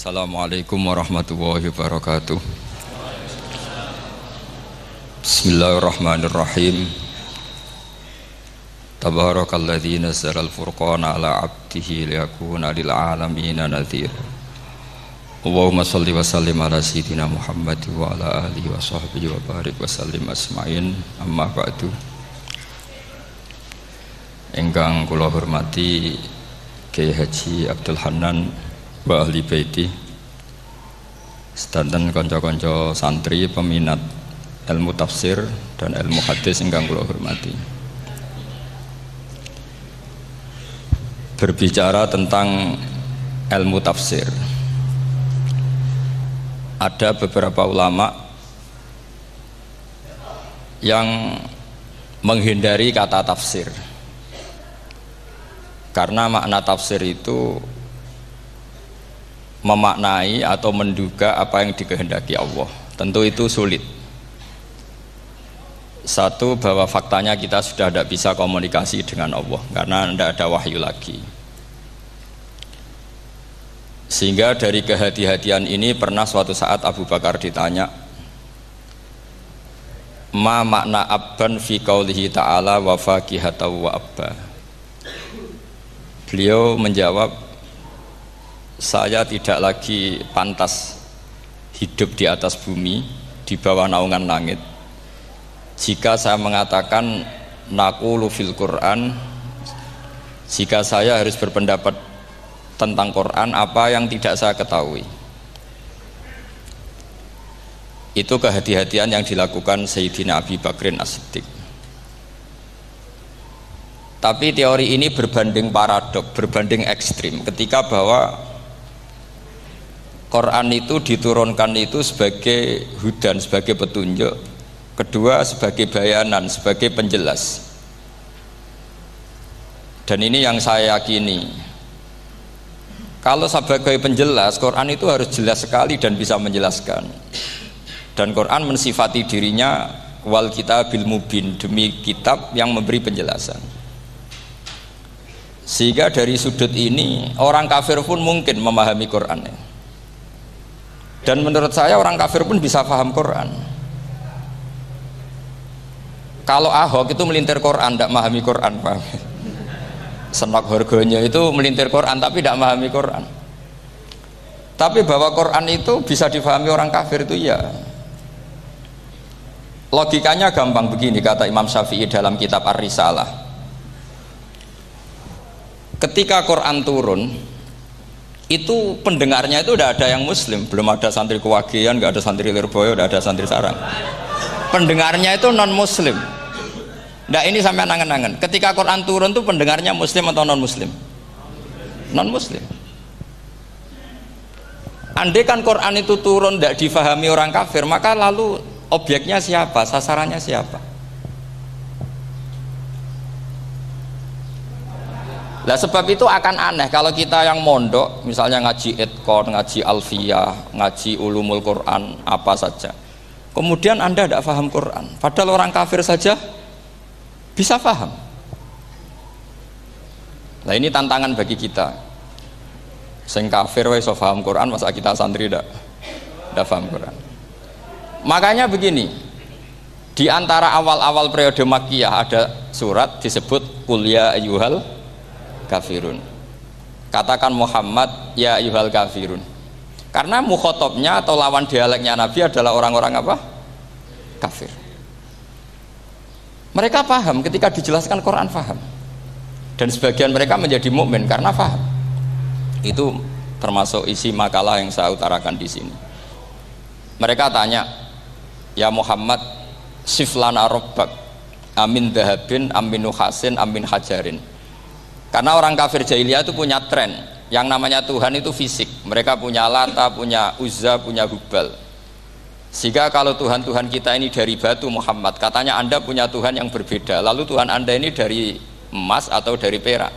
Assalamualaikum warahmatullahi wabarakatuh. Bismillahirrahmanirrahim. Tabarakalladzi nazzala al-furqana ala 'abdihi liyakuna lil 'alamin nadhir. Allahumma salli wa sallim ala sayyidina Muhammad wa ala alihi wa sahbihi wa barik wa sallim asma'in. Amma ba'du. Engkang kula hormati Kiai Haji Abdul Hanan wa ahli baiti. Sedanten kanca-kanca santri peminat ilmu tafsir dan ilmu hadis ingkang kula hormati. Berbicara tentang ilmu tafsir ada beberapa ulama yang menghindari kata tafsir. Karena makna tafsir itu memaknai atau menduga apa yang dikehendaki Allah. Tentu itu sulit. Satu bahwa faktanya kita sudah tidak bisa komunikasi dengan Allah karena tidak ada wahyu lagi. Sehingga dari kehati-hatian ini pernah suatu saat Abu Bakar ditanya, Ma makna abban fi qaulihi ta'ala wa faqihataw wa abba. Beliau menjawab, saya tidak lagi pantas hidup di atas bumi di bawah naungan langit. Jika saya mengatakan nakulu fil Quran jika saya harus berpendapat tentang Quran apa yang tidak saya ketahui? Itu kehati-hatian yang dilakukan Sayyidina Abi Bakrin As-Siddiq. Tapi teori ini berbanding paradok, berbanding ekstrim. Ketika bahwa Quran itu diturunkan itu sebagai hudan, sebagai petunjuk. Kedua sebagai bayanan, sebagai penjelas. Dan ini yang saya yakini. Kalau sebagai penjelas, Quran itu harus jelas sekali dan bisa menjelaskan. Dan Quran mensifati dirinya wal bil mubin demi kitab yang memberi penjelasan. Sehingga dari sudut ini orang kafir pun mungkin memahami Quran. Dan menurut saya orang kafir pun bisa paham Quran. Kalau Ahok itu melintir Quran, tidak memahami Quran, paham? Senok harganya itu melintir Quran tapi tidak memahami Quran. Tapi bahwa Quran itu bisa difahami orang kafir itu ya. Logikanya gampang begini kata Imam Syafi'i dalam kitab Ar-Risalah. Ketika Quran turun, itu pendengarnya itu udah ada yang muslim. Belum ada santri kewagian nggak ada santri lirboyo udah ada santri sarang. Pendengarnya itu non muslim nah ini sampai nangen-nangen ketika Quran turun tuh pendengarnya muslim atau non muslim non muslim andai kan Quran itu turun tidak difahami orang kafir maka lalu objeknya siapa? Sasarannya siapa Nah sebab itu akan aneh kalau kita yang mondok, misalnya ngaji etkon, ngaji alfiyah, ngaji ulumul Quran, apa saja. Kemudian anda tidak paham Quran, padahal orang kafir saja bisa paham. Nah ini tantangan bagi kita. Sing kafir wes so paham Quran, masa kita santri tidak tidak paham Quran. Makanya begini, di antara awal-awal periode Makkiyah ada surat disebut kuliah ayuhal kafirun. Katakan Muhammad ya ayuhal kafirun. Karena mukhotobnya atau lawan dialeknya Nabi adalah orang-orang apa? kafir. Mereka paham ketika dijelaskan Quran paham. Dan sebagian mereka menjadi mukmin karena paham. Itu termasuk isi makalah yang saya utarakan di sini. Mereka tanya ya Muhammad siflana robbak amin dahabin amin nuhasin amin hajarin karena orang kafir jahiliyah itu punya tren yang namanya Tuhan itu fisik. Mereka punya Lata, punya Uzza, punya Hubal. Sehingga kalau Tuhan-Tuhan kita ini dari batu Muhammad, katanya Anda punya Tuhan yang berbeda. Lalu Tuhan Anda ini dari emas atau dari perak.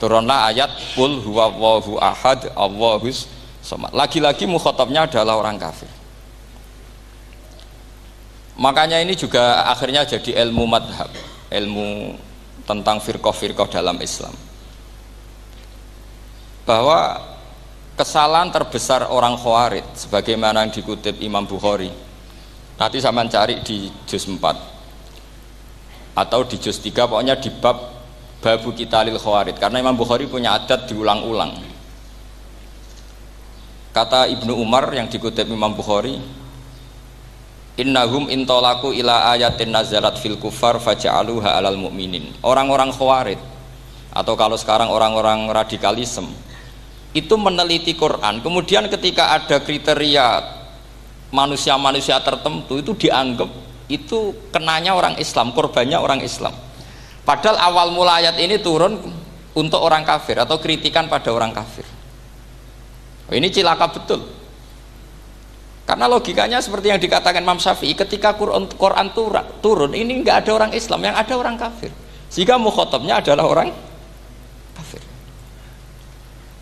Turunlah ayat Qul huwallahu ahad Allahus somad. Lagi-lagi mukhotabnya adalah orang kafir. Makanya ini juga akhirnya jadi ilmu madhab, ilmu tentang firqah-firqah dalam Islam. Bahwa kesalahan terbesar orang Khawarid sebagaimana yang dikutip Imam Bukhari nanti sama cari di juz 4 atau di juz 3 pokoknya di bab babu kita lil Khawarid karena Imam Bukhari punya adat diulang-ulang. Kata Ibnu Umar yang dikutip Imam Bukhari Innahum intolaku ila ayatin nazalat fil kufar faja'aluha alal mu'minin. Orang-orang khawarid Atau kalau sekarang orang-orang radikalisme itu meneliti Quran. Kemudian ketika ada kriteria manusia-manusia tertentu itu dianggap itu kenanya orang Islam korbannya orang Islam. Padahal awal mula ayat ini turun untuk orang kafir atau kritikan pada orang kafir. Ini cilaka betul karena logikanya seperti yang dikatakan Imam Syafi'i ketika Quran, Quran turun ini nggak ada orang Islam yang ada orang kafir. Sehingga mukhotabnya adalah orang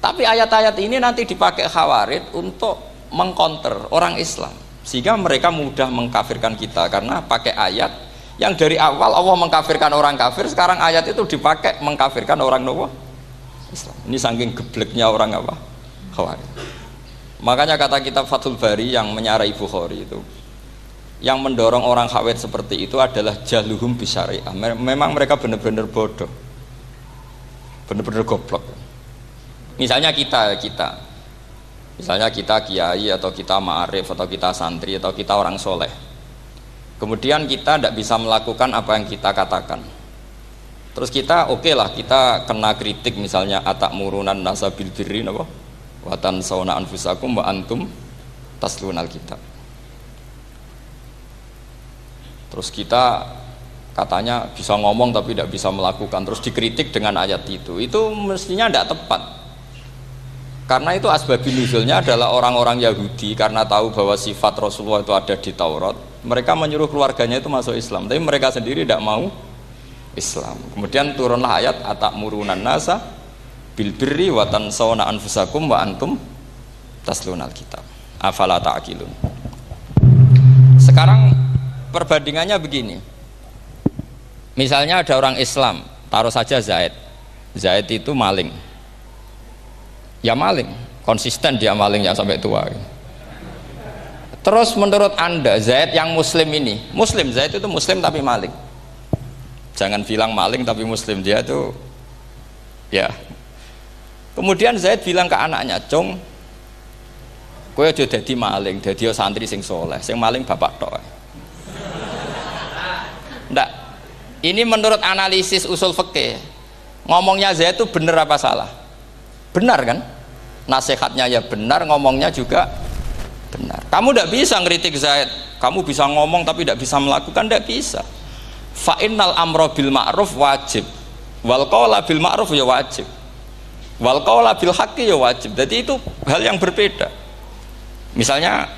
tapi ayat-ayat ini nanti dipakai khawarid untuk mengkonter orang Islam. Sehingga mereka mudah mengkafirkan kita karena pakai ayat yang dari awal Allah mengkafirkan orang kafir sekarang ayat itu dipakai mengkafirkan orang Nawa ini saking gebleknya orang apa? Khawarid makanya kata kitab Fathul Bari yang menyarai Bukhari itu yang mendorong orang khawarid seperti itu adalah jahluhum bisyariah memang mereka benar-benar bodoh. Benar-benar goblok. Misalnya kita kita. Misalnya kita kiai atau kita ma'arif atau kita santri atau kita orang soleh. Kemudian kita tidak bisa melakukan apa yang kita katakan. Terus kita oke okay lah kita kena kritik misalnya atak murunan nasabil birri apa watan sauna anfusakum wa antum taslun kitab terus kita katanya bisa ngomong tapi tidak bisa melakukan. Terus dikritik dengan ayat itu. Itu mestinya tidak tepat. Karena itu asbab nuzulnya adalah orang-orang Yahudi karena tahu bahwa sifat Rasulullah itu ada di Taurat, mereka menyuruh keluarganya itu masuk Islam, tapi mereka sendiri tidak mau Islam. Kemudian turunlah ayat atak murunan nasa bil birri wa tansawna anfusakum wa antum taslunal kitab. Afala ta'qilun. Sekarang perbandingannya begini. Misalnya ada orang Islam, taruh saja Zaid. Zaid itu maling ya maling konsisten dia malingnya sampai tua terus menurut anda Zaid yang muslim ini muslim Zaid itu muslim tapi maling jangan bilang maling tapi muslim dia itu ya kemudian Zaid bilang ke anaknya cong kue aja jadi maling jadi santri sing soleh sing maling bapak tok. Ndak. Ini menurut analisis usul fikih ngomongnya Zaid itu benar apa salah? Benar kan? Nasihatnya ya benar ngomongnya juga benar. Kamu tidak bisa ngeritik Zaid. Kamu bisa ngomong tapi tidak bisa melakukan tidak bisa. Fa'innal amro bil ma'ruf wajib. Wal qawla bil ma'ruf ya wajib wal qawla bil haqqi ya wajib. Jadi itu hal yang berbeda. Misalnya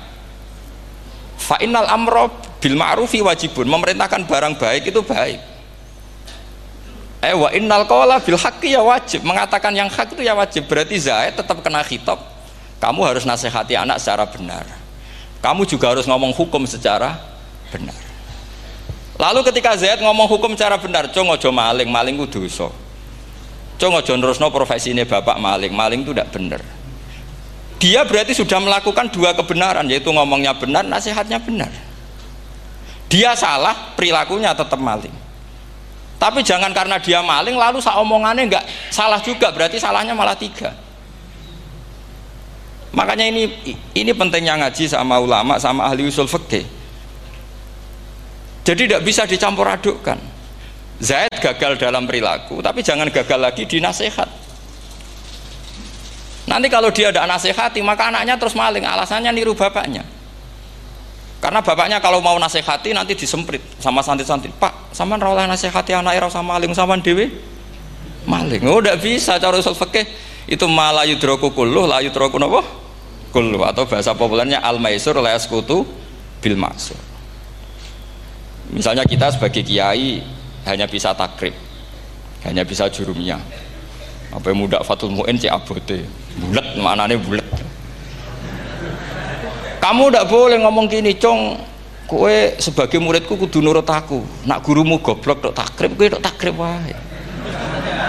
fa'innal amro bil ma'rufi wajibun. Memerintahkan barang baik itu baik. Eh wa innal qawla bil haqqi ya wajib. Mengatakan yang hak itu ya wajib. Berarti Zaid tetap kena khitab. Kamu harus nasihati anak secara benar. Kamu juga harus ngomong hukum secara benar. Lalu ketika Zaid ngomong hukum secara benar cung ojo maling maling ku dosa cung ojo nerusno profesi ini bapak maling. Maling itu tidak benar. Dia berarti sudah melakukan dua kebenaran yaitu ngomongnya benar nasihatnya benar. Dia salah perilakunya tetap maling. Tapi jangan karena dia maling lalu omongannya nggak salah juga berarti salahnya malah tiga. Makanya ini ini pentingnya ngaji sama ulama sama ahli usul fikih jadi tidak bisa dicampur adukkan. Zaid gagal dalam perilaku tapi jangan gagal lagi di nasihat nanti kalau dia tidak nasihati maka anaknya terus maling. Alasannya niru bapaknya. Karena bapaknya kalau mau nasihati nanti disemprit sama santri-santri. Pak sama rawlah nasihati anak era sama maling. Sama dewi maling. Oh bisa cara usul fikih. Itu malah yudroku kulluh la yudroku nopo kulluh atau bahasa populernya al maisur la yaskutu bil misalnya kita sebagai kiai hanya bisa takrib. Hanya bisa jurumnya. Apa yang muda fatul mu'in cek abote. Bulat maknanya bulat kamu tidak boleh ngomong gini cong kue sebagai muridku kudu nurut aku. Nak gurumu goblok dok takrib kue dok takrib wae.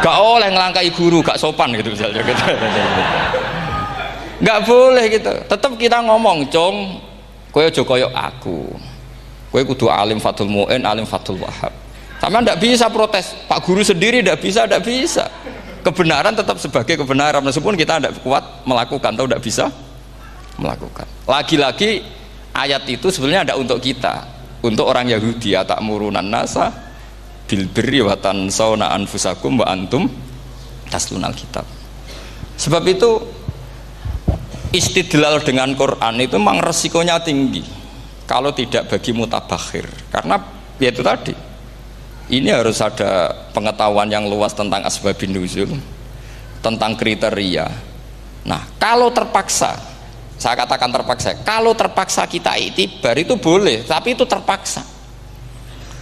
Gak oleh ngelangkai guru gak sopan gitu misalnya. Gitu nggak boleh gitu. Tetap kita ngomong cong kowe aja koyo aku. Kowe kudu alim fatul mu'in alim fatul wahab sama ndak bisa protes. Pak guru sendiri ndak bisa ndak bisa. Kebenaran tetap sebagai kebenaran. Meskipun kita tidak kuat melakukan atau tidak bisa melakukan. Lagi-lagi ayat itu sebenarnya ada untuk kita. Untuk orang Yahudi ya tak murunan nasa bil birri wa tansawna anfusakum wa antum taslunal kitab sebab itu istidlal dengan Quran itu memang resikonya tinggi. Kalau tidak bagi mutabakhir karena ya itu tadi ini harus ada pengetahuan yang luas tentang asbabin nuzul tentang kriteria. Nah kalau terpaksa saya katakan terpaksa kalau terpaksa kita itibar itu boleh tapi itu terpaksa.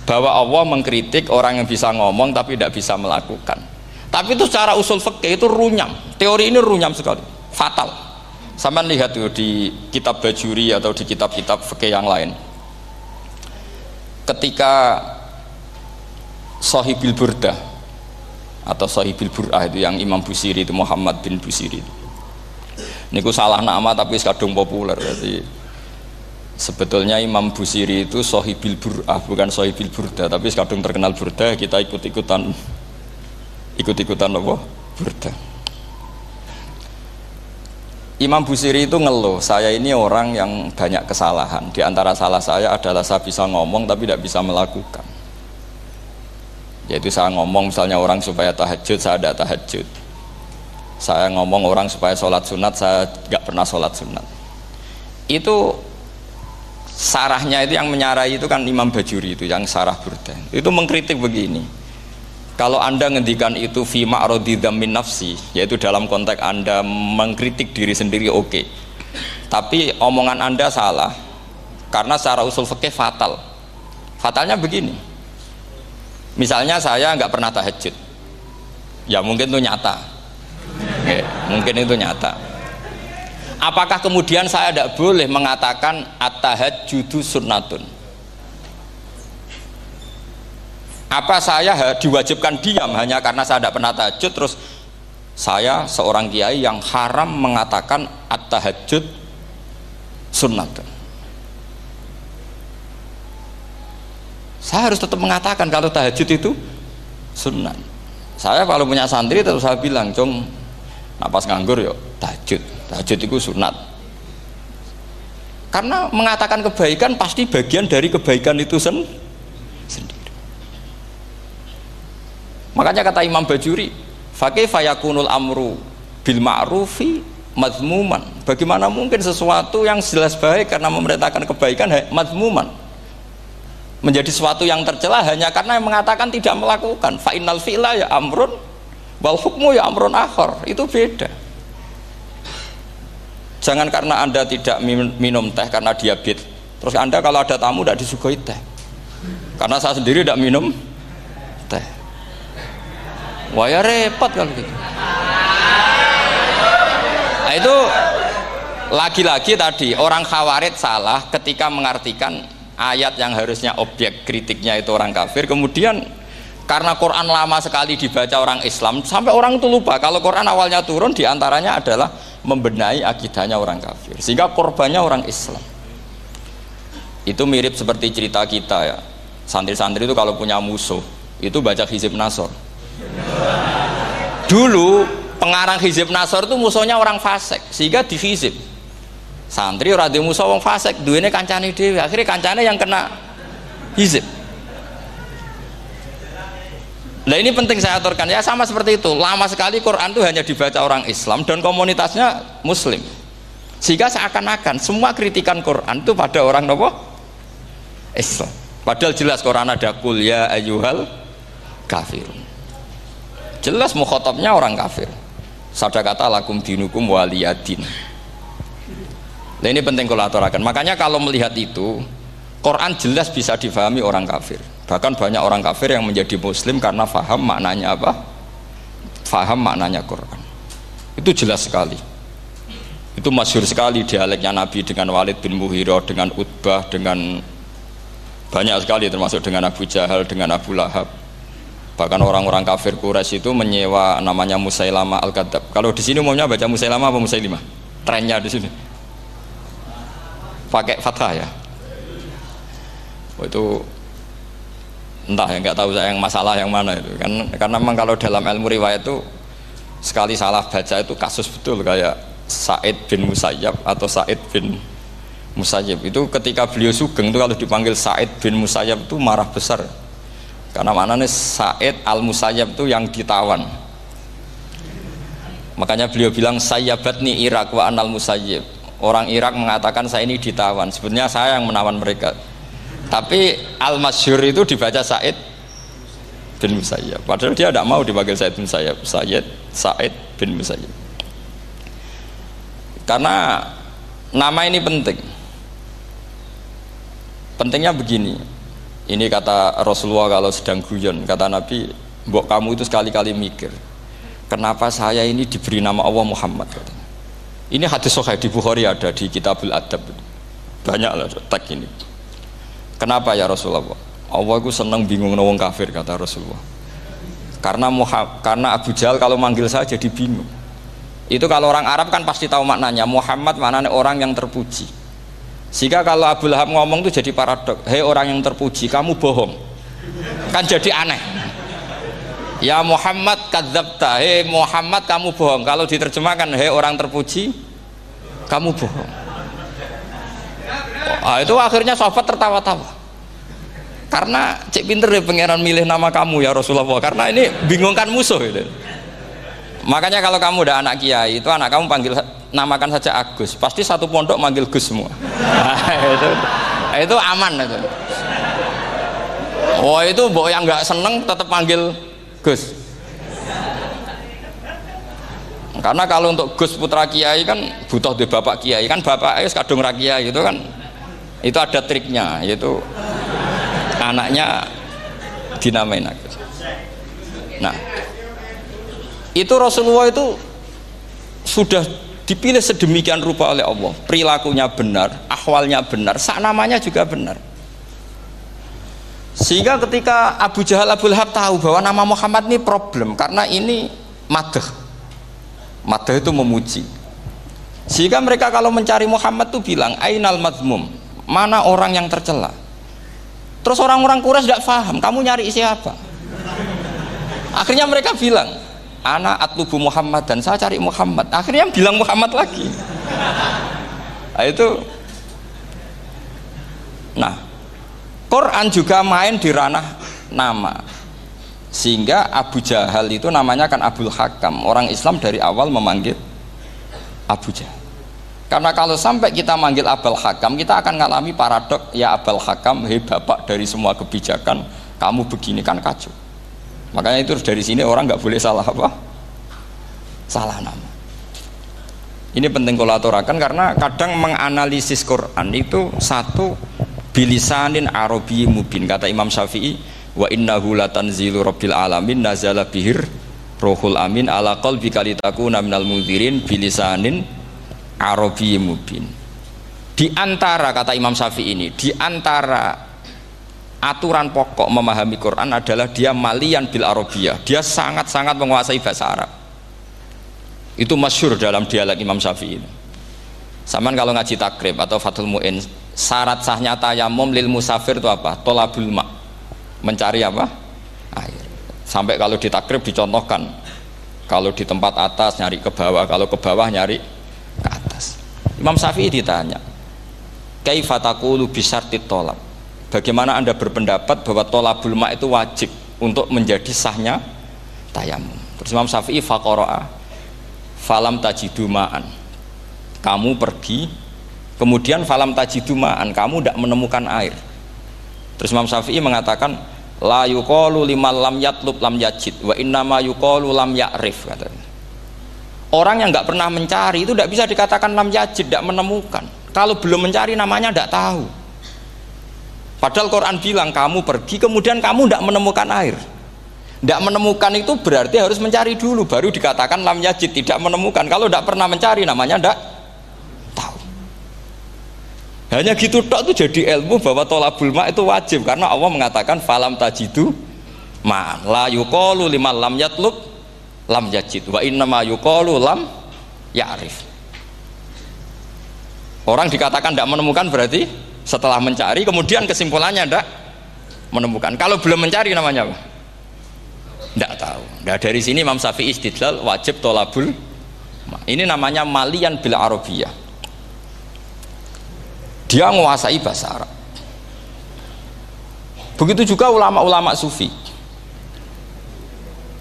Bahwa Allah mengkritik orang yang bisa ngomong tapi tidak bisa melakukan. Tapi itu secara usul fikih itu runyam. Teori ini runyam sekali. Fatal. Sama lihat tuh di kitab Bajuri atau di kitab-kitab fikih yang lain. Ketika Sohibil Burda atau Sohibil Bur'ah itu yang Imam Busiri itu Muhammad bin Busiri. Niku salah nama tapi kadung populer jadi sebetulnya Imam Busiri itu Sohibil Bur'ah bukan Sohibil Burda tapi kadung terkenal Burda kita ikut-ikutan ikut-ikutan apa? Burda. Imam Busiri itu ngeluh, saya ini orang yang banyak kesalahan. Di antara salah saya adalah saya bisa ngomong tapi tidak bisa melakukan. Yaitu saya ngomong misalnya orang supaya tahajud, saya tidak tahajud. Saya ngomong orang supaya sholat sunat, saya nggak pernah sholat sunat. Itu sarahnya itu yang menyarai itu kan Imam Bajuri itu yang sarah burda. Itu mengkritik begini kalau Anda ngendikan itu fi min nafsi, yaitu dalam konteks Anda mengkritik diri sendiri oke. Okay. Tapi omongan Anda salah karena secara usul fikih fatal. Fatalnya begini. Misalnya saya nggak pernah tahajud. Ya mungkin itu nyata. Mungkin itu nyata. Apakah kemudian saya tidak boleh mengatakan at-tahajjudu sunnatun? apa saya diwajibkan diam hanya karena saya tidak pernah tahajud terus saya seorang kiai yang haram mengatakan at-tahajud sunnah saya harus tetap mengatakan kalau tahajud itu sunnah. Saya kalau punya santri terus saya bilang cong napas nganggur yuk tahajud. Tahajud itu sunat. Karena mengatakan kebaikan pasti bagian dari kebaikan itu sendiri. Makanya kata Imam Bajuri, fakih fayakunul amru bil ma'rufi mazmuman. Bagaimana mungkin sesuatu yang jelas baik karena memerintahkan kebaikan mazmuman menjadi sesuatu yang tercela hanya karena mengatakan tidak melakukan. Fa innal fi'la ya amrun wal hukmu ya amrun akhar. Itu beda. Jangan karena Anda tidak minum teh karena diabetes. Terus Anda kalau ada tamu tidak disuguhi teh. Karena saya sendiri tidak minum teh wah ya repot kalau gitu nah, itu lagi-lagi tadi orang khawarid salah ketika mengartikan ayat yang harusnya objek kritiknya itu orang kafir. Kemudian karena Quran lama sekali dibaca orang Islam sampai orang itu lupa kalau Quran awalnya turun di antaranya adalah membenahi akidahnya orang kafir. Sehingga korbannya orang Islam. Itu mirip seperti cerita kita ya. Santri-santri itu kalau punya musuh itu baca hizib nasor dulu pengarang hizib nasor itu musuhnya orang fasik sehingga dihizib santri ora di musuh wong fasik. Duwene kancane dhewe. Akhirnya kancane yang kena hizib. Nah ini penting saya aturkan. Ya sama seperti itu. Lama sekali Quran itu hanya dibaca orang Islam dan komunitasnya Muslim. Sehingga seakan-akan semua kritikan Quran itu pada orang nopo Islam. Padahal jelas Quran ada kuliah ayuhal kafirun. Jelas mukhotabnya orang kafir. Sabda kata lakum dinukum waliyadin nah ini penting kalau aturakan. Makanya kalau melihat itu Quran jelas bisa difahami orang kafir. Bahkan banyak orang kafir yang menjadi muslim karena faham maknanya apa? Faham maknanya Quran. Itu jelas sekali. Itu masyur sekali dialeknya Nabi dengan Walid bin Muhiro dengan Utbah dengan banyak sekali termasuk dengan Abu Jahal dengan Abu Lahab. Bahkan orang-orang kafir Quraisy itu menyewa namanya Musailama al-Kadzab. Kalau di sini umumnya baca Musailama apa Musailimah? Trennya di sini pakai fathah ya? Oh, itu entah ya nggak tahu saya yang masalah yang mana itu. Kan karena memang kalau dalam ilmu riwayat itu sekali salah baca itu kasus betul kayak Said bin Musayyab atau Said bin Musayyab. Itu ketika beliau sugeng itu kalau dipanggil Said bin Musayyab itu marah besar. Karena maknanya Said al Musayyab itu yang ditawan. Makanya beliau bilang sayyabat nih Irak wa anal Musayyab orang Irak mengatakan saya ini ditawan. Sebenarnya saya yang menawan mereka. Tapi al masyur itu dibaca Said bin Musayyab. Padahal dia tidak mau dipanggil Said bin Musayyab. Said Said bin Musayyab. Karena nama ini penting. Pentingnya begini. Ini kata Rasulullah kalau sedang guyon. Kata Nabi mbok kamu itu sekali-kali mikir kenapa saya ini diberi nama Allah Muhammad? katanya. Ini hadis sahih di Bukhari ada di Kitabul Adab banyak lah tag ini Kenapa ya Rasulullah? Allah itu senang bingung nawang kafir kata Rasulullah. Karena Muhammad, karena Abu Jahal kalau manggil saya jadi bingung. Itu kalau orang Arab kan pasti tahu maknanya. Muhammad maknanya orang yang terpuji. Sehingga kalau Abu Lahab ngomong itu jadi paradok. Hei orang yang terpuji, kamu bohong. Kan jadi aneh. Ya Muhammad kadzabta. Hei Muhammad kamu bohong. Kalau diterjemahkan hei orang terpuji, kamu bohong. Ah, itu akhirnya sahabat tertawa-tawa karena cek pinter deh pangeran milih nama kamu ya Rasulullah karena ini bingungkan musuh itu makanya kalau kamu udah anak kiai itu anak kamu panggil namakan saja Agus pasti satu pondok manggil Gus semua nah, itu, itu aman itu oh itu boh yang nggak seneng tetap panggil Gus. Karena kalau untuk Gus putra kiai kan butuh di bapak kiai. Kan bapak es kadung rakyat itu kan? Itu ada triknya yaitu anaknya dinamain Agus. Nah itu Rasulullah itu sudah dipilih sedemikian rupa oleh Allah. Perilakunya benar, ahwalnya benar sak namanya juga benar sehingga ketika Abu Jahal Abu Lahab tahu bahwa nama Muhammad ini problem karena ini madah madah itu memuji. Sehingga mereka kalau mencari Muhammad itu bilang ainal madmum mana orang yang tercela? Terus orang-orang Quraisy tidak paham kamu nyari siapa? Akhirnya mereka bilang anak atlubu Muhammad dan saya cari Muhammad. Akhirnya bilang Muhammad lagi. Nah, itu nah Quran juga main di ranah nama sehingga Abu Jahal itu namanya kan Abdul Hakam orang Islam dari awal memanggil Abu Jahal karena kalau sampai kita manggil Abel Hakam, kita akan mengalami paradok ya Abel Hakam, hei bapak dari semua kebijakan, kamu begini kan kacau. Makanya itu dari sini orang nggak boleh salah apa? Salah nama. Ini penting kolaborakan karena kadang menganalisis Quran itu satu bilisanin Arabi mubin. Kata Imam Syafi'i wa innahu latanzilu rabbil alamin nazala bihir rohul amin ala qalbi kalitakuna minal mudhirin bilisanin Arabi mubin. Di antara kata Imam Syafi'i ini di antara aturan pokok memahami Quran adalah dia malian bil Arabiyah dia sangat-sangat menguasai bahasa Arab. Itu masyur dalam dialog Imam Syafi'i ini. Saman kalau ngaji takrib atau fatul mu'in syarat sahnya tayamum lil musafir itu apa? tolabul ma. Mencari apa? air. Sampai kalau di takrib dicontohkan. Kalau di tempat atas nyari ke bawah kalau ke bawah nyari ke atas. Imam Syafi'i ditanya kaifatakulu bisartit tolab? Bagaimana anda berpendapat bahwa tolabul ma itu wajib untuk menjadi sahnya tayamum? Terus Imam Syafi'i faqara'a falam tajidu ma'an. Kamu pergi kemudian falam tajidu ma'an kamu tidak menemukan air terus Imam Syafi'i mengatakan la yuqalu limal lam yatlub lam yajid wa innama yuqalu lam ya'rif katanya Orang yang nggak pernah mencari itu tidak bisa dikatakan lam yajid, tidak menemukan. Kalau belum mencari namanya tidak tahu. Padahal Quran bilang kamu pergi kemudian kamu tidak menemukan air. Tidak menemukan itu berarti harus mencari dulu baru dikatakan lam yajid tidak menemukan. Kalau tidak pernah mencari namanya tidak. Hanya gitu tok itu jadi ilmu bahwa tolabul ma itu wajib karena Allah mengatakan falam tajidu ma la yuqalu liman lam yatlub lam yajid wa inna ma yuqalu lam ya'rif Orang dikatakan tidak menemukan berarti setelah mencari kemudian kesimpulannya tidak menemukan. Kalau belum mencari namanya apa? Tidak tahu. Nah, dari sini Imam Syafi'i istidlal wajib tolabul. Ini namanya malian bil arabiyah. Dia menguasai bahasa Arab. Begitu juga ulama-ulama sufi.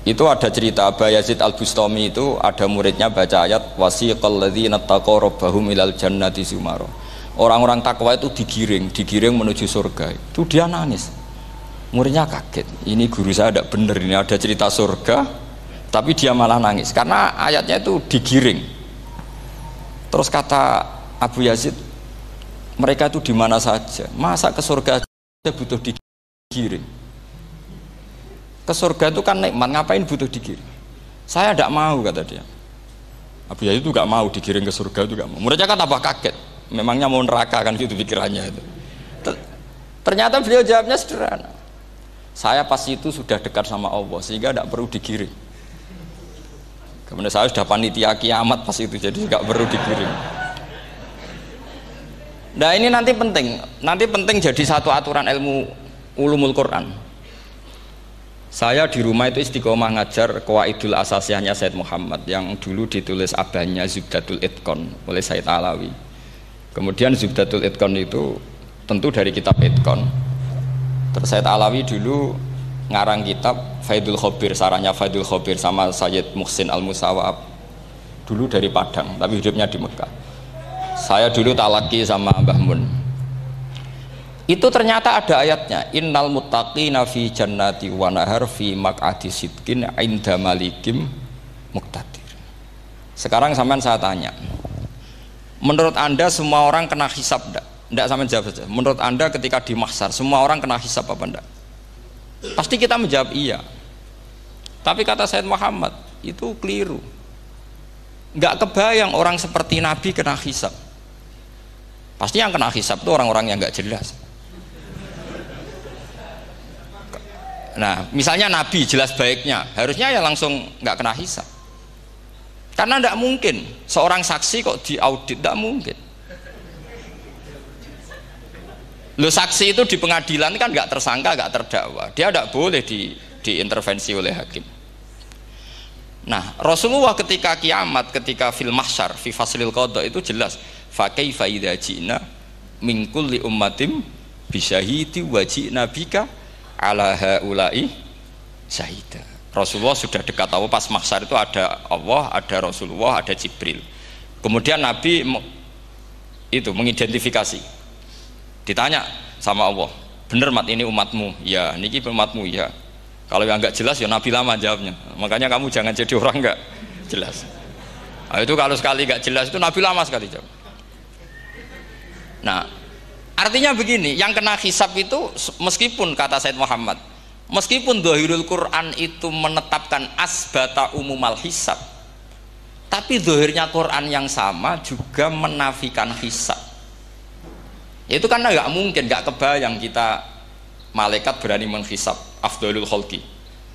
Itu ada cerita Bayazid Al-Bustami itu ada muridnya baca ayat wasiqal ladzina taqaw ilal jannati sumara. Orang-orang takwa itu digiring, digiring menuju surga. Itu dia nangis. Muridnya kaget. Ini guru saya tidak benar ini ada cerita surga, tapi dia malah nangis karena ayatnya itu digiring. Terus kata Abu Yazid, mereka itu di mana saja. Masa ke surga aja butuh digiring? ke surga itu kan nikmat ngapain butuh digiring? Saya tidak mau kata dia. Abu Yazid itu gak mau digiring ke surga itu gak mau. Muridnya kan tambah kaget. Memangnya mau neraka kan itu pikirannya itu. Ternyata beliau jawabnya sederhana. Saya pas itu sudah dekat sama Allah sehingga tidak perlu digiring. Kemudian saya sudah panitia kiamat pas itu jadi gak perlu digiring nah ini nanti penting nanti penting jadi satu aturan ilmu ulumul Quran saya di rumah itu istiqomah ngajar Qawaidul Asasiyahnya Said Muhammad yang dulu ditulis abahnya Zubdatul Itkon oleh Said Alawi. Kemudian Zubdatul Itkon itu tentu dari kitab Itkon. Terus Said Alawi dulu ngarang kitab Faidul Khobir, sarahnya Faidul Khobir sama Sayyid Muhsin Al-Musawab. Dulu dari Padang, tapi hidupnya di Mekah. Saya dulu talaki sama Mbah Mun. Itu ternyata ada ayatnya. Innal muttaqina fi jannati wa nahar fi maq'adi sidqin inda malikim muqtadir. Sekarang sampean saya tanya menurut anda semua orang kena hisap enggak? enggak sampean jawab saja. Menurut anda ketika di mahsar semua orang kena hisap apa enggak? pasti kita menjawab iya. Tapi kata Said Muhammad itu keliru. Enggak kebayang orang seperti Nabi kena hisap pasti yang kena hisap itu orang-orang yang enggak jelas Nah, misalnya Nabi jelas baiknya, harusnya ya langsung nggak kena hisap. Karena tidak mungkin seorang saksi kok diaudit, tidak mungkin. Lo saksi itu di pengadilan kan nggak tersangka, nggak terdakwa, dia tidak boleh di, diintervensi oleh hakim. Nah, Rasulullah ketika kiamat, ketika fil mahsyar, fi faslil qadha itu jelas, fa kaifa idza ji'na min kulli ummatin bisyahidi wa ji'na bika ala haulai syahida. Rasulullah sudah dekat Allah pas maksar itu ada Allah ada Rasulullah ada Jibril. Kemudian Nabi itu mengidentifikasi. Ditanya sama Allah bener mat ini umatmu? Ya niki umatmu ya. Kalau yang nggak jelas ya Nabi lama jawabnya. Makanya kamu jangan jadi orang nggak jelas. Nah, itu kalau sekali nggak jelas itu Nabi lama sekali jawab nah Artinya begini, yang kena hisap itu meskipun kata Said Muhammad, meskipun dohirul Quran itu menetapkan asbata umumal hisap, tapi dohirnya Quran yang sama juga menafikan hisap. Itu karena nggak mungkin, nggak kebayang kita malaikat berani menghisap afdolul kholki.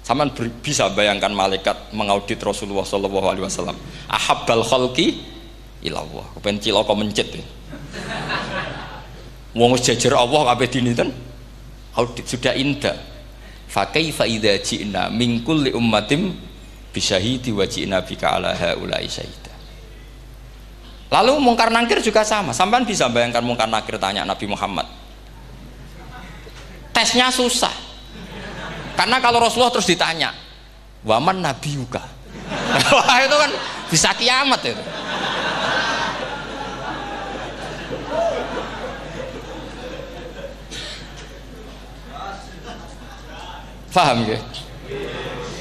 Sama bisa bayangkan malaikat mengaudit Rasulullah Shallallahu Alaihi Wasallam. Ahabbal kholki ilallah. Kepen ciloko mencet. Ya. Wong jajar Allah kabeh dinten audit sudah indah. Fa kaifa idza ji'na min kulli ummatin bisyahidi wa ji'na bika ala haula'i syahida. Lalu mungkar nangkir juga sama. Sampai bisa bayangkan mungkar nangkir tanya Nabi Muhammad. Tesnya susah. Karena kalau Rasulullah terus ditanya, "Waman nabiyuka?" Wah, itu kan bisa kiamat itu. Faham ya?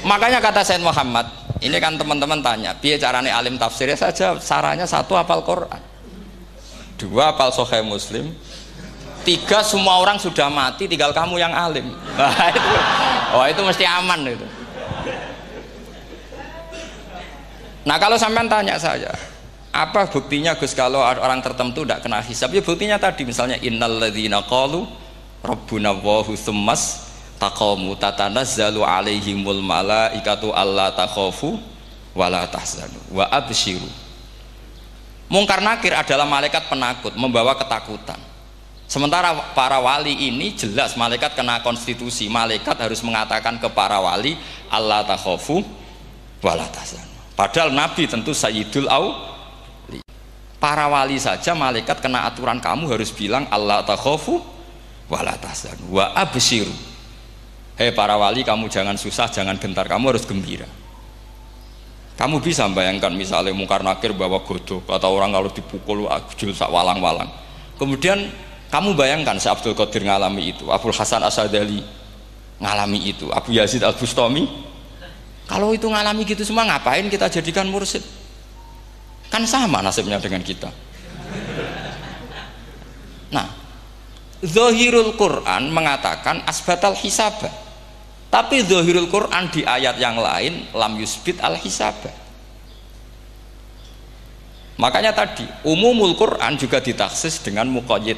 Makanya kata Said Muhammad, ini kan teman-teman tanya, biar caranya alim tafsirnya saja, sarannya satu apal Quran, dua apal Sahih Muslim, tiga semua orang sudah mati, tinggal kamu yang alim. Nah, itu, oh itu mesti aman itu. Nah kalau sampean tanya saya, apa buktinya Gus kalau orang tertentu tidak kena hisab? Ya buktinya tadi misalnya innalladzina qalu rabbuna wahu summas taqamu tatanazzalu alaihimul malaikatu alla takhafu wala tahzanu wa abshiru Mungkar nakir adalah malaikat penakut, membawa ketakutan. Sementara para wali ini jelas malaikat kena konstitusi. Malaikat harus mengatakan ke para wali Allah takhofu walatasan. Padahal Nabi tentu Sayyidul Au. Para wali saja malaikat kena aturan kamu harus bilang Allah takhofu walatasan wa absiru. Hei para wali kamu jangan susah, jangan gentar, kamu harus gembira. Kamu bisa bayangkan misalnya mungkar nakir bawa godok atau orang kalau dipukul ajul sak walang-walang. Kemudian kamu bayangkan si Abdul Qadir ngalami itu, Abdul Hasan Asadali ngalami itu, Abu Yazid Al Bustami. Kalau itu ngalami gitu semua ngapain kita jadikan mursid? Kan sama nasibnya dengan kita. Nah, Zohirul Quran mengatakan asbatal hisabah tapi zahirul Quran di ayat yang lain lam yusbit al hisabah. Makanya tadi umumul Quran juga ditaksis dengan muqayyid.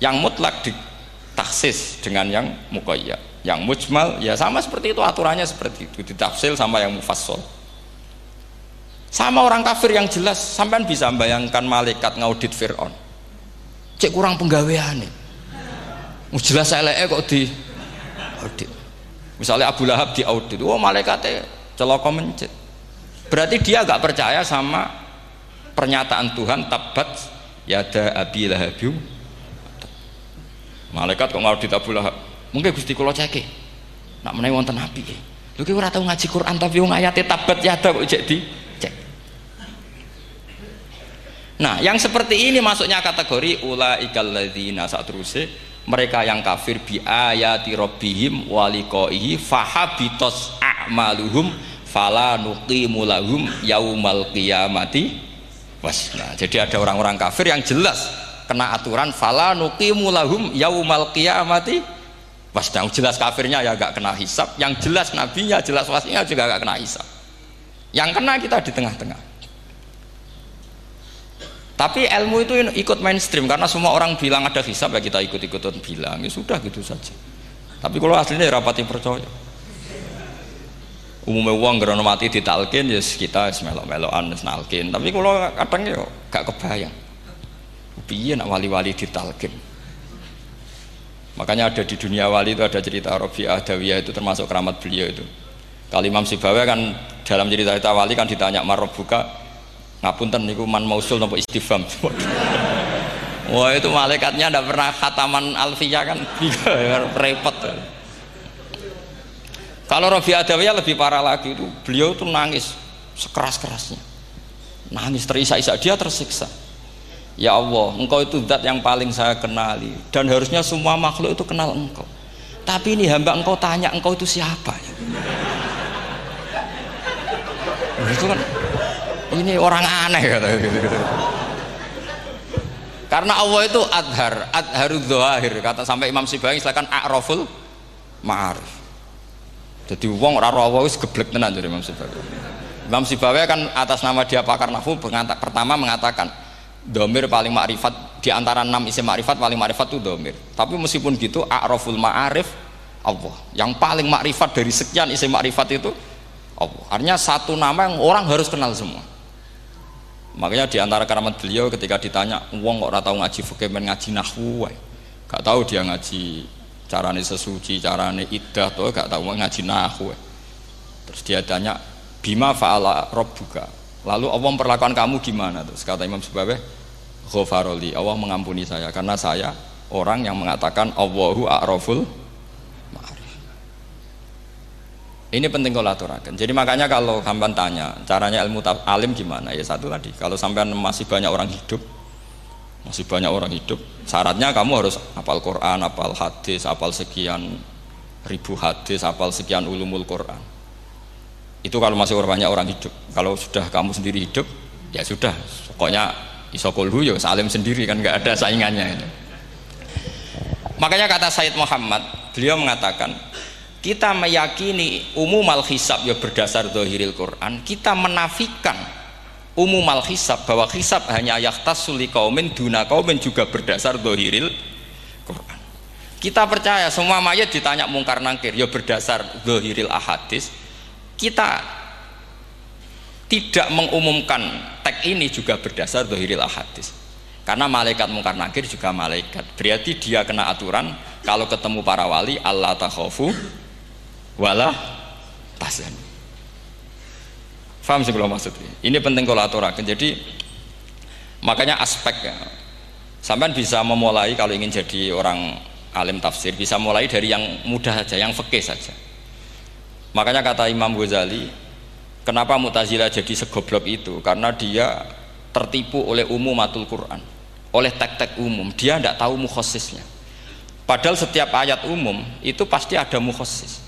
Yang mutlak ditaksis dengan yang muqayyad. Yang mujmal ya sama seperti itu aturannya seperti itu ditafsir sama yang mufassal. Sama orang kafir yang jelas sampean bisa bayangkan malaikat ngaudit Fir'aun. Cek kurang penggawean nih. Jelas eleke kok di audit. Misalnya Abu Lahab di audit oh malaikatnya celoko mencet. Berarti dia gak percaya sama pernyataan Tuhan tabat yada abi lahabiu malaikat kok ngaudit Abu Lahab? Mungkin Gusti kula cek nak menawi wonten api lho ki ora tau ngaji Quran tapi wong ayate tabat yada kok cek di cek. Nah, yang seperti ini masuknya kategori ula ikal ladzina terusnya mereka yang kafir bi ayati rabbihim waliqaihi fahabitos a'maluhum fala nuqimu lahum yaumal qiyamati wasna. Jadi ada orang-orang kafir yang jelas kena aturan fala nuqimu lahum yaumal qiyamati wasna. Jelas kafirnya ya gak kena hisap, yang jelas nabinya jelas wasinya juga gak kena hisap. Yang kena kita di tengah-tengah. Tapi ilmu itu ikut mainstream karena semua orang bilang ada hisab ya kita ikut-ikutan bilang ya sudah gitu saja. Tapi kalau aslinya ya rapati percaya. Umumnya uang gerono mati ditalkin ya kita melok-melokan nalkin. Tapi kalau kadang ya gak kebayang. Piye nak wali-wali ditalkin. Makanya ada di dunia wali itu ada cerita Rabi'ah Dawiyah itu termasuk keramat beliau itu. Kali Imam Sibawa kan dalam cerita-cerita wali kan ditanya buka ngapunten niku man mausul nopo istifham. Wah itu malaikatnya tidak pernah khataman alfiyah kan? Repot. Kalau Rabi Adawiyah lebih parah lagi itu beliau tuh nangis sekeras-kerasnya. Nangis terisak-isak. Dia tersiksa. Ya Allah engkau itu zat yang paling saya kenali. Dan harusnya semua makhluk itu kenal engkau. Tapi ini hamba engkau tanya engkau itu siapa itu kan ini orang aneh kata gitu. Karena Allah itu adhar, adharud dohir kata sampai Imam Sibawi silakan a'raful ma'arif. Jadi wong ora Allah wis geblek tenan dari Imam Sibawi. Imam Sibawi kan atas nama dia pakar nahwu pertama mengatakan domir paling makrifat di antara enam isim makrifat paling makrifat itu domir. Tapi meskipun gitu a'raful ma'arif Allah. Yang paling makrifat dari sekian isim makrifat itu Allah. Artinya satu nama yang orang harus kenal semua makanya di antara keramat beliau ketika ditanya uang kok tahu ngaji fikih men ngaji nahwu gak tahu dia ngaji carane sesuci carane idah tuh gak tahu ngaji nahwu terus dia tanya bima faala robbuka lalu Allah memperlakukan kamu gimana? Terus kata Imam Subabeh ghafaroli Allah mengampuni saya karena saya orang yang mengatakan Allahu a'raful Ini penting kalau aturakan. Jadi makanya kalau hamban tanya caranya ilmu alim gimana? Ya satu tadi, kalau sampean masih banyak orang hidup, masih banyak orang hidup, syaratnya kamu harus hafal Quran, hafal hadis, hafal sekian ribu hadis, hafal sekian ulumul Quran. Itu kalau masih banyak orang hidup. Kalau sudah kamu sendiri hidup, ya sudah. Pokoknya isokulhu ya salim sendiri kan nggak ada saingannya itu. Makanya kata Said Muhammad, beliau mengatakan kita meyakini umum al hisab ya berdasar dohiril Quran. Kita menafikan umum al hisab bahwa hisab hanya yaktas suli kaumin duna kaumin juga berdasar dohiril Quran. Kita percaya semua mayat ditanya mungkar nangkir ya berdasar dohiril ahadis. Kita tidak mengumumkan konteks ini juga berdasar dohiril hadis karena malaikat mungkar nakir juga malaikat. Berarti dia kena aturan kalau ketemu para wali Allah takhofu wala tasan Faham sih kalau maksudnya? Ini penting kalau aturakan. Jadi makanya aspek ya. Sampai bisa memulai kalau ingin jadi orang alim tafsir bisa mulai dari yang mudah saja, yang fikih saja. Makanya kata Imam Ghazali, kenapa Mu'tazilah jadi segoblok itu? Karena dia tertipu oleh umum matul Quran, oleh tek-tek umum. Dia tidak tahu mukhosisnya. Padahal setiap ayat umum itu pasti ada mukhosis.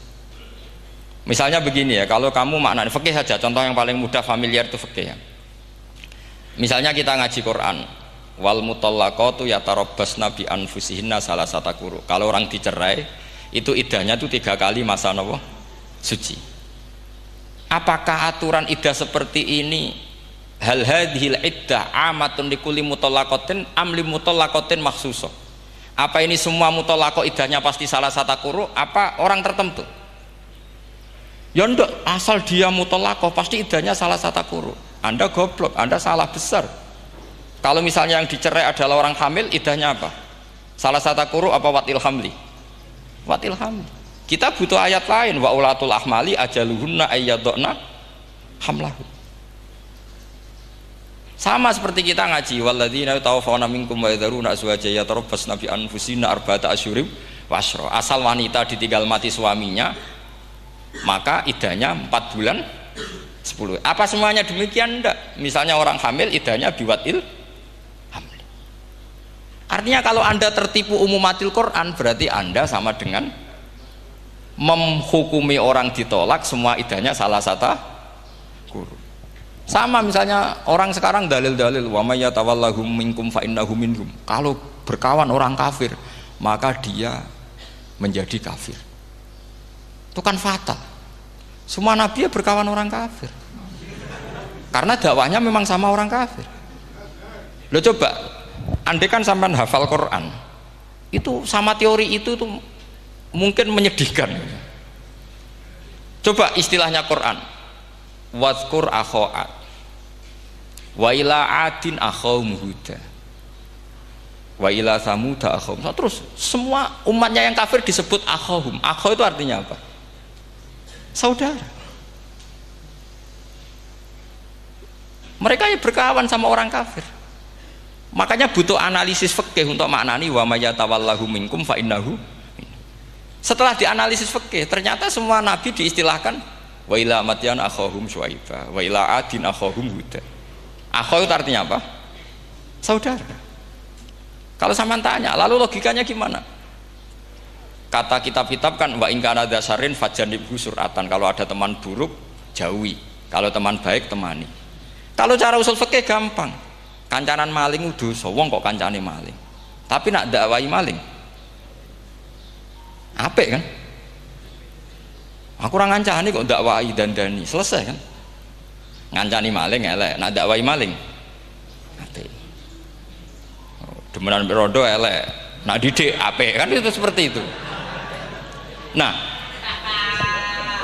Misalnya begini ya, kalau kamu makna fikih saja, contoh yang paling mudah familiar itu fikih ya. Misalnya kita ngaji Quran, wal mutallaqatu yatarabbasna bi anfusihinna salah satakuru. Kalau orang dicerai, itu idahnya itu tiga kali masa nopo suci. Apakah aturan idah seperti ini hal hadhil iddah amatun likuli mutallaqatin amli mutallaqatin maksuso? Apa ini semua mutallaqah idahnya pasti salah satakuru? Apa orang tertentu? Ya enggak asal dia mutolako pasti idahnya salah satu kuru anda goblok anda salah besar. Kalau misalnya yang dicerai adalah orang hamil idahnya apa? Salah satu kuru apa watil hamli? Watil hamli. Kita butuh ayat lain wa ulatul ahmali ajaluhunna ayyadokna hamlahu. Sama seperti kita ngaji walladzina tawafawna minkum wa yadharuna azwaja yatarabbasna bi anfusina arba'ata asyurim wasra asal wanita ditinggal mati suaminya maka idahnya 4 bulan 10 apa semuanya demikian? Enggak misalnya orang hamil idahnya biwatil hamil. Artinya kalau anda tertipu umumatil Quran berarti anda sama dengan menghukumi orang ditolak semua idahnya salah satu guru. Sama misalnya orang sekarang dalil-dalil wa minkum fa minhum. Kalau berkawan orang kafir maka dia menjadi kafir itu kan fatal semua nabi ya berkawan orang kafir. Karena dakwahnya memang sama orang kafir. Lo coba andai kan sampai hafal Quran itu sama teori itu tuh mungkin menyedihkan. Coba istilahnya Quran. Wadkur akhoat wa ila adin akhawum huda. Wa ila samuda akhawum terus semua umatnya yang kafir disebut akhawum akhaw itu artinya apa saudara. Mereka ya berkawan sama orang kafir. Makanya butuh analisis fikih untuk maknani wa mayatawallahu minkum fa innahu setelah dianalisis fikih ternyata semua nabi diistilahkan wa ila matyan akhahum syuaiba wa ila adin akhahum huda. Akhaw itu artinya apa? saudara. Kalau sama tanya lalu logikanya gimana? Kata kitab-kitab kan wa ingkana dasarin fajanibhu suratan. Kalau ada teman buruk jauhi. Kalau teman baik temani. Kalau cara usul fikih gampang. Kancanan maling udah sowong kok kancane maling. Tapi nak dakwai maling apa kan? Aku orang ngancani kok dakwai dan dani selesai kan? Ngancani maling elek nak dakwai maling apik. Demenan rondo elek. Nak didik apik kan? Itu seperti itu Nah,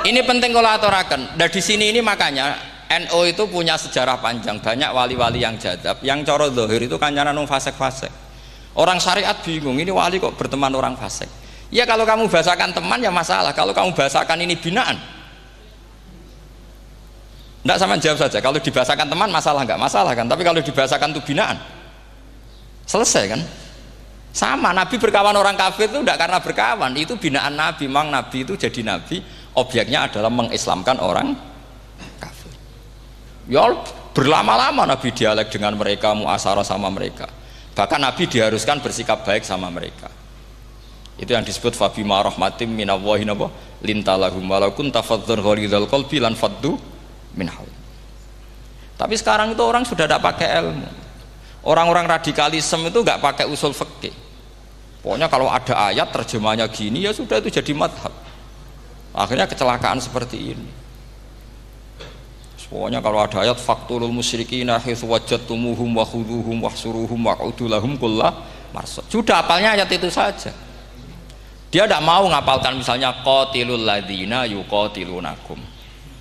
ini penting kalau aturakan. Dan di sini ini makanya NO itu punya sejarah panjang, banyak wali-wali yang jadab, yang coro dohir itu kancanan nung fasek-fasek. Orang syariat bingung, ini wali kok berteman orang fasek. Ya kalau kamu bahasakan teman ya masalah, kalau kamu bahasakan ini binaan. Tidak sama jawab saja, kalau dibahasakan teman masalah nggak masalah kan, tapi kalau dibahasakan itu binaan, selesai kan? Sama Nabi berkawan orang kafir itu tidak karena berkawan. Itu binaan Nabi. Memang Nabi itu jadi Nabi objeknya adalah mengislamkan orang kafir. Ya berlama-lama Nabi dialek dengan mereka muasara sama mereka. Bahkan Nabi diharuskan bersikap baik sama mereka. Itu yang disebut fabima rahmatim minallahi nabo lintalahum walaupun tafadzur ghalidhal qalbi lan faddu tapi sekarang itu orang sudah tidak pakai ilmu. Orang-orang radikalisme itu nggak pakai usul fikih pokoknya kalau ada ayat terjemahnya gini ya sudah itu jadi madhab. Akhirnya kecelakaan seperti ini. Pokoknya kalau ada ayat faktulul musyrikina hithu wajadtumuhum wa khuduhum wa suruhum wa udulahum kullah sudah apalnya ayat itu saja. Dia tidak mau ngapalkan misalnya qatilul ladina yuqatilunakum.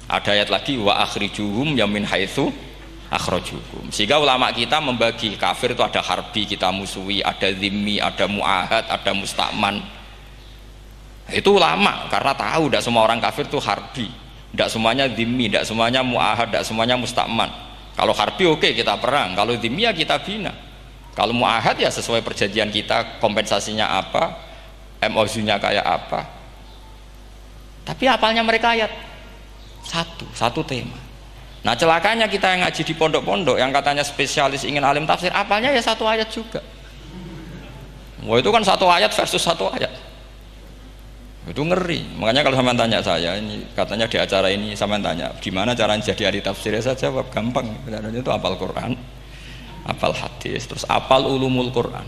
Ada ayat lagi wa akhrijuhum yamin haitsu akhrajukum. Sehingga ulama kita membagi kafir itu ada harbi kita musuhi, ada zimmi, ada muahad, ada mustakman. Itu ulama karena tahu tidak semua orang kafir itu harbi, tidak semuanya zimmi, tidak semuanya muahad, tidak semuanya mustakman. Kalau harbi oke okay, kita perang, kalau zimmi ya kita bina. Kalau muahad ya sesuai perjanjian kita kompensasinya apa, MOU-nya kayak apa. Tapi apalnya mereka ayat satu, satu tema. Nah celakanya kita yang ngaji di pondok-pondok yang katanya spesialis ingin alim tafsir, apalnya ya satu ayat juga. Wah itu kan satu ayat versus satu ayat. Itu ngeri. Makanya kalau sama tanya saya, ini katanya di acara ini sama tanya, gimana caranya jadi ahli tafsir? Ya saya jawab gampang. Caranya itu apal Quran, apal hadis, terus apal ulumul Quran.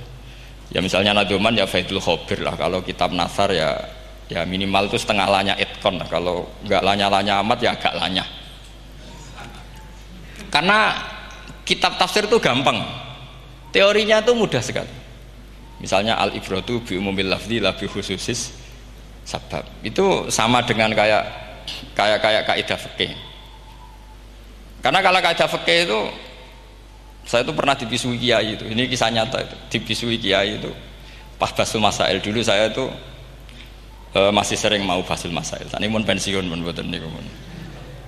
Ya misalnya Nadoman ya Faidul Khobir lah. Kalau kitab Nasar ya ya minimal itu setengah lanya itkon. Kalau nggak lanya-lanya amat ya agak lanya karena kitab tafsir itu gampang. Teorinya itu mudah sekali. Misalnya al ibratu bi umumil lafzi la bi khususis sabab. Itu sama dengan kayak kayak kayak kaidah fikih. Karena kalau kaidah fikih itu saya itu pernah dibisui kiai itu. Ini kisah nyata itu. Dibisui kiai itu. Pas basul masail dulu saya itu e, masih sering mau basul masail. Tadi pun pensiun pun buatan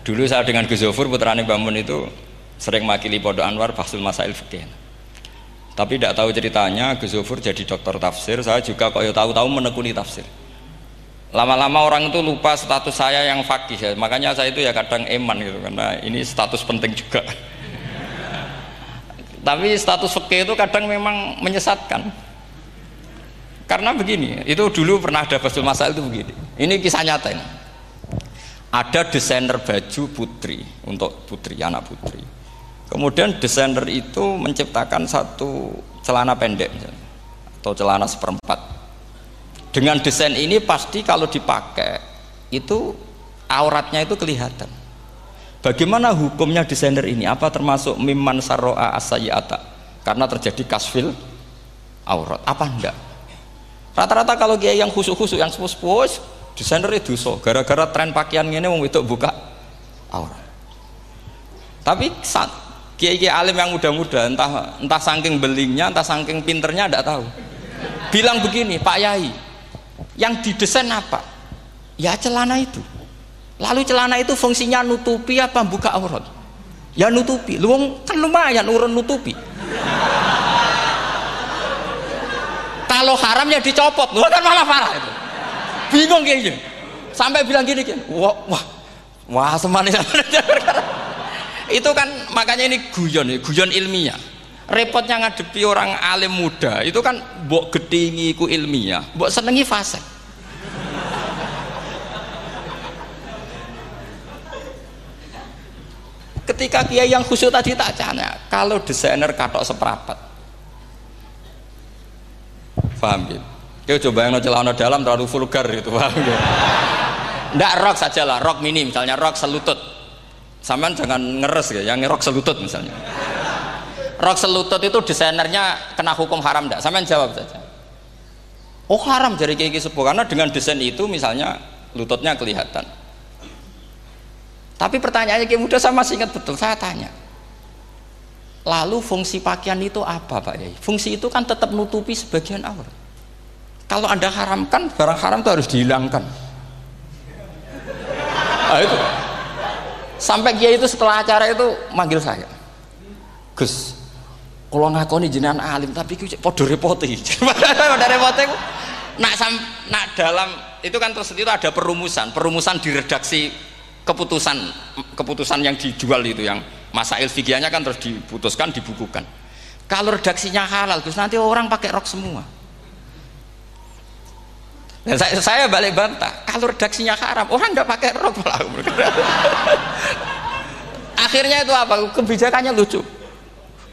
dulu saya dengan Gus Zofur putrane Bamun itu sering makili pondok Anwar Bahsul Masail Fikih. Tapi tidak tahu ceritanya Gus Zufur jadi dokter tafsir saya juga kok ya tahu-tahu menekuni tafsir. Lama-lama orang itu lupa status saya yang fakih ya. makanya saya itu ya kadang eman gitu karena ini status penting juga. Tapi status fikih itu kadang memang menyesatkan. Karena begini itu dulu pernah ada Bahsul Masail itu begini. Ini kisah nyata ini. Ada desainer baju putri untuk putri anak putri Kemudian desainer itu menciptakan satu celana pendek atau celana seperempat. Dengan desain ini pasti kalau dipakai itu auratnya itu kelihatan. Bagaimana hukumnya desainer ini? Apa termasuk miman saroa asayata? Karena terjadi kasfil aurat. Apa enggak? Rata-rata kalau dia yang khusus-khusus yang sepus-sepus desainer itu so gara-gara tren pakaian ini mau itu buka aurat. Tapi saat kiai-kiai alim yang muda-muda entah entah saking belingnya entah saking pinternya tidak tahu. Bilang begini Pak Yai yang didesain apa? Ya celana itu. Lalu celana itu fungsinya nutupi apa buka aurat? Ya nutupi. Lu kan lumayan urun nutupi. Kalau haram ya dicopot lu kan malah parah itu. Bingung kayak gini sampai bilang gini gini wah wah wah semanis itu kan makanya ini guyon guyon ilmiah. Repotnya ngadepi orang alim muda itu kan bok gedingi ku ilmiah bok senengi fase ketika kiai yang khusyuk tadi tak tanya kalau desainer katok seperapat paham gitu Kau coba yang celana dalam terlalu vulgar itu paham gitu ndak rok saja lah rok mini misalnya rok selutut Saman jangan ngeres ya, yang rok selutut misalnya. Rok selutut itu desainernya kena hukum haram enggak? Saman jawab saja. Oh haram dari kayak sepuh karena dengan desain itu misalnya lututnya kelihatan. Tapi pertanyaannya kayak muda saya masih ingat betul saya tanya. Lalu fungsi pakaian itu apa Pak Yai? Fungsi itu kan tetap nutupi sebagian aurat. Kalau anda haramkan barang haram itu harus dihilangkan. Nah, itu sampai kiai itu setelah acara itu manggil saya. Gus kalau ngakoni jenengan alim tapi ku podo repoti. Podo repoti nak sam nak dalam itu kan terus itu ada perumusan. Perumusan di redaksi keputusan keputusan yang dijual itu yang masa fikihnya kan terus diputuskan dibukukan. Kalau redaksinya halal Gus nanti orang pakai rok semua dan saya, saya balik bantah, kalau redaksinya haram, orang nggak pakai rok lah. Akhirnya itu apa? Kebijakannya lucu.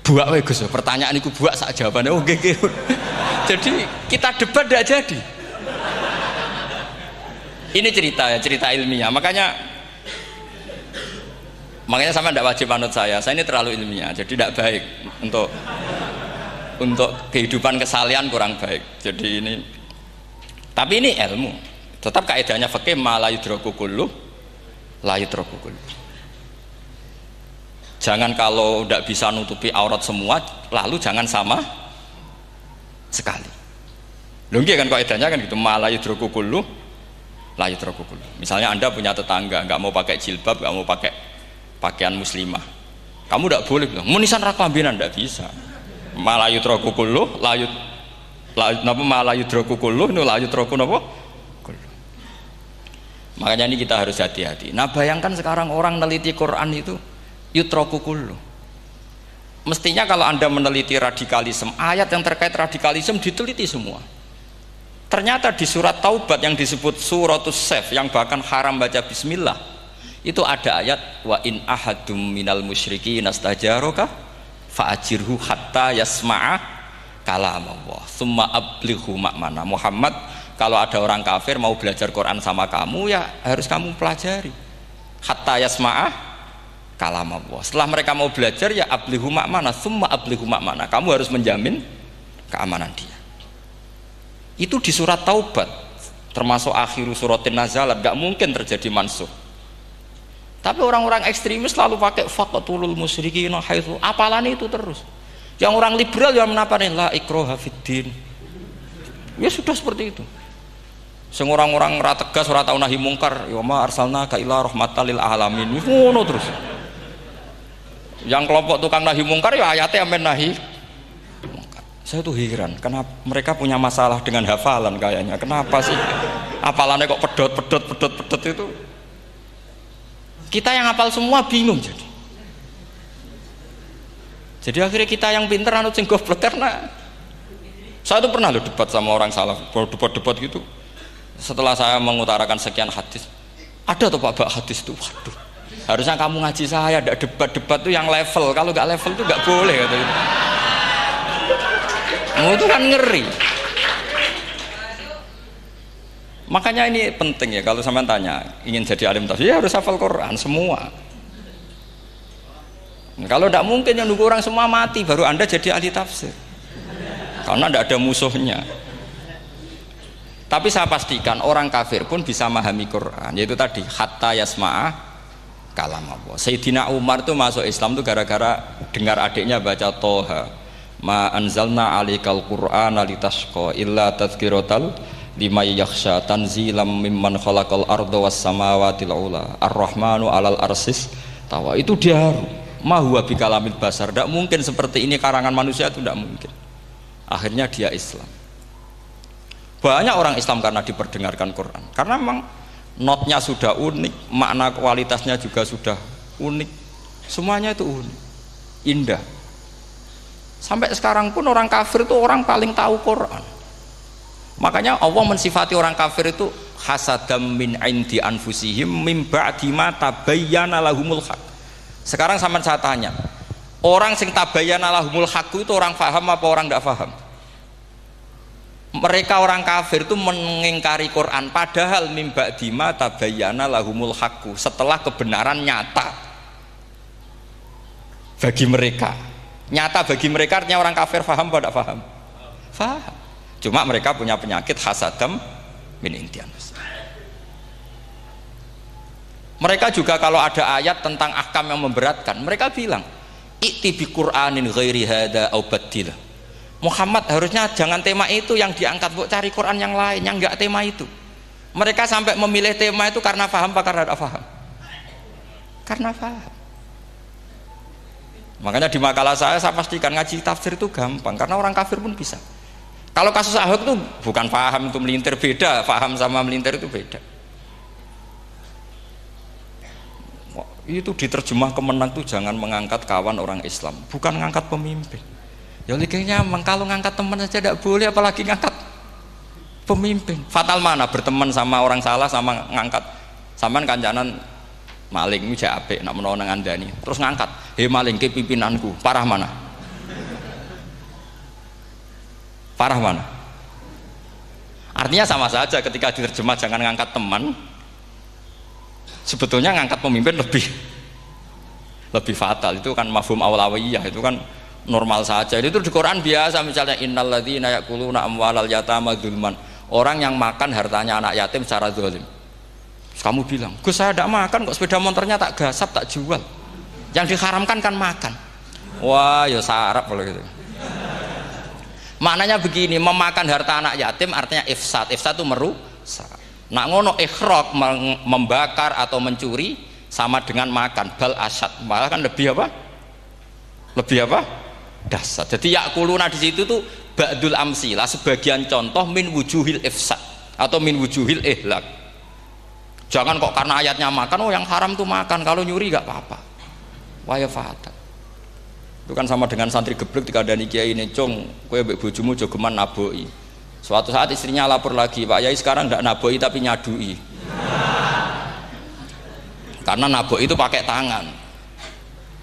Buat we Gus, pertanyaan itu buat saat jawabannya oke okay. Jadi kita debat tidak jadi. Ini cerita ya, cerita ilmiah. Makanya makanya sama tidak wajib panut saya. Saya ini terlalu ilmiah, jadi tidak baik untuk untuk kehidupan kesalian kurang baik. Jadi ini tapi ini ilmu. Tetap kaidahnya fakih malayudroku kullu layudroku kullu. jangan kalau tidak bisa nutupi aurat semua lalu jangan sama sekali Lho kan kaidahnya kan gitu malah yudroku kullu la yudroku kullu. Misalnya Anda punya tetangga nggak mau pakai jilbab, nggak mau pakai pakaian muslimah. Kamu tidak boleh bilang, munisan raklambinan tidak bisa. Malah yudroku kullu la yud la napa malah yudroku kullu nu la yudroku napa? Makanya ini kita harus hati-hati. Nah bayangkan sekarang orang meneliti Quran itu yutroku kullu. Mestinya kalau anda meneliti radikalisme, ayat yang terkait radikalisme diteliti semua Ternyata di surat Taubat yang disebut suratus sef yang bahkan haram baca bismillah itu ada ayat wa in ahadum minal musyriki nastajaroka fa'ajirhu hatta yasma'a kalam Allah. Summa ablighu makmana Muhammad kalau ada orang kafir mau belajar Quran sama kamu ya harus kamu pelajari. Hatta yasma'a kalam Allah. Setelah mereka mau belajar ya ablighu makmana summa ablighu makmana kamu harus menjamin keamanan dia. Itu di surat taubat termasuk akhir suratin nazalat. Gak mungkin terjadi mansuh. Tapi orang-orang ekstremis selalu pakai faqatulul musyrikin haitsu. Itu terus yang orang liberal yang menaparin la ikroha fiddin ya sudah seperti itu. Sing orang-orang ora tegas ora nahi mungkar ya ma arsalna ka ila rahmatal alamin. Ngono terus. Yang kelompok tukang nahi mungkar ya ayatnya amen nahi saya tuh heran kenapa mereka punya masalah dengan hafalan kayaknya. Kenapa sih hafalannya kok pedot pedot pedot pedot itu? Kita yang hafal semua bingung jadi jadi akhirnya kita yang pinter anut sing goblok karena saya tuh pernah lo debat sama orang salah debat-debat gitu setelah saya mengutarakan sekian hadis ada tuh pak bak hadis tuh waduh harusnya kamu ngaji saya ada debat-debat tuh yang level kalau nggak level tuh nggak boleh gitu. Oh, itu kan ngeri. Makanya ini penting ya kalau sampean tanya ingin jadi alim tafsir ya harus hafal Quran semua. Kalau tidak mungkin yang nunggu orang semua mati baru anda jadi ahli tafsir. Karena tidak ada musuhnya. Tapi saya pastikan orang kafir pun bisa memahami Quran. Yaitu tadi hatta yasma'ah kalam Allah. Sayyidina Umar itu masuk Islam itu gara-gara dengar adiknya baca Toha ma anzalna alikal qur'ana litasqa illa tadhkiratal lima yakhsha tanzilam mimman khalaqal arda was samawati ula ar-rahmanu alal arsis tawa itu dia ma huwa bikalamil basar. Tidak mungkin seperti ini karangan manusia itu tidak mungkin. Akhirnya dia Islam. Banyak orang Islam karena diperdengarkan Quran. Karena memang notnya sudah unik makna kualitasnya juga sudah unik. Semuanya itu unik indah. Sampai sekarang pun orang kafir itu orang paling tahu Quran. Makanya Allah mensifati orang kafir itu hasadam min indi anfusihim min ba'di ma tabayyana lahumul haq. Sekarang sama saya tanya, orang sing tabayyana lahumul haq itu orang faham apa orang tidak faham? Mereka orang kafir itu mengingkari Quran padahal min ba'di ma tabayyana lahumul haq setelah kebenaran nyata bagi mereka. Nyata bagi mereka artinya orang kafir faham atau tidak faham? Faham. Cuma mereka punya penyakit hasadam min intian mereka juga kalau ada ayat tentang ahkam yang memberatkan mereka bilang ikti bi Qur'anin ghairi hada au Muhammad harusnya jangan tema itu yang diangkat buat cari Quran yang lain yang enggak tema itu? Mereka sampai memilih tema itu karena faham apa karena tidak faham? Karena faham. Makanya di makalah saya saya pastikan ngaji tafsir itu gampang karena orang kafir pun bisa. Kalau kasus Ahok itu bukan paham itu melintir beda, paham sama melintir itu beda. Itu diterjemah kemenang tuh jangan mengangkat kawan orang Islam, bukan mengangkat pemimpin. Ya likanya kalau ngangkat teman saja tidak boleh apalagi ngangkat pemimpin. Fatal mana? Berteman sama orang salah sama ngangkat. Saman kancanan maling ini apik nak menawa nang andani. Terus ngangkat. He maling ke pimpinanku. Parah mana? Parah mana? Artinya sama saja ketika diterjemah jangan ngangkat teman sebetulnya ngangkat pemimpin lebih lebih fatal. Itu kan mafhum awlawiyah itu kan normal saja. Itu di Quran biasa misalnya innalladzina yakuluna amwalal yatama dzulman. Orang yang makan hartanya anak yatim secara zalim kamu bilang Gus saya tidak makan kok sepeda motornya tak gasap tak jual. Yang diharamkan kan makan. Wah ya sarap kalau gitu. Maknanya begini memakan harta anak yatim artinya ifsad. Ifsad itu merusak nak ngono ikhrok membakar atau mencuri sama dengan makan. Bal asad. Malah kan lebih apa? Lebih apa? Dasar. Jadi yakuluna di situ tuh ba'dul amsilah sebagian contoh min wujuhil ifsad atau min wujuhil ihlak. Jangan kok karena ayatnya makan oh yang haram tuh makan. Kalau nyuri gak apa-apa. Waya fata itu kan sama dengan santri geblek ada kiai ini cong kue bojomu jogeman naboi suatu saat istrinya lapor lagi pak yai sekarang tidak naboi tapi nyadui. Karena naboi itu pakai tangan.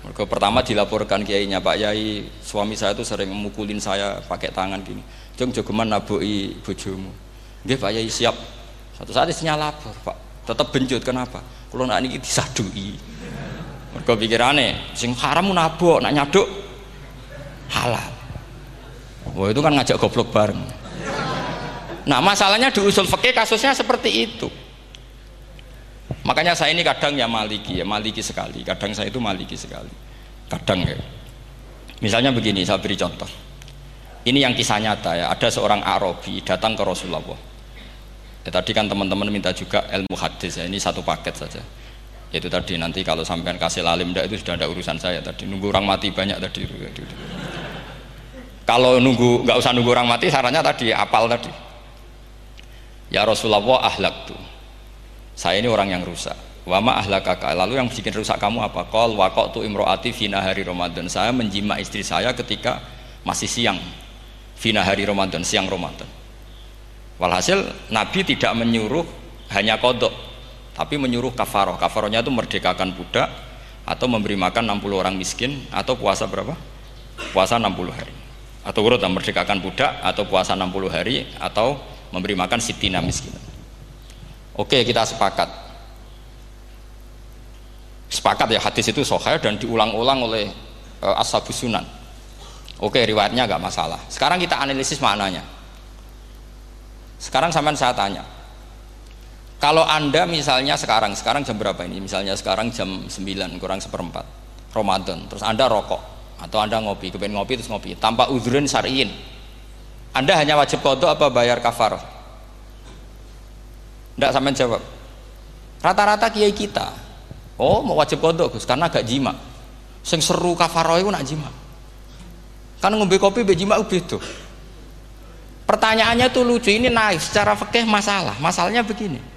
Mereka pertama dilaporkan kiainya pak yai suami saya itu sering memukulin saya pakai tangan gini. Cong jogeman naboi bojomu. Dia pak yai siap. Satu saat istrinya lapor pak tetap benjut kenapa? Kalau nak ini disadui. Mereka pikirannya sing haram nabok nak nyaduk halal. Wah itu kan ngajak goblok bareng nah masalahnya di usul kasusnya seperti itu. Makanya saya ini kadang ya maliki ya maliki sekali. Kadang saya itu maliki sekali. Kadang ya. Misalnya begini saya beri contoh. Ini yang kisah nyata ya. Ada seorang Arabi datang ke Rasulullah. Ya, tadi kan teman-teman minta juga ilmu hadis ya. Ini satu paket saja. Itu tadi nanti kalau sampean kasih lalim ndak itu sudah ada urusan saya tadi. Nunggu orang mati banyak tadi kalau nunggu nggak usah nunggu orang mati sarannya tadi apal tadi. Ya Rasulullah ahlak tuh saya ini orang yang rusak. Wama kakak lalu yang bikin rusak kamu apa? Kol wakok tuh imroati fina hari Ramadan. Saya menjima istri saya ketika masih siang. Fina hari Ramadan siang Ramadan. Walhasil Nabi tidak menyuruh hanya kodok tapi menyuruh kafaroh. Kafarohnya itu merdekakan budak atau memberi makan 60 orang miskin atau puasa berapa? puasa 60 hari atau urut merdekakan budak atau puasa 60 hari atau memberi makan sitina miskin. Oke kita sepakat. Sepakat ya hadis itu sohail dan diulang-ulang oleh uh, ashabus sunan. Oke riwayatnya agak masalah. Sekarang kita analisis maknanya. Sekarang sampai saya tanya kalau Anda misalnya sekarang, sekarang jam berapa ini? Misalnya sekarang jam 9 kurang seperempat Ramadan, terus Anda rokok atau Anda ngopi, kepen ngopi terus ngopi tanpa udhrin syar'iin. Anda hanya wajib kodok apa bayar kafar? Tidak sampai jawab. Rata-rata kiai kita, oh mau wajib kodok Gus karena gak jima. Sing seru kafaroh itu nak jima. Kan ngombe kopi be jima itu. Pertanyaannya tuh lucu ini naif secara fikih masalah. Masalahnya begini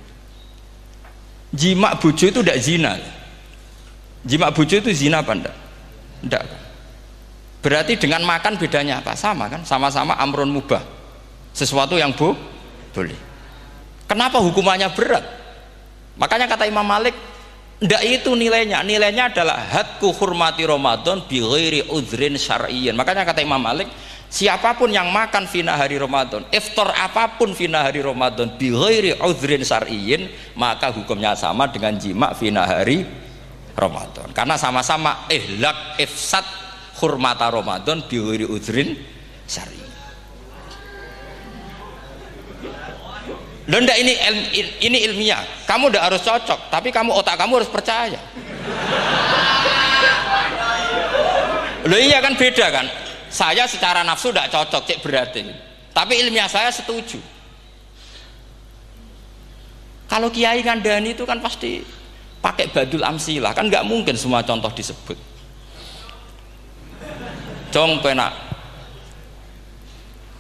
jima bojo itu tidak zina jima bojo itu zina apa enggak enggak berarti dengan makan bedanya apa? Sama kan? Sama-sama amrun mubah. Sesuatu yang bu boleh. Kenapa hukumannya berat? Makanya kata Imam Malik ndak itu nilainya. Nilainya adalah hadku hurmati Ramadan bi ghairi udhrin syar'iyyan makanya kata Imam Malik siapa pun yang makan fina hari Ramadan iftar apa pun fina hari Ramadan bi ghairi udhrin syar'iyyin maka hukumnya sama dengan jima fina hari Ramadan. Karena sama-sama ihlak ifsad hurmata Ramadan bi ghairi udhrin syar'iyyin Loh enggak ini ini ilmiah. Kamu udah harus cocok, tapi kamu otak kamu harus percaya. Loh iya kan beda kan? saya secara nafsu tidak cocok cek berarti tapi ilmiah saya setuju kalau kiai kandani itu kan pasti pakai badul amsilah kan nggak mungkin semua contoh disebut cong penak.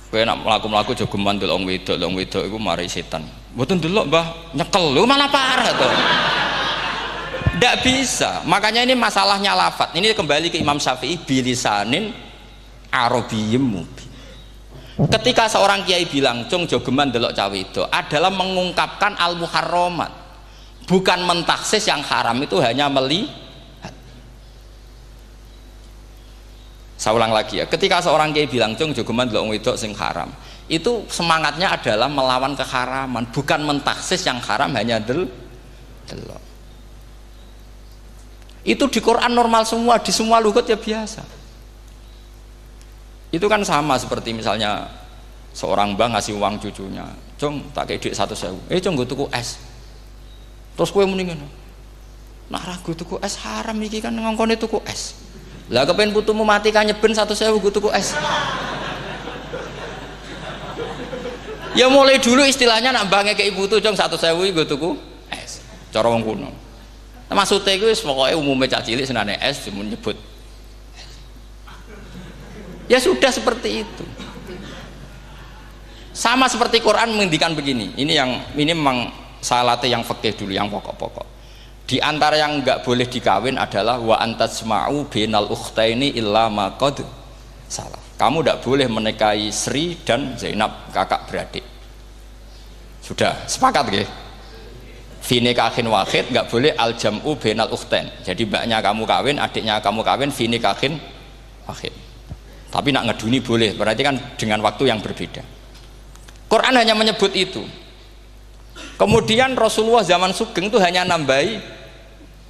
Penak melaku melaku jogo mandul ong wedok. Ong wedok itu mari setan. Betul dulu mbah. Nyekel. Lu malah parah tuh tidak bisa. Makanya ini masalahnya lafat ini kembali ke Imam Syafi'i bilisanin Arabiyyim mubin. Ketika seorang kiai bilang cung jogeman delok cawe itu adalah mengungkapkan al muharramat bukan mentaksis yang haram itu hanya melihat saya ulang lagi ya. Ketika seorang kiai bilang cung jogeman delok wedok sing haram itu semangatnya adalah melawan keharaman bukan mentaksis yang haram hanya del delok. Itu di Quran normal semua di semua lugat ya biasa. Itu kan sama seperti misalnya seorang bang ngasih uang cucunya cung tak kayak duit satu sewu. Eh cung gue tuku es. Terus kue mendingan Nak ragu tuku es haram iki kan ngongkone tuku es. Lah kepen putumu mati kan nyeben satu sewu gue tuku es. Ya mulai dulu istilahnya nak bange ke ibu tuh jong satu sewu gue tuku es. Cara wong kuno. Nah, maksudnya gue pokoknya umumnya cilik senane es cuma nyebut. Ya sudah seperti itu. Sama seperti Quran menghentikan begini. Ini yang ini memang salate yang fakih dulu yang pokok-pokok di antara yang nggak boleh dikawin adalah wa antasma'u binal ukhtaini illa maqad salah. Kamu tidak boleh menikahi Sri dan Zainab kakak beradik. Sudah sepakat gak? Fini kahin wahid nggak boleh al jam'u binal ukhtain. Jadi mbaknya kamu kawin, adiknya kamu kawin, fini kahin wahid. Tapi nak ngeduni boleh, berarti kan dengan waktu yang berbeda. Quran hanya menyebut itu. Kemudian Rasulullah zaman Sugeng itu hanya nambahi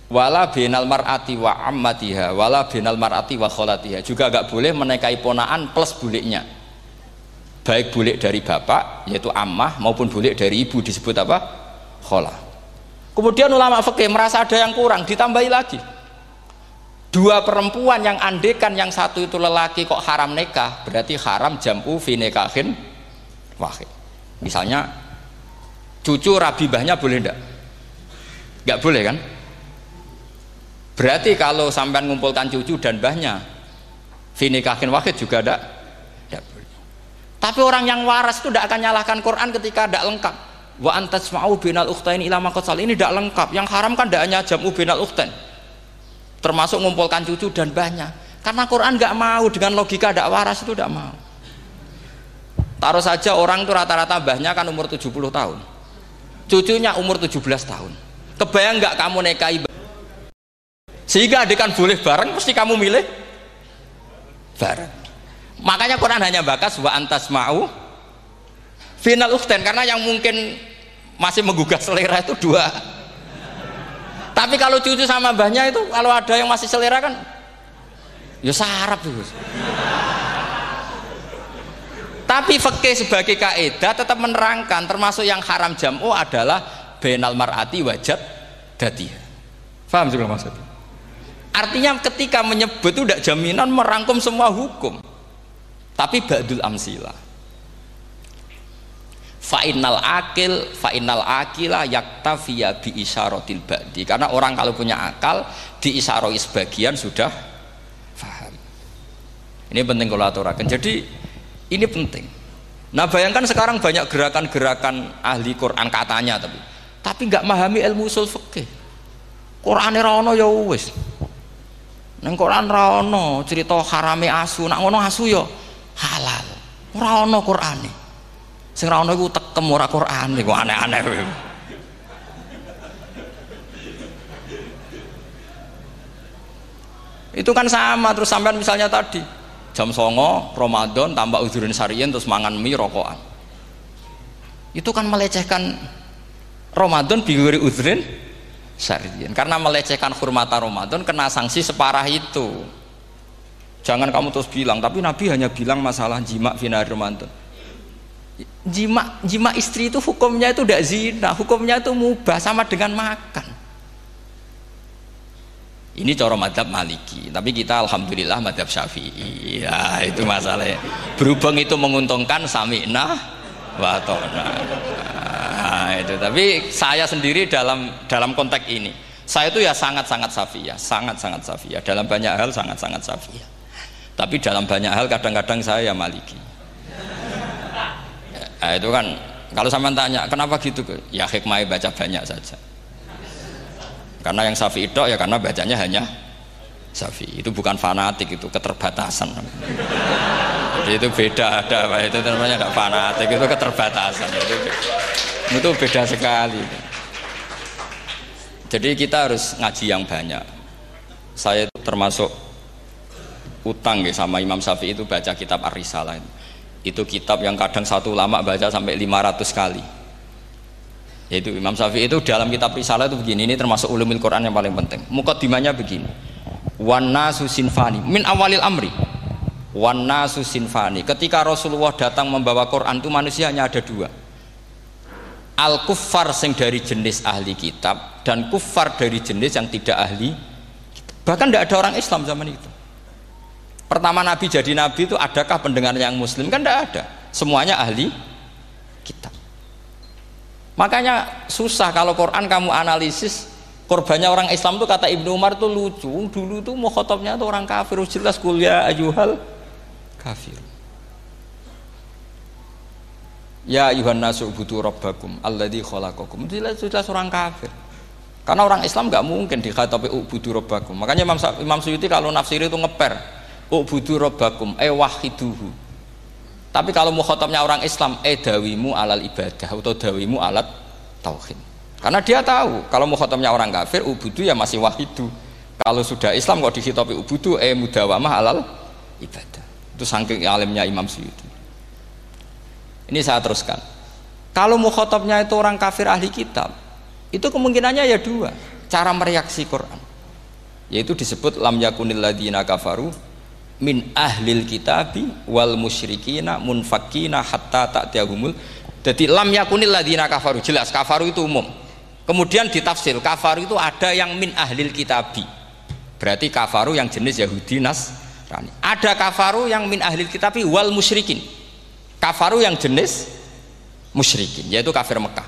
wala binal mar'ati wa ammatiha wala binal mar'ati wa kholatiha juga agak boleh menikahi ponaan plus buliknya baik bulik dari bapak yaitu ammah maupun bulik dari ibu disebut apa? kholah kemudian ulama fikih merasa ada yang kurang ditambahi lagi dua perempuan yang andekan yang satu itu lelaki kok haram nikah berarti haram jam'u fi nikahin wahid misalnya cucu rabibahnya boleh enggak? enggak boleh kan? Berarti kalau sampai mengumpulkan cucu dan bahnya, finikahin wahid juga ada. Tapi orang yang waras itu tidak akan nyalahkan Quran ketika tidak lengkap. Wa antas mau binal ukhtain ila makosal ini tidak lengkap. Yang haram kan tidak hanya jamu binal ukhtain, termasuk mengumpulkan cucu dan bahnya. Karena Quran nggak mau dengan logika tidak waras itu tidak mau. Taruh saja orang itu rata-rata bahnya kan umur 70 tahun. Cucunya umur 17 tahun. Kebayang nggak kamu nikahi sehingga adekan boleh bareng pasti kamu milih bareng. Makanya Quran hanya bakas wa antas mau final ukhten. Karena yang mungkin masih menggugah selera itu dua. Tapi kalau cucu sama mbahnya itu kalau ada yang masih selera kan ya sarap itu. Tapi fakih sebagai kaidah tetap menerangkan termasuk yang haram jamu adalah benal mar'ati wajat dadi paham juga maksudnya Artinya ketika menyebut itu tidak jaminan merangkum semua hukum. Tapi ba'dul amsila. Fa'inal akil, fa'inal akila yaktafiya bi isyarotil ba'di. Karena orang kalau punya akal, di isaroi sebagian sudah faham. Ini penting kalau aturakan. Jadi ini penting. Nah bayangkan sekarang banyak gerakan-gerakan ahli Quran katanya tapi tapi nggak memahami ilmu usul fikih. Quran ya wis. Neng Quran ra ono cerita harame asu, nak ngono asu yo halal. Ora ono Qurane. Sing ra ono iku tekem ora Quran iku aneh-aneh Itu kan sama terus sampean misalnya tadi jam songo Ramadan tambah uzurin sarian terus mangan mie rokokan. Itu kan melecehkan Ramadan biguri uzurin syariin karena melecehkan hormata Ramadan kena sanksi separah itu. Jangan kamu terus bilang tapi Nabi hanya bilang masalah jima fina Ramadan. Jima jima istri itu hukumnya itu tidak zina hukumnya itu mubah sama dengan makan. Ini cara madhab maliki tapi kita alhamdulillah madhab syafi'i. Ya itu masalahnya. Berhubung itu menguntungkan sami'na wa nah, itu. Tapi saya sendiri dalam dalam konteks ini saya itu ya sangat-sangat safia sangat-sangat safia dalam banyak hal sangat-sangat safia tapi dalam banyak hal kadang-kadang saya ya maliki. Nah, itu kan kalau sama tanya kenapa gitu ya hikmah baca banyak saja. Karena yang safi itu ya karena bacanya hanya safi. Itu bukan fanatik itu keterbatasan. Jadi itu beda ada apa itu namanya tidak fanatik itu keterbatasan. Itu itu beda sekali. Jadi kita harus ngaji yang banyak. Saya itu termasuk utang ya sama Imam Syafi'i itu baca kitab Ar-Risalah itu. kitab yang kadang satu lama baca sampai 500 kali. Yaitu Imam Syafi'i itu dalam kitab Risalah itu begini ini termasuk ulumil Quran yang paling penting. Mukadimahnya begini wan nasu sinfani. Min awalil amri. Wana susinfani ketika Rasulullah datang membawa Quran itu manusia hanya ada dua. Al kufar sing dari jenis ahli kitab dan kufar dari jenis yang tidak ahli bahkan tidak ada orang Islam zaman itu. Pertama Nabi jadi Nabi itu adakah pendengar yang Muslim? Kan tidak ada. Semuanya ahli kitab. Makanya susah kalau Quran kamu analisis korbannya orang Islam itu kata Ibnu Umar itu lucu dulu tuh mau khotobnya itu orang kafir jelas kuliah ayuhal kafir Ya ayuhan nasu butuh rabbakum alladzi khalaqakum. Jelas jelas orang kafir. Karena orang Islam nggak mungkin dikhatabi ubudu rabbakum. Makanya Imam Imam Suyuti kalau nafsir itu ngeper ubudu rabbakum eh wahiduhu. Tapi kalau mukhatabnya orang Islam eh dawimu alal ibadah atau dawimu alat tauhid. Karena dia tahu kalau mukhatabnya orang kafir ubudu ya masih wahidu. Kalau sudah Islam kok dikhitabi ubudu eh mudawamah alal ibadah. Itu saking alimnya Imam Suyuti. Ini saya teruskan. Kalau mukhotabnya itu orang kafir ahli kitab, itu kemungkinannya ya dua. Cara mereaksi Quran. Yaitu disebut lam yakunil ladina kafaru min ahlil kitabi wal musyrikina munfakina hatta ta'tiyahumul jadi lam yakunil ladina kafaru jelas kafaru itu umum kemudian ditafsir kafaru itu ada yang min ahlil kitabi. Berarti kafaru yang jenis Yahudi Nasrani. Ada kafaru yang min ahlil kitabi wal musyrikin. Kafaru yang jenis musyrikin yaitu kafir Mekah.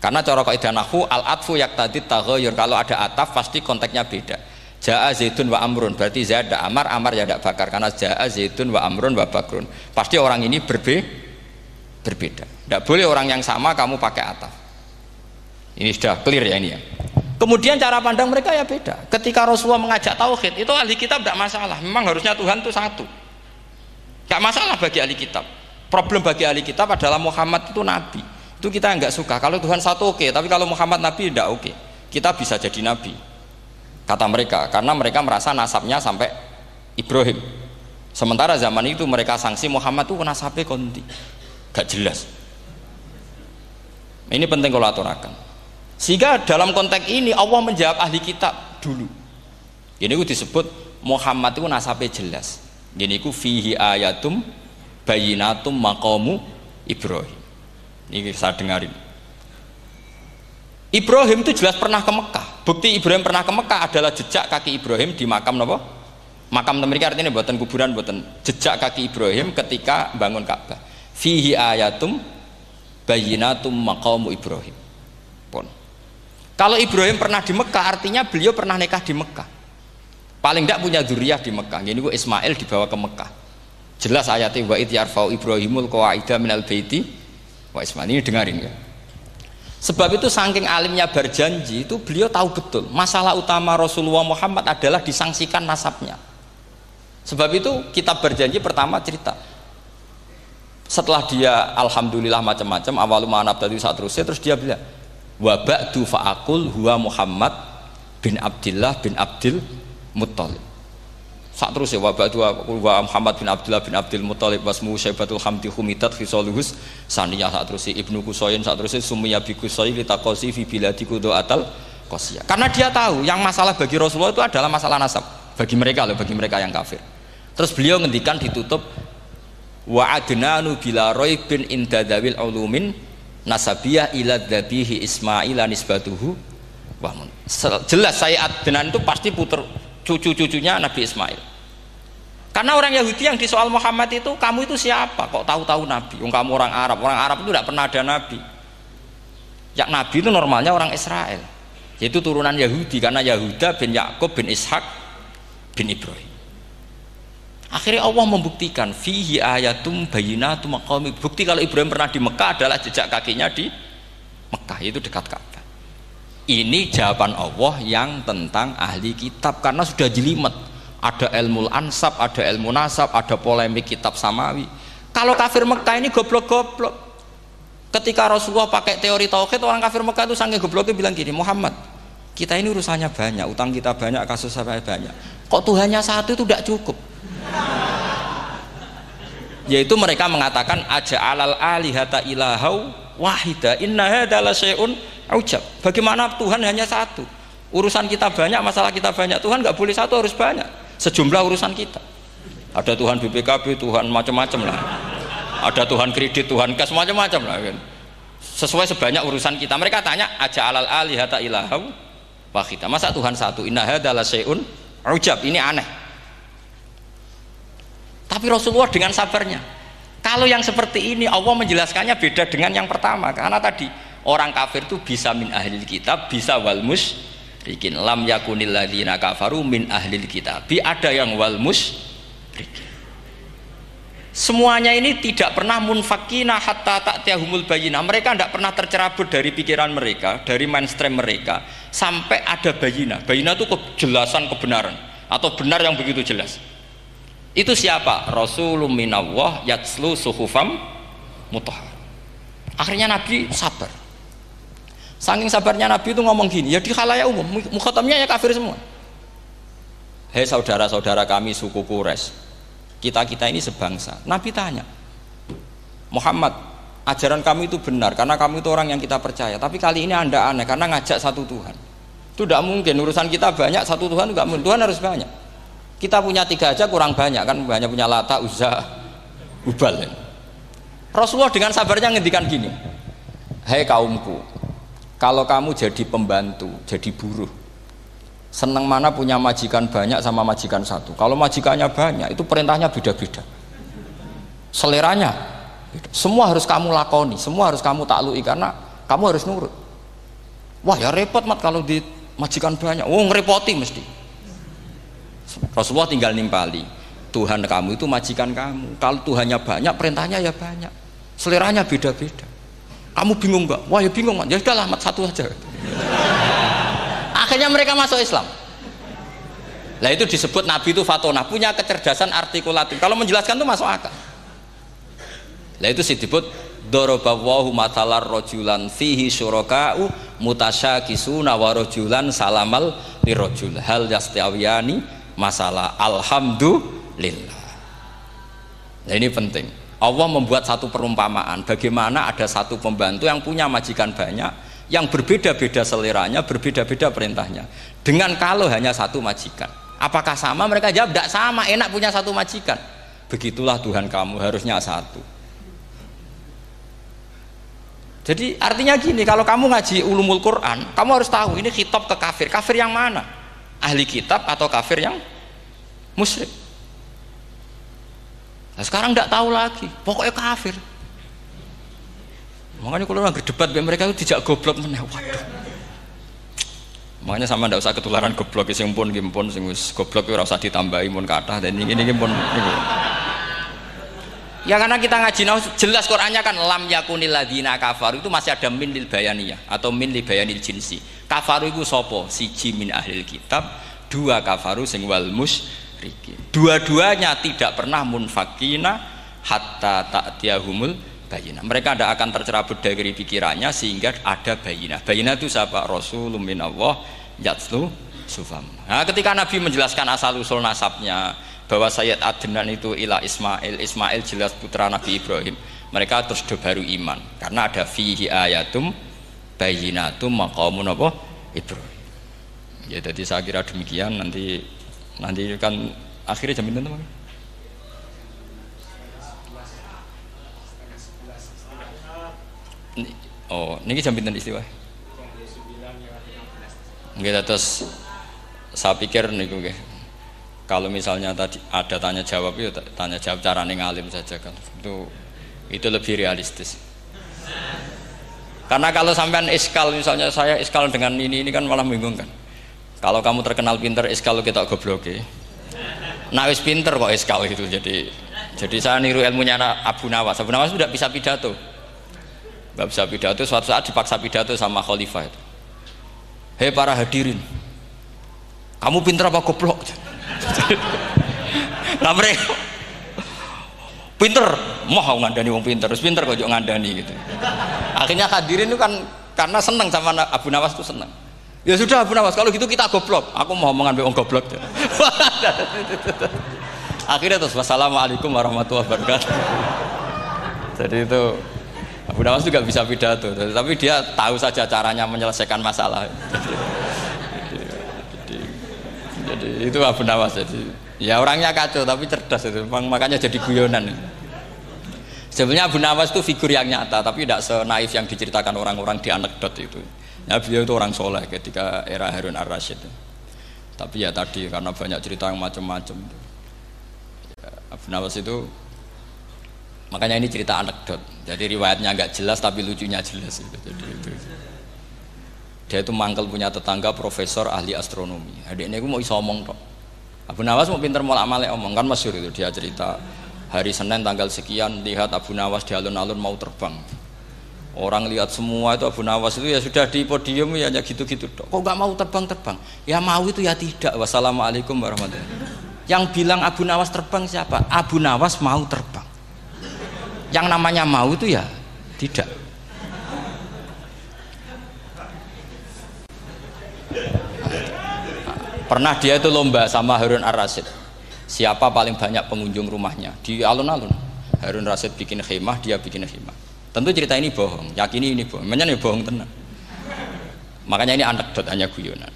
Karena cara kaidah al atfu tadi taghayyur kalau ada ataf pasti konteksnya beda. Ja'a Zaidun wa Amrun. Berarti Zaid Amar, Amar ya tidak bakar. Karena Ja'a Zaidun wa Amrun wa Bakrun. Pasti orang ini berbe berbeda. Tidak boleh orang yang sama kamu pakai ataf ini sudah clear ya ini ya kemudian cara pandang mereka ya beda ketika Rasulullah mengajak tauhid itu ahli kitab tidak masalah memang harusnya Tuhan itu satu Gak masalah bagi ahli kitab. Problem bagi ahli kitab adalah Muhammad itu nabi. Itu kita nggak suka. Kalau Tuhan satu oke, okay, tapi kalau Muhammad nabi tidak oke. Okay. Kita bisa jadi nabi. Kata mereka, karena mereka merasa nasabnya sampai Ibrahim. Sementara zaman itu mereka sanksi Muhammad itu nasabnya konti. Gak jelas. Ini penting kalau aturakan. Sehingga dalam konteks ini Allah menjawab ahli kitab dulu. Ini disebut Muhammad itu nasabnya jelas Gini ku fihi ayatum bayinatum maqamu Ibrahim. Ini saya dengarin. Ibrahim itu jelas pernah ke Mekah. Bukti Ibrahim pernah ke Mekah adalah jejak kaki Ibrahim di makam apa? Makam mereka artinya buatan kuburan buatan jejak kaki Ibrahim ketika bangun Ka'bah. Fihi ayatum bayinatum maqamu Ibrahim. Kalau Ibrahim pernah di Mekah artinya beliau pernah nikah di Mekah. Paling tidak punya duriah di Mekah. Ini gue Ismail dibawa ke Mekah. Jelas ayatnya wa id yarfau Ibrahimul qawaida minal baiti wa Ismail ini dengarin ya. Sebab itu saking alimnya berjanji itu beliau tahu betul masalah utama Rasulullah Muhammad adalah disangsikan nasabnya. Sebab itu kita berjanji pertama cerita. Setelah dia alhamdulillah macam-macam awal manab tadi saat terusnya terus dia bilang wa ba'du fa'akul huwa Muhammad bin Abdullah bin Abdul Muttalib. Saat terus ya wabah dua wa Muhammad bin Abdullah bin Abdul Muttalib wasmu Syaibatul Hamdi Humitat Fisaluhus saniyah saat terus Ibnu Kusoyin saat terus Sumiyah bi Kusoy litakosi fi biladi kudo atal kosia karena dia tahu yang masalah bagi Rasulullah itu adalah masalah nasab. Bagi mereka loh bagi mereka yang kafir. Terus beliau ngendikan ditutup wa adnanu bila roy bin indadawil ulumin nasabiyah ila dhabihi Ismail nisbatuhu. Wah, jelas saya adnan itu pasti puter cucu-cucunya Nabi Ismail. Karena orang Yahudi yang di soal Muhammad itu kamu itu siapa? Kok tahu-tahu Nabi? Yang kamu orang Arab. Orang Arab itu tidak pernah ada Nabi. Yang Nabi itu normalnya orang Israel. Yaitu turunan Yahudi karena Yahuda bin Yakub bin Ishak bin Ibrahim akhirnya Allah membuktikan fihi ayatum bayinatum maqami. Bukti kalau Ibrahim pernah di Mekah adalah jejak kakinya di Mekah itu dekat Ka'bah. Ini jawaban Allah yang tentang ahli kitab karena sudah jelimet. Ada ilmu ansab, ada ilmu nasab, ada polemik kitab samawi. Kalau kafir Mekah ini goblok-goblok. Ketika Rasulullah pakai teori tauhid orang kafir Mekah itu sangat gobloknya bilang gini Muhammad kita ini urusannya banyak utang kita banyak kasus saya banyak. Kok Tuhannya satu itu tidak cukup yaitu mereka mengatakan aja alal alihata ilahau wahida inna hadala syai'un Ujab. Bagaimana Tuhan hanya satu? Urusan kita banyak, masalah kita banyak. Tuhan nggak boleh satu, harus banyak. Sejumlah urusan kita. Ada Tuhan BPKB, Tuhan macam-macam lah. Ada Tuhan kredit, Tuhan kas macam-macam lah kan. sesuai sebanyak urusan kita. Mereka tanya aja alal alihata ilahau wahida. Masa Tuhan satu? Inna hadalah syai'un ujab. Ini aneh. Tapi Rasulullah dengan sabarnya. Kalau yang seperti ini Allah menjelaskannya beda dengan yang pertama karena tadi orang kafir itu bisa min ahli kitab, bisa wal musyrikin. Lam yakunil ladzina kafaru min ahli kitab. Ada yang wal musyrikin. Semuanya ini tidak pernah munfakina hatta ta'tiyahumul bayina. Mereka tidak pernah tercerabut dari pikiran mereka, dari mainstream mereka sampai ada bayina. Bayina itu kejelasan kebenaran atau benar yang begitu jelas. Itu siapa? Rasulullah minallah yatslu suhufam mutahhar. Akhirnya Nabi sabar. Saking sabarnya Nabi itu ngomong gini, ya di khalayak umum, mukhatamnya ya kafir semua. Hei saudara-saudara kami suku Quraisy, kita-kita ini sebangsa. Nabi tanya, Muhammad, ajaran kami itu benar karena kami itu orang yang kita percaya. Tapi kali ini anda aneh karena ngajak satu Tuhan. Itu tidak mungkin. Urusan kita banyak, satu Tuhan juga mungkin. Tuhan harus banyak. Kita punya tiga aja kurang banyak kan, banyak punya lata, uzza, ubal. Ya. Rasulullah dengan sabarnya ngendikan gini, Hei kaumku, kalau kamu jadi pembantu, jadi buruh, seneng mana punya majikan banyak sama majikan satu kalau majikannya banyak itu perintahnya beda-beda seleranya beda. semua harus kamu lakoni semua harus kamu taklui karena kamu harus nurut wah ya repot mat kalau di majikan banyak oh ngerepoti mesti Rasulullah tinggal nimpali Tuhan kamu itu majikan kamu. Kalau Tuhannya banyak perintahnya ya banyak. Seleranya beda-beda. Kamu bingung nggak? Wah ya bingung ya udahlah mat satu aja. Akhirnya mereka masuk Islam. Nah itu disebut Nabi itu fatona. Punya kecerdasan artikulatif. Kalau menjelaskan itu masuk akal. Nah itu disebut dorobawahu matalar rojulan fihi syuroka'u mutasyakisuna warojulan salamal lirojul. Hal yastiawiyani masalah alhamdulillah nah ini penting Allah membuat satu perumpamaan bagaimana ada satu pembantu yang punya majikan banyak yang berbeda-beda seleranya, berbeda-beda perintahnya. Dengan kalau hanya satu majikan. Apakah sama? Mereka jawab, tidak sama, enak punya satu majikan. Begitulah Tuhan kamu, harusnya satu. Jadi artinya gini, kalau kamu ngaji ulumul Quran, kamu harus tahu ini kitab ke kafir. Kafir yang mana? Ahli kitab atau kafir yang musyrik? Nah, sekarang tidak tahu lagi, pokoknya kafir. Makanya kalau orang berdebat mereka itu tidak goblok meneh. Waduh. Makanya sama ndak usah ketularan goblok sing pun nggih pun sing goblok ora usah ditambahi mun kathah dan ini ini pun Ya karena kita ngaji nah, jelas Qur'annya kan lam yakunil ladina kafaru itu masih ada min lil bayaniyah atau min lil bayanil jinsi. Kafaru itu sopo siji min ahlil kitab, dua kafaru sing wal musyrikin. Dua-duanya tidak pernah munfakina hatta ta'tiyahumul bayina. Mereka tidak akan tercerabut dari pikirannya sehingga ada bayina. Bayina itu siapa? Rasulullah min Allah yatslu sufam. Nah, ketika Nabi menjelaskan asal usul nasabnya bahwa Sayyid Adnan itu ila Ismail, Ismail jelas putra Nabi Ibrahim. Mereka terus baru iman karena ada fihi ayatum bayinatum maqamun apa? Ibrahim. Ya jadi saya kira demikian nanti nanti kan akhirnya jam teman Oh, ini jam pinten istiwa? Nggih terus saya pikir niku nggih. Kalau misalnya tadi ada tanya jawab ya tanya jawab cara ngalim saja kan. Itu itu lebih realistis. Karena kalau sampean iskal misalnya saya iskal dengan ini ini kan malah bingung kan. Kalau kamu terkenal pinter iskal kita goblok ya. Nah wis pinter kok iskal gitu jadi jadi saya niru ilmunya Abu Nawas. Abu Nawas sudah bisa pidato nggak bisa pidato suatu saat dipaksa pidato sama khalifah itu hei para hadirin kamu pinter apa goblok lah mereka pinter. Mau ngandani wong pinter. Terus pinter kok ngandani gitu. Akhirnya hadirin itu kan karena seneng sama Abu Nawas itu seneng. Ya sudah Abu Nawas. Kalau gitu kita goblok. Aku mau mengambil wong goblok. Akhirnya terus wassalamualaikum warahmatullahi wabarakatuh. Jadi itu Abu Nawas juga bisa pidato, tapi dia tahu saja caranya menyelesaikan masalah. Jadi, itu Abu Nawas. Jadi ya orangnya kacau tapi cerdas itu, makanya jadi guyonan. Sebenarnya Abu Nawas itu figur yang nyata, tapi tidak senaif yang diceritakan orang-orang di anekdot itu. Ya beliau itu orang soleh ketika era Harun ar-Rasyid. Tapi ya tadi karena banyak cerita yang macam-macam. Ya, Abu Nawas itu makanya ini cerita anekdot. Jadi riwayatnya nggak jelas tapi lucunya jelas itu. Jadi itu. Dia itu mangkel punya tetangga profesor ahli astronomi. Adik ini aku mau iso omong. Abu Nawas mau pinter mulak malik omong kan masyur itu dia cerita. Hari Senin tanggal sekian lihat Abu Nawas di alun-alun mau terbang. Orang lihat semua itu Abu Nawas itu ya sudah di podium ya hanya gitu-gitu kok nggak mau terbang-terbang? Ya mau itu ya tidak. Wassalamualaikum warahmatullahi yang bilang Abu Nawas terbang siapa? Abu Nawas mau terbang. Yang namanya mau itu ya tidak pernah dia itu lomba sama Harun Ar-Rasyid. Siapa paling banyak pengunjung rumahnya? Di alun-alun. Harun Rasid bikin khemah dia bikin khemah. Tentu cerita ini bohong yakini ini bohong. Makanya ini bohong tenang. Makanya ini anekdot hanya guyonan.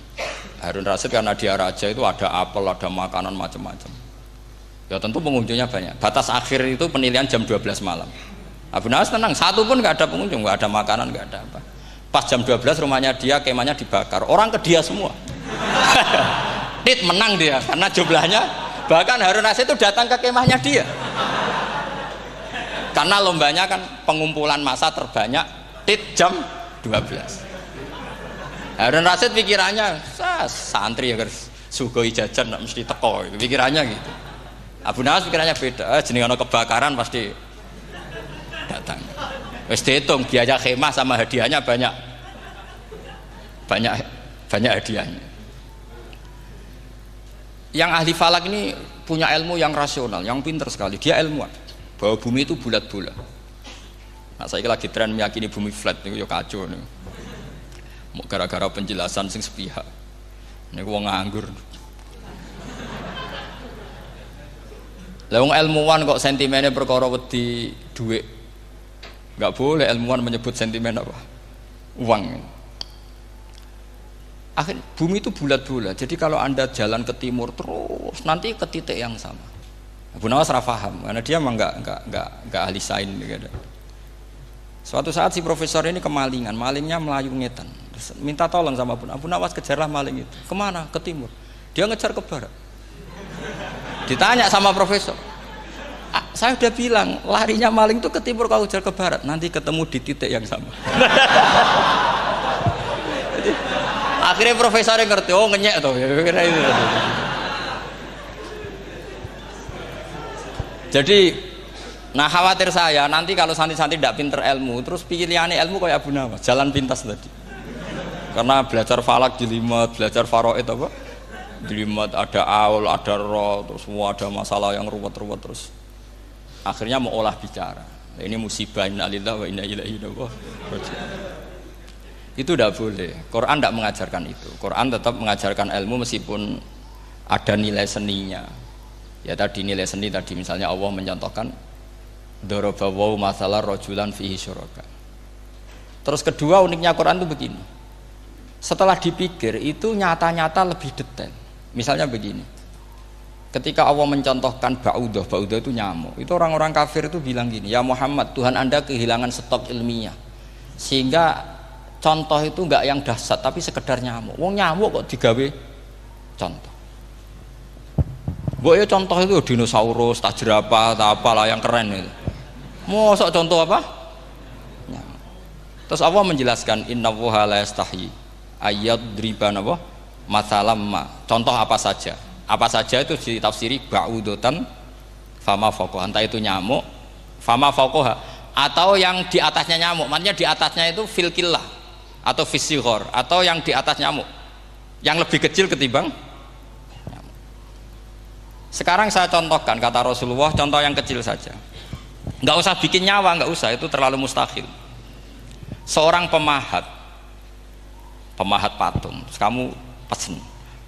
Harun Rasid karena dia raja itu ada apel ada makanan macam-macam. Ya tentu pengunjungnya banyak. Batas akhir itu penilaian jam 12 malam. Abu Nawas tenang satu pun nggak ada pengunjung nggak ada makanan nggak ada apa. Pas jam 12 rumahnya dia kemahnya dibakar. Orang ke dia semua Dit menang dia karena jumlahnya. Bahkan Harun Rasid itu datang ke kemahnya dia. Karena lombanya kan pengumpulan masa terbanyak tit jam 12 Harun Rasid pikirannya santri ya guys sugoi jajan mesti teko. Pikirannya gitu. Abu Nawas pikirannya beda. Eh, jenis kebakaran pasti datang. Wis dihitung biaya khemah sama hadiahnya banyak. Banyak banyak hadiahnya yang ahli falak ini punya ilmu yang rasional, yang pinter sekali. Dia ilmuwan. Bahwa bumi itu bulat-bulat. Nah, saya lagi tren meyakini bumi flat nih, ya kacau nih. Gara-gara penjelasan sing sepihak. Ini gua nganggur. Lewung ilmuwan kok sentimennya perkara wedi duit. Gak boleh ilmuwan menyebut sentimen apa? Uang akhir bumi itu bulat-bulat. Jadi kalau anda jalan ke timur terus nanti ke titik yang sama. Abu Nawas paham karena dia emang nggak nggak nggak nggak ahli sain gitu. suatu saat si profesor ini kemalingan malingnya melayu ngetan. Terus minta tolong sama Abu, Abu Nawas kejarlah maling itu. Ke mana? Ke timur. Dia ngejar ke barat. Ditanya sama profesor saya udah bilang larinya maling itu ke timur kalau kejar ke barat nanti ketemu di titik yang sama akhirnya profesornya ngerti oh ngenyek tuh. Ya kira itu jadi nah khawatir saya nanti kalau santri-santri tidak pinter ilmu terus pilihannya ilmu kayak Abu Nawas jalan pintas tadi. Karena belajar falak jelimet belajar faroid apa? Jelimet ada aul ada roh terus semua ada masalah yang ruwet-ruwet terus. Akhirnya mau olah bicara. Ini musibah inna lillahi wa inna ilaihi raji'un itu tidak boleh. Quran tidak mengajarkan itu. Quran tetap mengajarkan ilmu meskipun ada nilai seninya. Ya tadi nilai seni tadi misalnya Allah mencontohkan dorobawaw masalah rojulan fihi syuraka. Terus kedua uniknya Quran itu begini. Setelah dipikir itu nyata-nyata lebih detail. Misalnya begini. Ketika Allah mencontohkan ba'udah ba'udah itu nyamuk. Itu orang-orang kafir itu bilang gini ya Muhammad Tuhan anda kehilangan stok ilmiah. Sehingga contoh itu enggak yang dahsyat tapi sekedar nyamuk wong nyamuk kok digawe contoh Mbok ya contoh itu dinosaurus, tak jerapah, tak apalah yang keren itu. Mosok contoh apa? Nyamuk. Terus Allah menjelaskan inna wuha ayat driban apa? Masalam ma. Contoh apa saja? Apa saja itu ditafsiri ba'udotan fama fokoh. Entah itu nyamuk, fama fokoha atau yang di atasnya nyamuk. Maksudnya di atasnya itu filkillah atau visihor atau yang di atas nyamuk. Yang lebih kecil ketimbang sekarang saya contohkan kata Rasulullah contoh yang kecil saja. Nggak usah bikin nyawa nggak usah itu terlalu mustahil. Seorang pemahat pemahat patung kamu pesen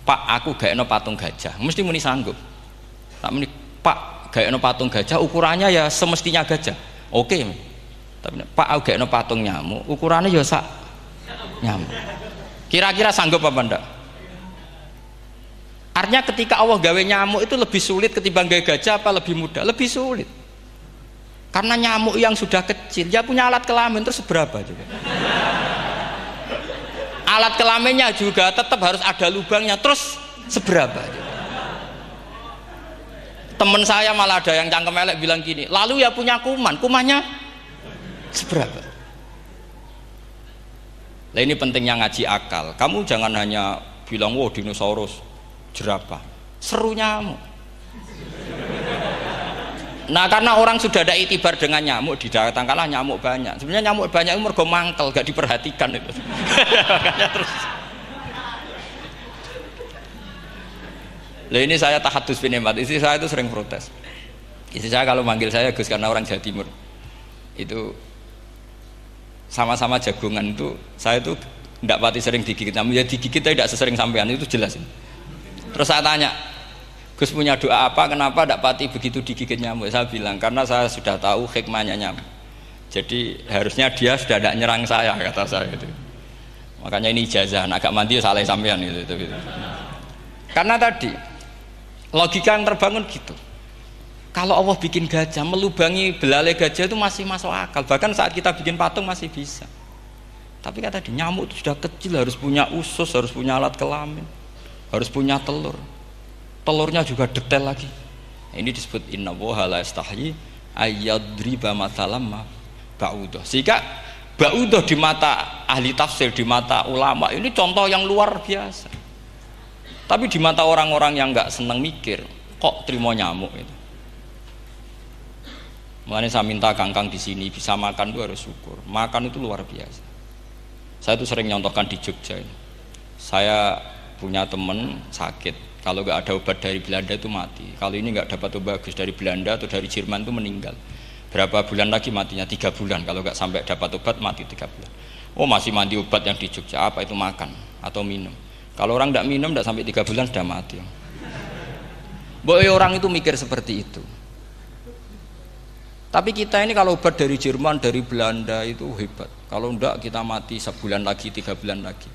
pak aku gak eno patung gajah. Mesti muni sanggup. Tak muni pak gak eno patung gajah ukurannya ya semestinya gajah. Oke. Tapi pak aku gak eno patung nyamuk ukurannya ya sak nyamuk kira-kira sanggup apa enggak artinya ketika Allah gawe nyamuk itu lebih sulit ketimbang gawe gajah apa lebih mudah lebih sulit Karena nyamuk yang sudah kecil, dia punya alat kelamin terus seberapa juga. alat kelaminnya juga tetap harus ada lubangnya terus seberapa juga. Temen saya malah ada yang cangkem elek bilang gini, lalu ya punya kuman, kumannya seberapa? Nah ini pentingnya ngaji akal. Kamu jangan hanya bilang, wow dinosaurus, jerapah. Seru nyamuk. Nah karena orang sudah ada itibar dengan nyamuk kalah nyamuk banyak. Sebenarnya nyamuk banyak itu mergo mangkel, gak diperhatikan itu. Makanya terus. Lah ini saya tahadus binemat. Istri saya itu sering protes. Istri saya kalau manggil saya Gus karena orang Jawa Timur itu sama-sama jagungan itu saya itu tidak pati sering digigit. Namun ya digigit tidak sesering sampean itu jelas. Terus saya tanya Gus punya doa apa? Kenapa tidak pati begitu digigit nyamuk? Saya bilang karena saya sudah tahu hikmahnya nyamuk. Jadi harusnya dia sudah tidak nyerang saya kata saya itu. Makanya ini ijazah agak mandi salah sampean itu, itu, itu. karena tadi logika yang terbangun gitu kalau Allah bikin gajah melubangi belalai gajah itu masih masuk akal. Bahkan saat kita bikin patung masih bisa. Tapi kata di nyamuk itu sudah kecil harus punya usus harus punya alat kelamin harus punya telur. Telurnya juga detail lagi. Ini disebut inna woha la istahyi ayyadriba matalam ba'udah. Sehingga ba'udah di mata ahli tafsir di mata ulama ini contoh yang luar biasa. Tapi di mata orang-orang yang nggak seneng mikir kok terima nyamuk itu Makanya saya minta kangkang di sini bisa makan itu harus syukur. Makan itu luar biasa. Saya itu sering nyontohkan di Jogja. Ini. Saya punya teman sakit, kalau nggak ada obat dari Belanda itu mati. Kalau ini nggak dapat obat bagus dari Belanda atau dari Jerman itu meninggal. Berapa bulan lagi matinya? Tiga bulan. Kalau nggak sampai dapat obat mati tiga bulan. Oh masih mandi obat yang di Jogja apa itu makan atau minum. Kalau orang tidak minum tidak sampai tiga bulan sudah mati. Boy orang itu mikir seperti itu. Tapi kita ini kalau obat dari Jerman, dari Belanda itu hebat. Kalau enggak kita mati sebulan lagi, tiga bulan lagi.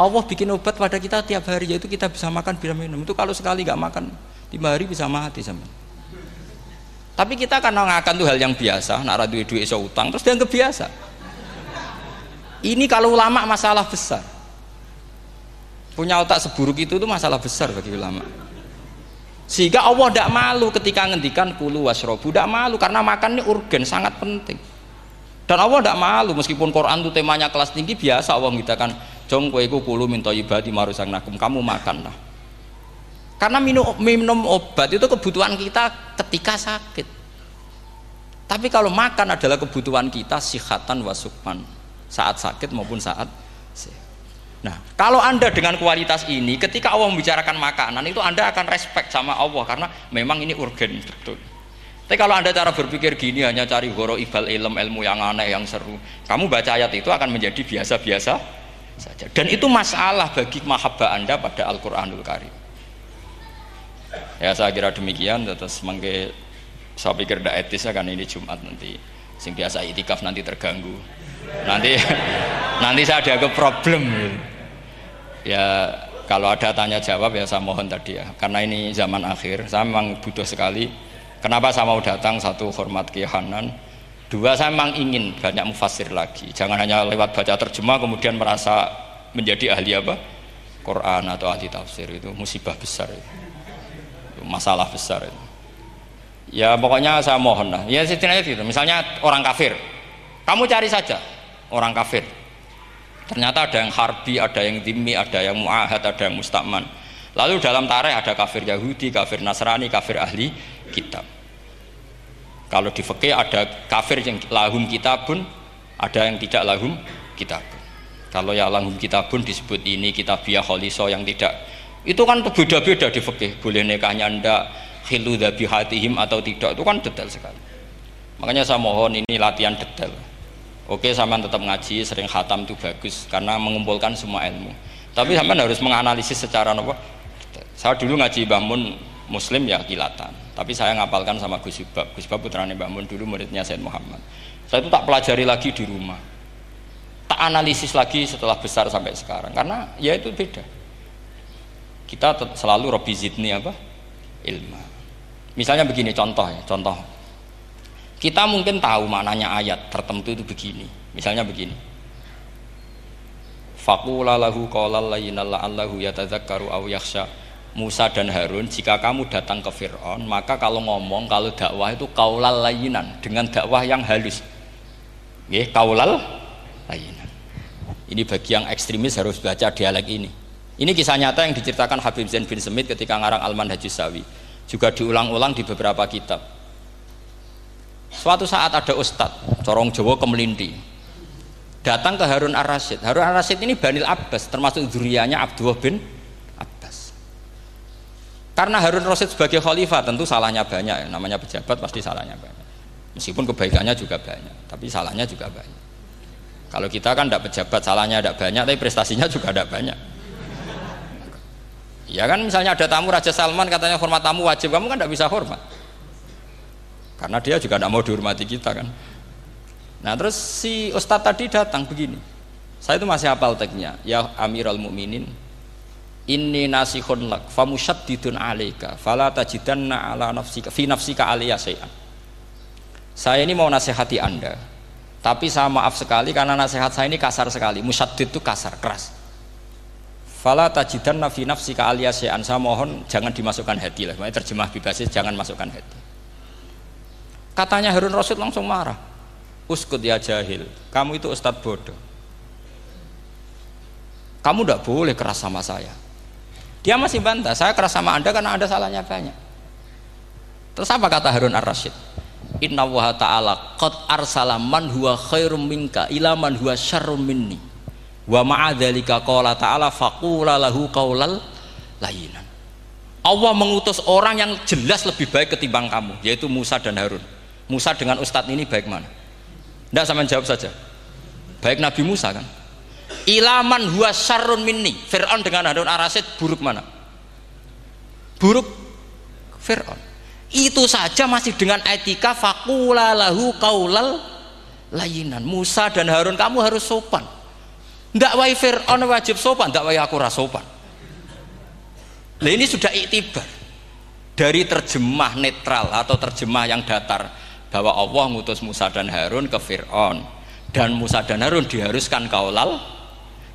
Allah bikin obat pada kita tiap hari yaitu kita bisa makan bisa minum. Itu kalau sekali nggak makan lima hari bisa mati sama tapi kita karena ngakan tuh hal yang biasa nak duit duit iso utang terus dianggap biasa. Ini kalau ulama masalah besar. Punya otak seburuk itu tuh masalah besar bagi ulama sehingga Allah tidak malu ketika ngendikan kulu wasrobu. Tidak malu karena makan ini urgen sangat penting. Dan Allah tidak malu meskipun Quran itu temanya kelas tinggi biasa Allah mengatakan jong kowe iku kulu minta ibadi marusang nakum kamu makan lah. Karena minum, minum obat itu kebutuhan kita ketika sakit. Tapi kalau makan adalah kebutuhan kita sihatan wasukman saat sakit maupun saat nah kalau anda dengan kualitas ini ketika Allah membicarakan makanan itu anda akan respect sama Allah karena memang ini urgen betul. Tapi kalau anda cara berpikir gini hanya cari goro ibal ilm ilmu yang aneh yang seru kamu baca ayat itu akan menjadi biasa-biasa saja. Dan itu masalah bagi mahabbah anda pada Al-Quranul Karim. Ya saya kira demikian terus mengke saya pikir tidak etis kan ini Jumat nanti. Sing biasa itikaf nanti terganggu. Nanti nanti saya ada ke problem ya kalau ada tanya jawab ya saya mohon tadi ya karena ini zaman akhir saya memang butuh sekali kenapa saya mau datang satu hormat kehanan Dua saya memang ingin banyak mufasir lagi. Jangan hanya lewat baca terjemah kemudian merasa menjadi ahli apa? Quran atau ahli tafsir itu musibah besar itu. Masalah besar itu. Ya pokoknya saya mohon lah. Ya setidaknya gitu. Misalnya orang kafir. Kamu cari saja orang kafir. Ternyata ada yang harbi, ada yang dimi, ada yang muahad, ada yang mustakman. Lalu dalam tarikh ada kafir Yahudi, kafir Nasrani, kafir ahli kitab kalau di fikih ada kafir yang lahum kitabun, ada yang tidak lahum kitabun. Kalau yang lahum kitabun disebut ini kitabiah kholiso yang tidak itu kan berbeda-beda di fikih. Boleh nikahnya ndak khilu hatihim atau tidak itu kan detail sekali. Makanya saya mohon ini latihan detail. Oke, sama tetap ngaji, sering khatam itu bagus karena mengumpulkan semua ilmu. Tapi sampean harus menganalisis secara apa? Saya dulu ngaji bangun Muslim ya kilatan tapi saya ngapalkan sama Gus Ibab Gus Ibab putranya Mbah Mun dulu muridnya Said Muhammad. Saya itu tak pelajari lagi di rumah. Tak analisis lagi setelah besar sampai sekarang karena ya itu beda. Kita selalu Robi Zidni apa? Ilmu misalnya begini contoh ya contoh Kita mungkin tahu maknanya ayat tertentu itu begini. Misalnya begini. Faqula lahu la'allahu yatadzakkaru aw yakhsha. Musa dan Harun, jika kamu datang ke Fir'aun, maka kalau ngomong, kalau dakwah itu kaulal layinan, dengan dakwah yang halus. Nggih, kaulal layinan. Ini bagi yang ekstremis harus baca dialek ini. Ini kisah nyata yang diceritakan Habib Zain bin Semit ketika ngarang Alman Haji Sawi. Juga diulang-ulang di beberapa kitab. Suatu saat ada ustadz, corong Jawa kemelinti. Datang ke Harun Ar-Rasyid. Harun Ar-Rasyid ini Banil Abbas, termasuk durianya Abdullah bin Abbas. Karena Harun Rasyid sebagai khalifah tentu salahnya banyak, namanya pejabat pasti salahnya banyak. Meskipun kebaikannya juga banyak, tapi salahnya juga banyak. Kalau kita kan tidak pejabat, salahnya tidak banyak, tapi prestasinya juga tidak banyak. Ya kan misalnya ada tamu Raja Salman katanya hormat tamu wajib, kamu kan tidak bisa hormat karena dia juga tidak mau dihormati kita kan? Nah terus si ustadz tadi datang begini. Saya itu masih hafal teksnya ya amiral mu'minin inni nasihun lak famusyaddidun alaika fala tajidanna ala nafsika fi nafsika aliyah syai'an. Saya ini mau nasihati anda tapi saya maaf sekali karena nasihat saya ini kasar sekali. Musyaddid itu kasar, keras. Fala tajidanna fi nafsika aliyah syai'an. Saya mohon jangan dimasukkan hati lah. Terjemah bebasnya jangan masukkan hati Katanya Harun Rasid langsung marah. Uskut ya jahil, kamu itu ustadz bodoh. Kamu tidak boleh keras sama saya. Dia masih bantah, saya keras sama anda karena ada salahnya banyak. Terus apa kata Harun Ar-Rasyid? Inna wa ta'ala qad arsala man huwa khairum minka ila man huwa syarrum minni. Wa ma'adzalika qala ta'ala faqula lahu qaulal layinan. Allah mengutus orang yang jelas lebih baik ketimbang kamu, yaitu Musa dan Harun. Musa dengan Ustadz ini baik mana? Tidak sama jawab saja. Baik Nabi Musa kan? Ilaman huwa syarrun minni. Fir'aun dengan Harun Arasid buruk mana? Buruk Fir'aun. Itu saja masih dengan etika fakula lahu kaulal layinan. Musa dan Harun kamu harus sopan. Tidak wai Fir'aun wajib sopan, tidak wai aku sopan. Nah ini sudah iktibar dari terjemah netral atau terjemah yang datar bahwa Allah ngutus Musa dan Harun ke Fir'aun. Dan Musa dan Harun diharuskan kaulal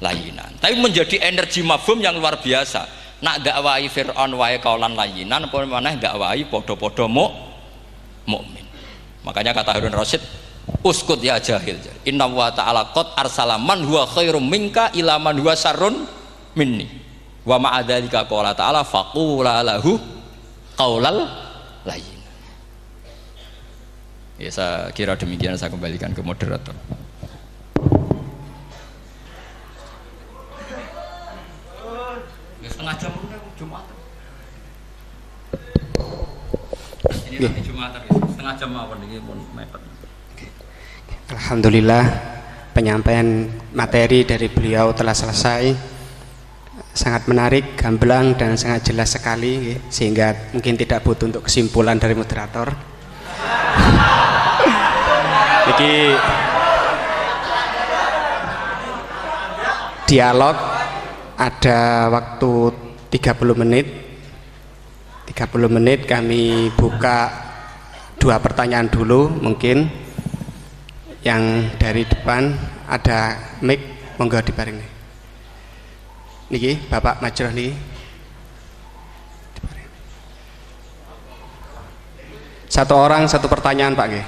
layinan. Tapi menjadi energi mafhum yang luar biasa. Nak dakwai Fir'aun wae kaulan layinan apa mana dakwai podo-podo mu makanya kata Harun Rasid uskut ya jahil. Inna wa ta'ala qad arsala man huwa khairum minka ila man huwa sarun minni. Wa ma'adzalika qala ta'ala faqula lahu qaulal layin Ya saya kira demikian saya kembalikan ke moderator. Ya, setengah jam Jumat. Ini nanti Jumat setengah jam pun mepet. Alhamdulillah penyampaian materi dari beliau telah selesai sangat menarik, gamblang dan sangat jelas sekali sehingga mungkin tidak butuh untuk kesimpulan dari moderator. Jadi dialog ada waktu 30 menit. 30 menit kami buka dua pertanyaan dulu mungkin. Yang dari depan ada mic monggo diparingi niki Bapak Majroh niki satu orang satu pertanyaan Pak Nggih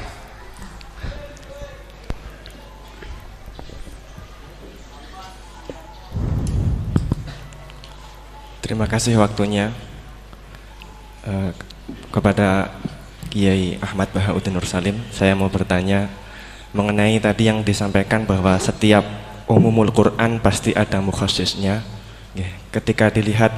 Terima kasih waktunya uh, kepada Kiai Ahmad Bahauddin Nur Salim. Saya mau bertanya mengenai tadi yang disampaikan bahwa setiap umumul Quran pasti ada mukhasisnya. Ketika dilihat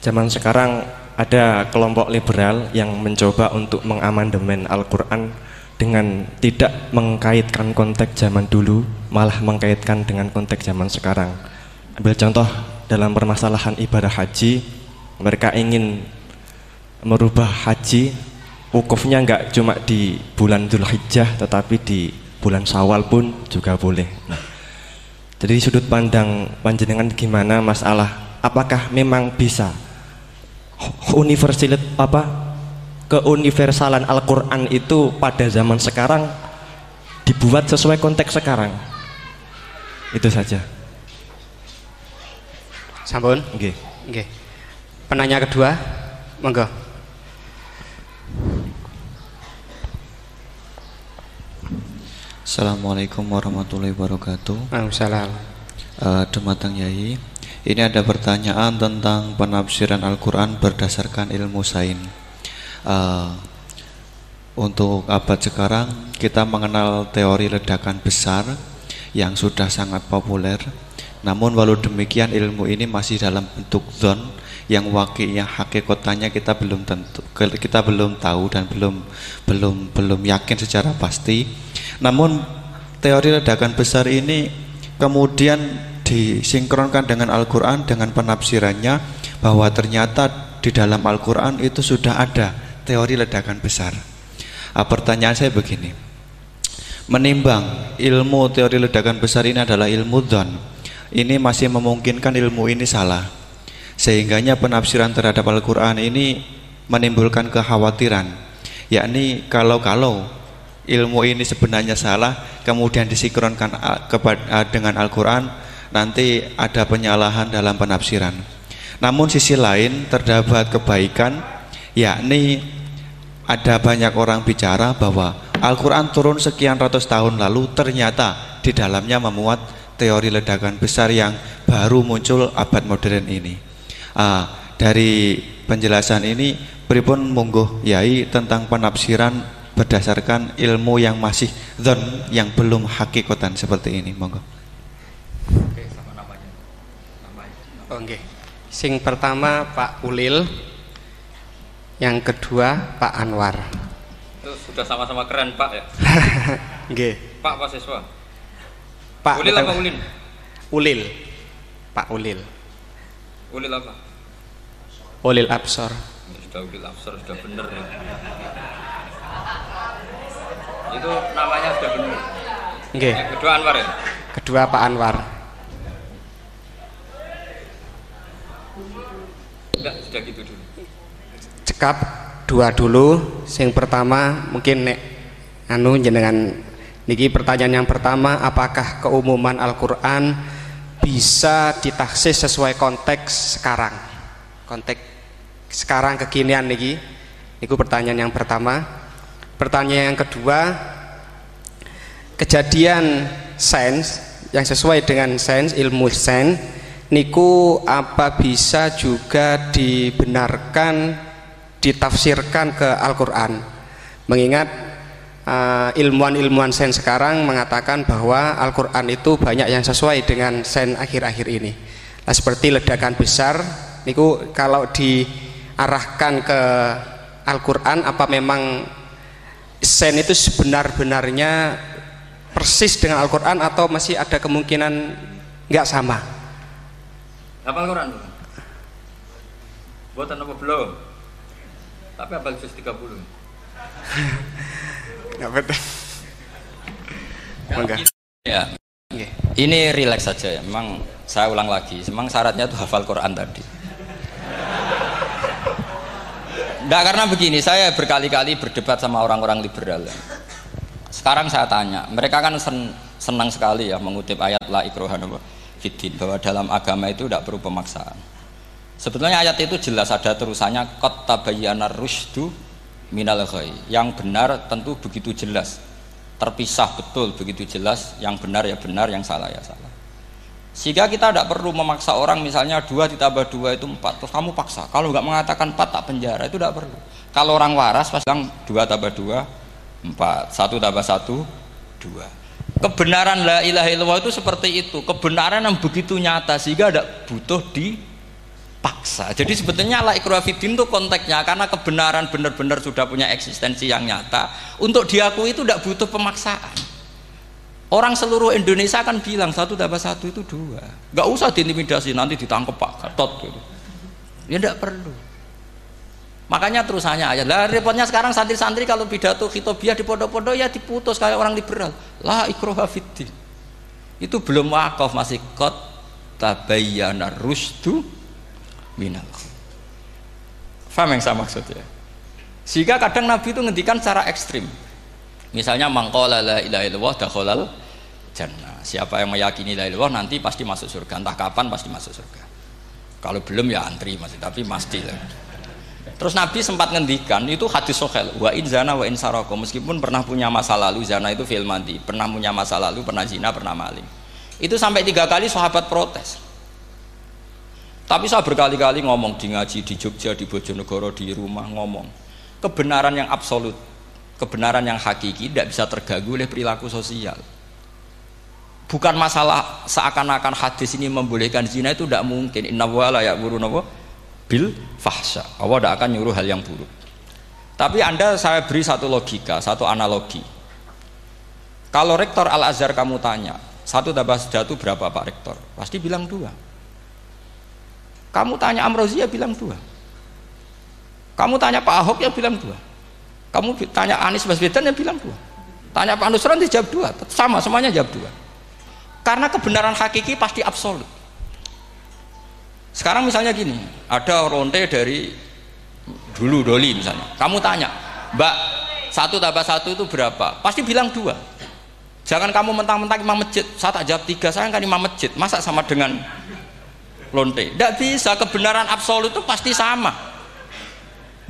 zaman sekarang ada kelompok liberal yang mencoba untuk mengamandemen Al-Quran dengan tidak mengkaitkan konteks zaman dulu, malah mengkaitkan dengan konteks zaman sekarang. Ambil contoh dalam permasalahan ibadah haji mereka ingin merubah haji. Wukufnya nggak cuma di bulan Dhul Hijjah tetapi di bulan Syawal pun juga boleh. Nah, jadi sudut pandang panjenengan gimana? Masalah apakah memang bisa universalit apa keuniversalan Al-Quran itu pada zaman sekarang dibuat sesuai konteks sekarang itu saja sampun oke okay. penanya kedua monggo Assalamualaikum warahmatullahi wabarakatuh. Waalaikumsalam. Uh, Dematang Yai, ini ada pertanyaan tentang penafsiran Al-Quran berdasarkan ilmu sains. Uh, untuk abad sekarang kita mengenal teori ledakan besar yang sudah sangat populer. Namun walau demikian ilmu ini masih dalam bentuk zon yang wakilnya hakikatnya kita belum tentu kita belum tahu dan belum belum belum yakin secara pasti namun teori ledakan besar ini kemudian disinkronkan dengan Al-Quran dengan penafsirannya bahwa ternyata di dalam Al-Quran itu sudah ada teori ledakan besar. Nah, pertanyaan saya begini, menimbang ilmu teori ledakan besar ini adalah ilmu don, ini masih memungkinkan ilmu ini salah, sehingganya penafsiran terhadap Al-Quran ini menimbulkan kekhawatiran, yakni kalau-kalau ilmu ini sebenarnya salah kemudian disinkronkan dengan Al-Quran nanti ada penyalahan dalam penafsiran. Namun sisi lain terdapat kebaikan yakni ada banyak orang bicara bahwa Al-Quran turun sekian ratus tahun lalu ternyata di dalamnya memuat teori ledakan besar yang baru muncul abad modern ini. Ah, dari penjelasan ini beripun monggo yai tentang penafsiran berdasarkan ilmu yang masih zon yang belum hakikatan seperti ini. Monggo. Oke oh, oke sing pertama Pak Ulil. Yang kedua Pak Anwar. Itu sudah sama-sama keren Pak ya? Oke Pak Pak siswa Pak Ulil apa Ulin? Ulil. Pak Ulil. Ulil apa? Ulil Absor. Sudah Ulil Absor sudah benar ya. Itu namanya sudah benar okay. yang kedua Anwar ya? Kedua Pak Anwar enggak sudah gitu dulu. Cekap dua dulu sing pertama mungkin nek anu jenengan niki pertanyaan yang pertama apakah keumuman Al-Qur'an bisa ditaksis sesuai konteks sekarang? Konteks sekarang kekinian niki niku pertanyaan yang pertama. Pertanyaan yang kedua, kejadian sains yang sesuai dengan sains ilmu sains niku apa bisa juga dibenarkan ditafsirkan ke Al-Qur'an. Mengingat uh, ilmuwan-ilmuwan sains sekarang mengatakan bahwa Al-Qur'an itu banyak yang sesuai dengan sains akhir-akhir ini. Nah, seperti ledakan besar niku kalau diarahkan ke Al-Qur'an apa memang sen itu sebenar-benarnya persis dengan Al-Quran atau masih ada kemungkinan nggak sama? Apa Al-Quran? Buatan apa belum? Tapi apa juz 30? Nggak betul. Enggak. Ya. Ini rileks saja ya. Memang saya ulang lagi. Memang syaratnya itu hafal Quran tadi. Enggak karena begini, saya berkali-kali berdebat sama orang-orang liberal. Sekarang saya tanya, mereka kan sen senang sekali ya mengutip ayat la ikrohan fitin bahwa dalam agama itu tidak perlu pemaksaan. Sebetulnya ayat itu jelas ada terusannya kot tabayyana rusdu minal ghai. Yang benar tentu begitu jelas. Terpisah betul begitu jelas, yang benar ya benar, yang salah ya salah. Sehingga kita tidak perlu memaksa orang misalnya dua ditambah dua itu empat terus kamu paksa. Kalau nggak mengatakan empat tak penjara itu tidak perlu. Kalau orang waras pas bilang dua tambah dua empat, satu tambah satu dua. Kebenaran la ilaha illallah itu seperti itu. Kebenaran yang begitu nyata sehingga tidak butuh dipaksa. Jadi sebetulnya la ikrafidin itu konteksnya karena kebenaran benar-benar sudah punya eksistensi yang nyata. Untuk diakui itu tidak butuh pemaksaan. Orang seluruh Indonesia akan bilang satu tambah satu itu dua. Gak usah diintimidasi nanti ditangkap Pak Gatot gitu. Ya tidak perlu. Makanya terusannya aja. Lah repotnya sekarang santri-santri kalau pidato khitobiah di pondok-pondok ya diputus kayak orang liberal. Lah ikroha fiddin. Itu belum wakaf masih kot tabayyana rusdu minal. Faham yang saya maksud ya? Sehingga kadang Nabi itu ngendikan secara ekstrim. Misalnya mangkola la ilaha illallah dakhalal jannah. Siapa yang meyakini la ilaha nanti pasti masuk surga. Entah kapan pasti masuk surga. Kalau belum ya antri masih, tapi pasti lah. Terus Nabi sempat ngendikan itu hadis sohel wa in zana wa in saroko meskipun pernah punya masa lalu zana itu fil mandi pernah punya masa lalu pernah zina pernah maling. Itu sampai tiga kali sahabat protes. Tapi saya berkali-kali ngomong di ngaji di Jogja di Bojonegoro di rumah ngomong. Kebenaran yang absolut kebenaran yang hakiki tidak bisa terganggu oleh perilaku sosial. Bukan masalah seakan-akan hadis ini membolehkan zina itu tidak mungkin. Inna ya buru bil fahsya. Allah tidak akan nyuruh hal yang buruk. Tapi anda saya beri satu logika satu analogi. Kalau rektor Al Azhar kamu tanya satu tambah satu berapa Pak Rektor? Pasti bilang dua. Kamu tanya Amrozi ya bilang dua. Kamu tanya Pak Ahok ya bilang dua. Kamu tanya Anies Baswedan ya bilang dua. Tanya Pak Nusron dia jawab dua sama semuanya jawab dua. Karena kebenaran hakiki pasti absolut sekarang misalnya gini, ada ronte dari dulu doli misalnya. Kamu tanya, Mbak, satu tambah satu itu berapa? Pasti bilang dua. Jangan kamu mentang-mentang imam masjid. Saya tak jawab tiga, saya kan imam masjid. Masa sama dengan lonte? Tidak bisa. Kebenaran absolut itu pasti sama.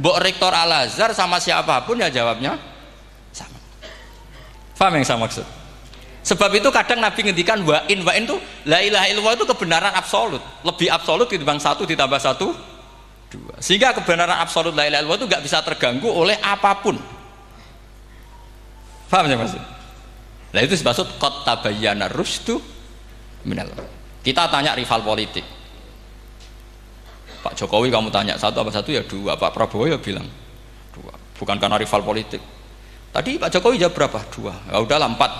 Mbok rektor Al Azhar sama siapa pun ya jawabnya sama. Faham yang saya maksud? Sebab itu kadang Nabi ngendikan wa in wa in itu la ilaha illallah itu kebenaran absolut, lebih absolut ditimbang satu ditambah satu dua. Sehingga kebenaran absolut la ilaha illallah itu nggak bisa terganggu oleh apa pun. Paham ya? Nah itu maksud kot tabayyana rusdu minal. Kita tanya rival politik. Pak Jokowi kamu tanya satu apa satu ya dua. Pak Prabowo ya bilang dua. Bukan karena rival politik. Tadi Pak Jokowi jawab berapa? Dua. Ya udahlah empat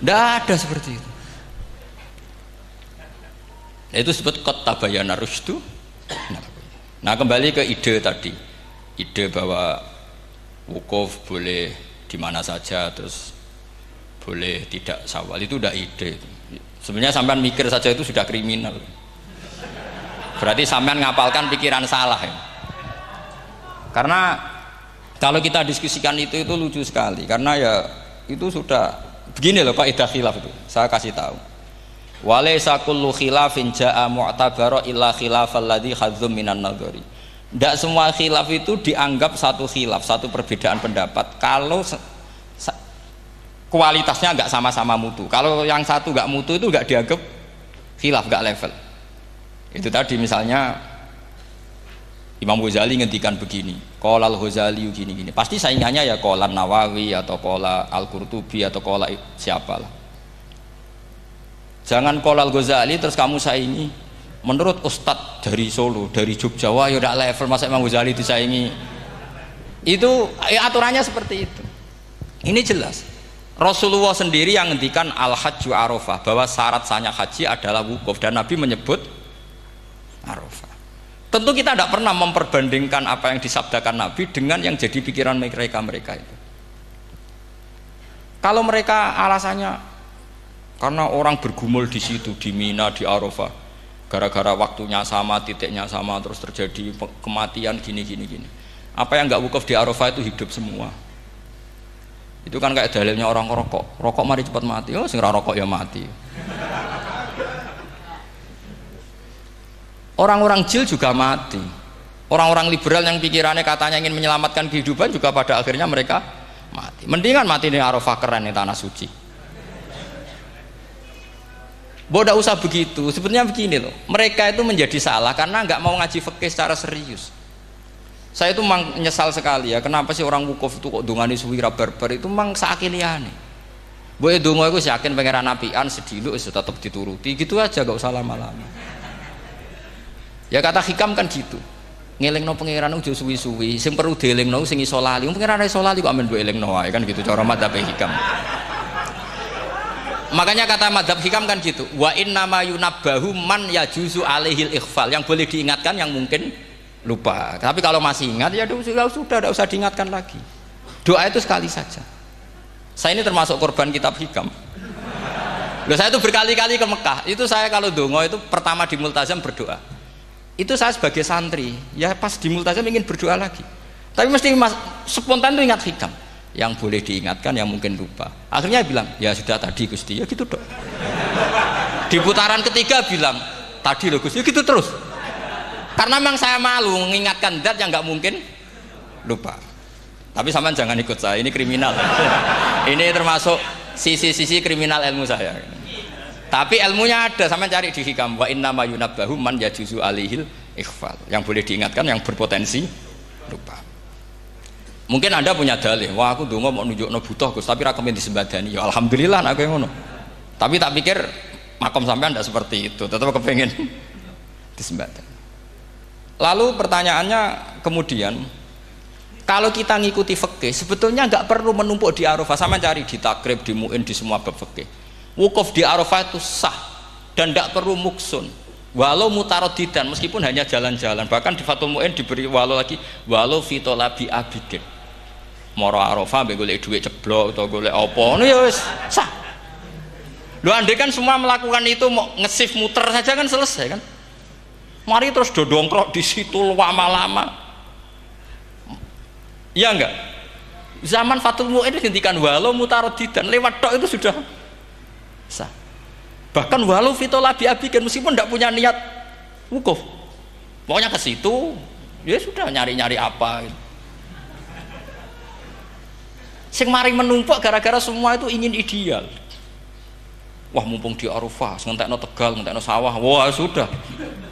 tidak ada seperti itu. Nah, itu sebut kota bayana rusdu. Nah kembali ke ide tadi, ide bahwa wukuf boleh di mana saja, terus boleh tidak sawal itu udah ide. Sebenarnya sampean mikir saja itu sudah kriminal. Berarti sampean ngapalkan pikiran salah ya. Karena kalau kita diskusikan itu itu lucu sekali karena ya itu sudah begini loh Pak Ida khilaf itu? Saya kasih tahu. Walaysa kullu khilafin ja'a mu'tabara illa khilaf alladhi khadzum minan nadhari. Tidak semua khilaf itu dianggap satu khilaf satu perbedaan pendapat. Kalau kualitasnya nggak sama-sama mutu. Kalau yang satu nggak mutu itu nggak dianggap khilaf nggak level. Itu tadi misalnya Imam Ghazali ngendikan begini Qolal Ghazali gini gini pasti saingannya ya Qolan Nawawi atau Qola Al Qurtubi atau Qola siapa lah jangan Qolal Ghazali terus kamu saingi. Menurut Ustadz dari Solo dari Jogja wah ya udah level masa Imam Ghazali disaingi? Itu ya, aturannya seperti itu. Ini jelas. Rasulullah sendiri yang ngendikan al hajju arafah bahwa syarat sahnya haji adalah wukuf dan Nabi menyebut arafah Tentu kita tidak pernah memperbandingkan apa yang disabdakan Nabi dengan yang jadi pikiran mereka mereka itu. Kalau mereka alasannya karena orang bergumul di situ di Mina di Arafah, gara-gara waktunya sama, titiknya sama, terus terjadi kematian gini gini gini. Apa yang nggak wukuf di Arafah itu hidup semua. Itu kan kayak dalilnya orang rokok. Rokok mari cepat mati. Oh, sing rokok ya mati. Orang-orang jil juga mati. Orang-orang liberal yang pikirannya katanya ingin menyelamatkan kehidupan juga pada akhirnya mereka mati. Mendingan mati di Arafah keren di tanah suci. Bodoh usah begitu. Sebenarnya begini loh. Mereka itu menjadi salah karena nggak mau ngaji fikih secara serius. Saya itu menyesal sekali ya. Kenapa sih orang wukuf itu kok dungani suwira berber itu memang sakiliane. Boy dungo itu yakin pangeran apian sedilu itu tetap dituruti gitu aja gak usah lama-lama ya kata hikam kan gitu. Ngeling no pangeran udah suwi-suwi sing perlu dieling no sing iso lali. Pangeran iso lali kok amen mbok eling no kan gitu cara madzhab hikam. Makanya kata madzhab hikam kan gitu wa inna ma yunabbahu man yajuzu alaihil ikhfal yang boleh diingatkan yang mungkin lupa. Tapi kalau masih ingat ya sudah sudah tidak usah diingatkan lagi. Doa itu sekali saja. Saya ini termasuk korban kitab hikam. Loh, saya itu berkali-kali ke Mekah. Itu saya kalau dongo itu pertama di multazam berdoa itu saya sebagai santri ya pas di multazam ingin berdoa lagi Tapi mesti mas, spontan itu ingat hikam. Yang boleh diingatkan, yang mungkin lupa. Akhirnya bilang, ya sudah tadi Gusti, ya gitu dong. Di putaran ketiga bilang, tadi loh Gusti, ya gitu terus. Karena memang saya malu mengingatkan dat yang nggak mungkin lupa. Tapi sama jangan ikut saya, ini kriminal. ini termasuk sisi-sisi kriminal ilmu saya. Tapi ilmunya ada, sama cari di hikam wa inna ma yunabbahu man yajuzu alihil ikhfal. Yang boleh diingatkan yang berpotensi lupa. Mungkin Anda punya dalih, wah aku dulu mau nunjuk no butuh Gus, tapi rakemin disembadani. Ya alhamdulillah aku yang ngono. Tapi tak pikir makom sampai tidak seperti itu, tetap kepengen disembadani. Lalu pertanyaannya kemudian kalau kita ngikuti fikih sebetulnya nggak perlu menumpuk di Arafah sama cari di takrib, di muin, di semua bab fikih wukuf di Arafah itu sah dan tidak perlu muksun. Walau mutarodidan meskipun hanya jalan-jalan. Bahkan di Fatul Mu'in diberi walau lagi walau fitolabi abidin. Moro Arafah golek duit ceblok atau golek apa ini ya sah. Lu andai kan semua melakukan itu mau ngesif muter saja kan selesai kan? Mari terus dodongkrok di situ lama-lama. Iya enggak? Zaman Fatul Mu'in dihentikan walau mutarodidan lewat tok itu sudah sah. Bahkan walau fitola biabikan meskipun tidak punya niat wukuf pokoknya ke situ ya sudah nyari-nyari apa. Gitu. sing mari menumpuk gara-gara semua itu ingin ideal. Wah mumpung di Arafah ngentekno Tegal ngentekno sawah wah sudah.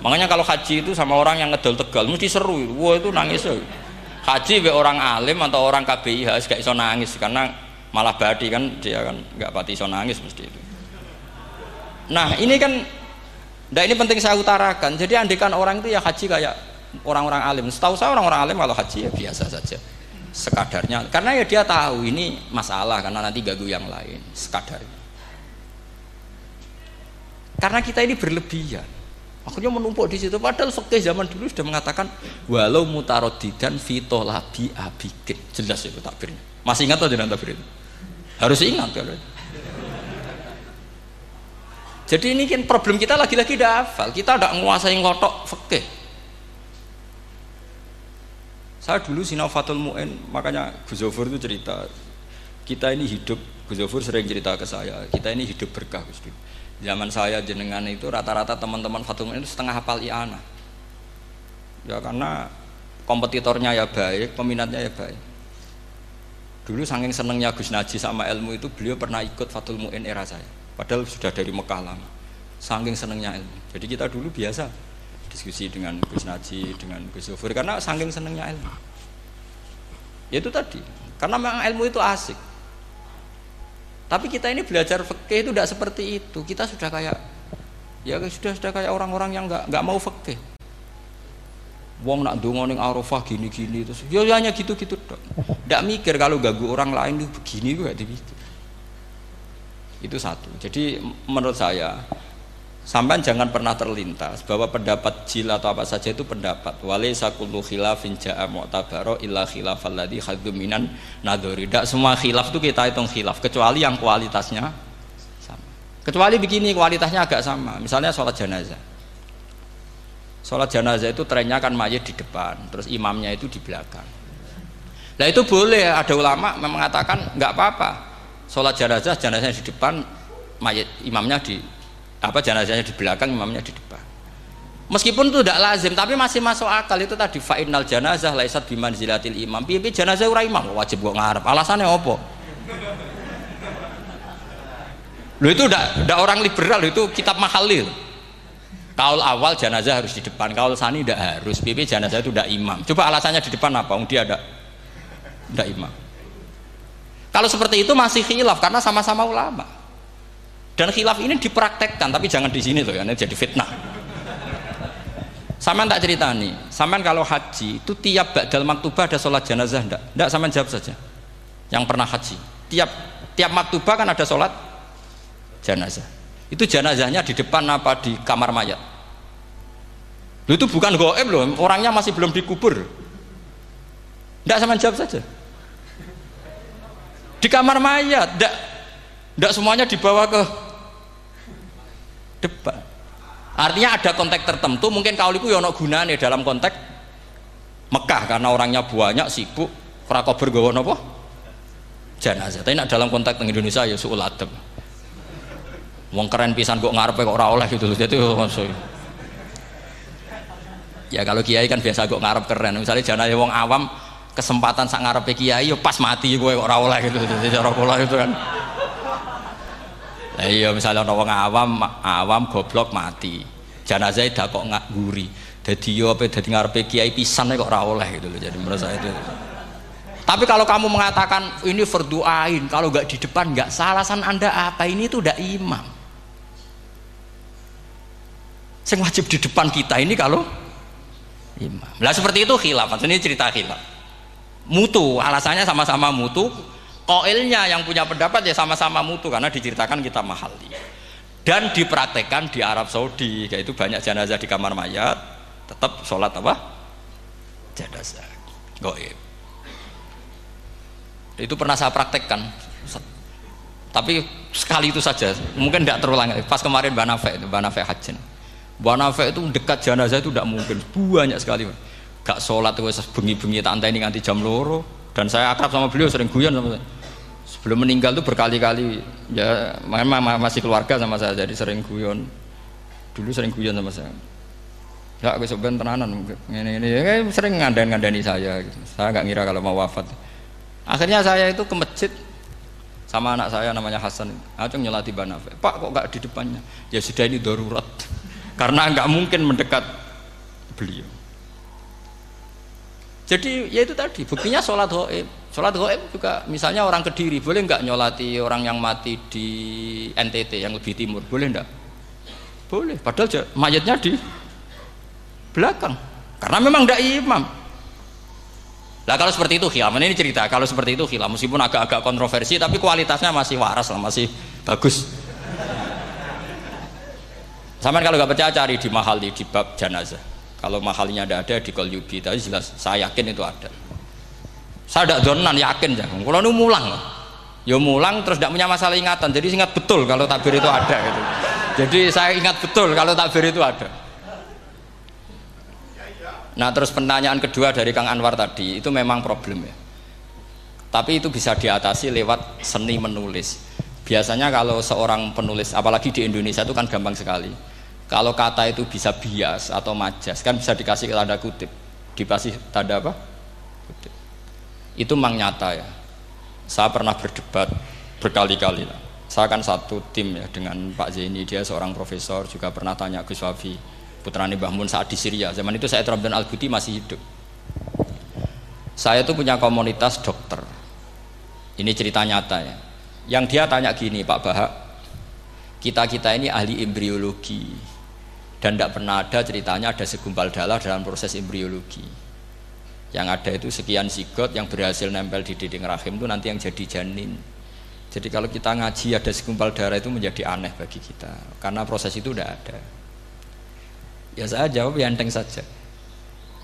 Makanya kalau haji itu sama orang yang ngedol Tegal mesti seru wah itu nangis haji be orang alim atau orang KBIH gak iso nangis karena malah badi kan dia kan nggak pati iso nangis mesti itu Nah ini kan, nah ini penting saya utarakan. Jadi andikan orang itu ya haji kayak orang-orang alim. Setahu saya orang-orang alim kalau haji ya biasa saja, sekadarnya. Karena ya dia tahu ini masalah karena nanti gagu yang lain, sekadarnya. Karena kita ini berlebihan. Akhirnya menumpuk di situ. Padahal fakih zaman dulu sudah mengatakan walau mutarodidan fitolabi abikin. Jelas itu takbirnya. Masih ingat atau tidak takbir itu? Harus ingat kalau jadi ini kan problem kita lagi-lagi tidak hafal. Kita tidak menguasai ngotok fikih. Saya dulu Sinafatul Mu'in, makanya Gus Zofur itu cerita, kita ini hidup, Gus Zofur sering cerita ke saya, kita ini hidup berkah Gus Zaman saya jenengan itu rata-rata teman-teman Fatul Mu'in itu setengah hafal I'ana. Ya karena kompetitornya ya baik, peminatnya ya baik. Dulu saking senengnya Gus Naji sama ilmu itu beliau pernah ikut Fatul Mu'in era saya Padahal sudah dari Mekah lama. Saking senengnya ilmu. Jadi kita dulu biasa diskusi dengan Gus Naji, dengan Gus Zufur karena saking senengnya ilmu. Ya itu tadi. Karena memang ilmu itu asik. Tapi kita ini belajar fikih itu tidak seperti itu. Kita sudah kayak ya sudah sudah kayak orang-orang yang nggak nggak mau fikih. Wong nak dungo ning Arafah gini-gini terus. Ya hanya gitu-gitu dong. Tidak mikir kalau ganggu orang lain itu begini gue gak dipikir. Itu satu. Jadi menurut saya sampai jangan pernah terlintas bahwa pendapat jil atau apa saja itu pendapat. Wali sakullu khilafin ja'a mu'tabaro illa khilaf alladhi minan nadori. Tidak semua khilaf itu kita hitung khilaf kecuali yang kualitasnya sama. Kecuali begini kualitasnya agak sama. Misalnya sholat jenazah. Sholat jenazah itu trennya kan mayat di depan, terus imamnya itu di belakang. Nah itu boleh, ada ulama mengatakan nggak apa-apa sholat jenazah jenazahnya di depan mayat imamnya di apa jenazahnya di belakang imamnya di depan. Meskipun itu tidak lazim tapi masih masuk akal. Itu tadi fa'inal jenazah laisat biman zilatil imam. Pipi jenazah ura imam? Wajib gua ngarep. Alasannya apa? Lo itu tidak orang liberal. Itu kitab mahalil. Kaul awal jenazah harus di depan kaul sani tidak harus. Pipi jenazah itu tidak imam. Coba alasannya di depan apa? Dia ada tidak imam kalau seperti itu masih khilaf karena sama-sama ulama. Dan khilaf ini dipraktekkan, tapi jangan di sini loh, ya, ini jadi fitnah. Saman tak cerita nih, saman kalau haji itu tiap dalam maktubah ada sholat jenazah enggak? Enggak, saman jawab saja. Yang pernah haji, tiap tiap maktubah kan ada sholat jenazah. Itu jenazahnya di depan apa di kamar mayat? Loh, itu bukan goib loh, orangnya masih belum dikubur. Enggak sama jawab saja di kamar mayat tidak tidak semuanya dibawa ke depan. Artinya ada konteks tertentu mungkin kauliku yono gunane dalam konteks Mekah karena orangnya banyak sibuk ora kober gawa napa jenazah. Tapi dalam konteks teng Indonesia ya suul adab. Wong keren pisan kok ngarepe kok ora oleh gitu jadi maksud ya kalau kiai kan biasa kok ngarep keren. Misalnya jenazah wong awam kesempatan sak ngarepe kiai yo pas mati gue kok ora oleh gitu cara kula itu kan Lah iya misalnya ana wong awam awam goblok mati. Jenazah dah kok nggak guri. Jadi yo apa dadi ngarepe kiai pisan kok ora oleh gitu. Jadi saya itu. Tapi kalau kamu mengatakan ini verduain, kalau nggak di depan nggak salah, san anda apa? Ini tuh udah imam. Yang wajib di depan kita ini kalau imam. Lah seperti itu khilaf. Ini cerita khilaf. Mutu, alasannya sama-sama mutu. Koilnya yang punya pendapat ya sama-sama mutu karena diceritakan kita mahali. Dan dipraktekkan di Arab Saudi, yaitu banyak jenazah di kamar mayat, tetap sholat apa? Jenazah. Goib. Itu pernah saya praktekkan. Tapi sekali itu saja, mungkin tidak terulang. Pas kemarin Banafe, itu Banafe Hajin. Banafe itu dekat jenazah itu tidak mungkin, banyak sekali. Gak sholat itu bengi-bengi tak ini nganti jam loro. Dan saya akrab sama beliau, sering guyon sama saya. Sebelum meninggal tuh berkali-kali. Ya memang masih keluarga sama saya jadi sering guyon. Dulu sering guyon sama saya. Ya aku sebenarnya tenanan. Ini ini ya, sering ngandan ngandani saya gitu. saya nggak ngira kalau mau wafat. Akhirnya saya itu ke masjid sama anak saya namanya Hasan. Acung nyelati banafe pak kok nggak di depannya? Ya sudah ini darurat. Karena nggak mungkin mendekat beliau jadi ya itu tadi buktinya sholat goib Sholat goib juga misalnya orang kediri boleh nggak nyolati orang yang mati di NTT yang lebih timur boleh nggak? Boleh. Padahal mayatnya di belakang karena memang tidak imam. Lah kalau seperti itu khilaf, ini cerita kalau seperti itu khilaf meskipun agak-agak kontroversi tapi kualitasnya masih waras lah, masih bagus. Sama kalau nggak percaya cari di mahal di, di bab jenazah. Kalau mahalnya ada ada di Kolyubi, tapi jelas saya yakin itu ada. Saya tidak donan yakin ya kalau nu mulang. Ya mulang terus tidak punya masalah ingatan. Jadi ingat betul kalau takbir itu ada gitu. Jadi saya ingat betul kalau takbir itu ada. Nah terus pertanyaan kedua dari Kang Anwar tadi itu memang problem ya. Tapi itu bisa diatasi lewat seni menulis. Biasanya kalau seorang penulis apalagi di Indonesia itu kan gampang sekali kalau kata itu bisa bias atau majas kan bisa dikasih tanda kutip. Dikasih tanda apa? Itu memang nyata ya. Saya pernah berdebat berkali-kali lah. Saya kan satu tim ya dengan Pak Zaini dia seorang profesor juga pernah tanya Gus Wafi putrani Mbah Mun saat di Syria. Zaman itu saya Ramdan Al Buti masih hidup. Saya itu punya komunitas dokter. Ini cerita nyata ya. Yang dia tanya gini Pak Bahak kita-kita ini ahli embriologi dan tidak pernah ada ceritanya ada segumpal darah dalam proses embriologi. Yang ada itu sekian zigot yang berhasil nempel di dinding rahim itu nanti yang jadi janin. Jadi kalau kita ngaji ada segumpal darah itu menjadi aneh bagi kita. Karena proses itu udah ada. Ya saya jawab ya enteng saja.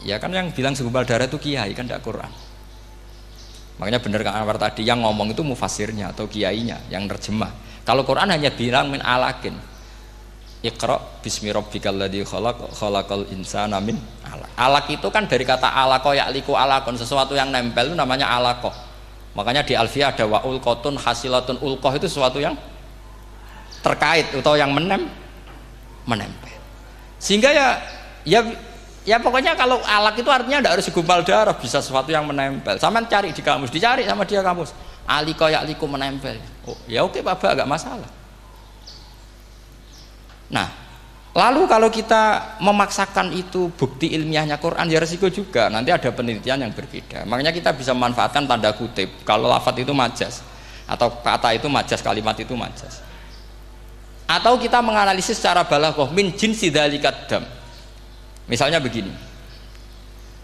Ya kan yang bilang segumpal darah itu kiai kan tidak Quran. Makanya benar Kang Anwar tadi yang ngomong itu mufasirnya atau kiainya yang terjemah. Kalau Quran hanya bilang min alakin Iqra bismi rabbikal ladzi khalaq khalaqal insana min alaq. Alaq itu kan dari kata alaqo ya'liku alakon sesuatu yang nempel itu namanya alaqo. Makanya di Alfiyah ada wa'ul kotun hasilatun ulqoh itu sesuatu yang terkait atau yang menem menempel. Sehingga ya ya ya pokoknya kalau alak itu artinya tidak harus segumpal darah bisa sesuatu yang menempel. Sama cari di kamus, dicari sama dia kamus. Aliko yakliku menempel. Oh, ya oke Bapak agak masalah. Nah, lalu kalau kita memaksakan itu bukti ilmiahnya Quran ya resiko juga. Nanti ada penelitian yang berbeda. Makanya kita bisa memanfaatkan tanda kutip kalau lafat itu majas atau kata itu majas, kalimat itu majas. Atau kita menganalisis secara balaghah min jinsi dzalikat dam. Misalnya begini.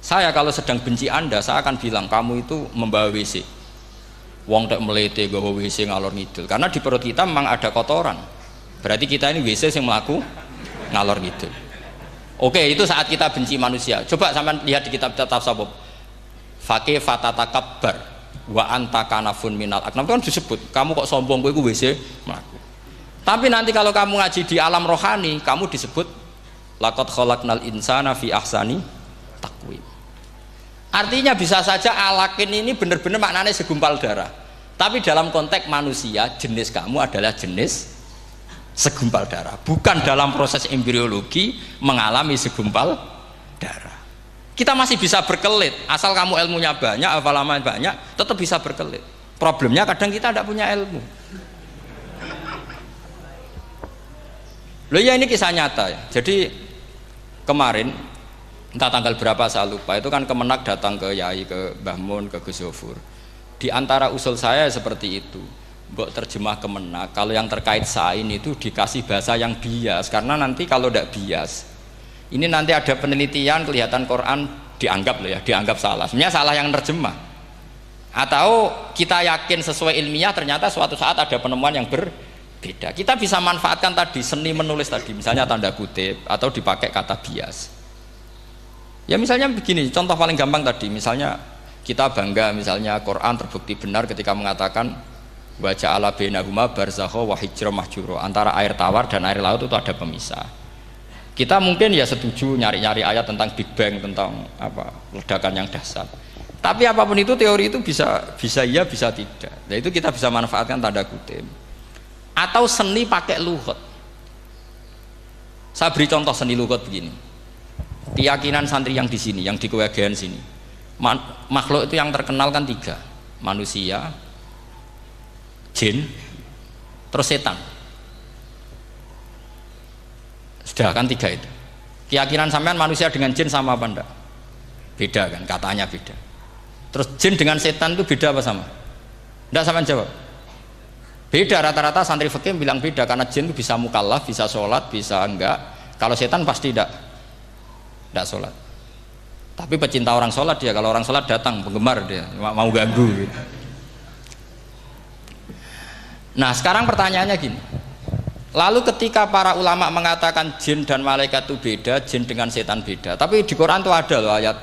Saya kalau sedang benci Anda, saya akan bilang kamu itu membawa WC. Wong tak melete gawa WC ngalor ngidul. Karena di perut kita memang ada kotoran Berarti kita ini WC yang melaku ngalor gitu. Oke, itu saat kita benci manusia. Coba sampai lihat di kitab kitab tasawuf. Fakih kabar wa anta kanafun minal aknam kan disebut. Kamu kok sombong gue WC melaku. Tapi nanti kalau kamu ngaji di alam rohani, kamu disebut lakot khalaqnal insana fi ahsani takwim. Artinya bisa saja alakin ini benar-benar maknanya segumpal darah. Tapi dalam konteks manusia, jenis kamu adalah jenis segumpal darah. Bukan dalam proses embriologi mengalami segumpal darah. Kita masih bisa berkelit, asal kamu ilmunya banyak, hafalaman banyak, tetap bisa berkelit. Problemnya kadang kita tidak punya ilmu. Loh ya ini kisah nyata ya. Jadi kemarin entah tanggal berapa saya lupa itu kan kemenak datang ke Yai ke Mbah Mun ke Gus Zofur di antara usul saya seperti itu Mbok terjemah kemenak kalau yang terkait sain itu dikasih bahasa yang bias. Karena nanti kalau tidak bias ini nanti ada penelitian kelihatan Quran dianggap loh ya dianggap salah. Sebenarnya salah yang terjemah. Atau kita yakin sesuai ilmiah ternyata suatu saat ada penemuan yang berbeda. Kita bisa manfaatkan tadi seni menulis tadi misalnya tanda kutip atau dipakai kata bias. Ya misalnya begini, contoh paling gampang tadi, misalnya kita bangga misalnya Quran terbukti benar ketika mengatakan baca ala bainahuma barzakho wa mahjuro antara air tawar dan air laut itu ada pemisah. Kita mungkin ya setuju nyari-nyari ayat tentang Big Bang tentang apa ledakan yang dahsyat. Tapi apa pun itu teori itu bisa bisa iya bisa tidak. Nah itu kita bisa manfaatkan tanda kutip. Atau seni pakai luhut. Saya beri contoh seni luhut begini keyakinan santri yang di sini, yang di kewagian sini. makhluk itu yang terkenal kan tiga, manusia, jin, terus setan. Sudah kan tiga itu. Keyakinan sampean manusia dengan jin sama apa enggak? Beda kan, katanya beda. Terus jin dengan setan itu beda apa sama? Enggak sama jawab. Beda rata-rata santri fakir bilang beda karena jin itu bisa mukallaf, bisa sholat, bisa enggak. Kalau setan pasti tidak tidak sholat tapi pecinta orang sholat dia kalau orang sholat datang penggemar dia mau ganggu gitu. Nah sekarang pertanyaannya gini. Lalu ketika para ulama mengatakan jin dan malaikat itu beda jin dengan setan beda. Tapi di Quran itu ada loh ayat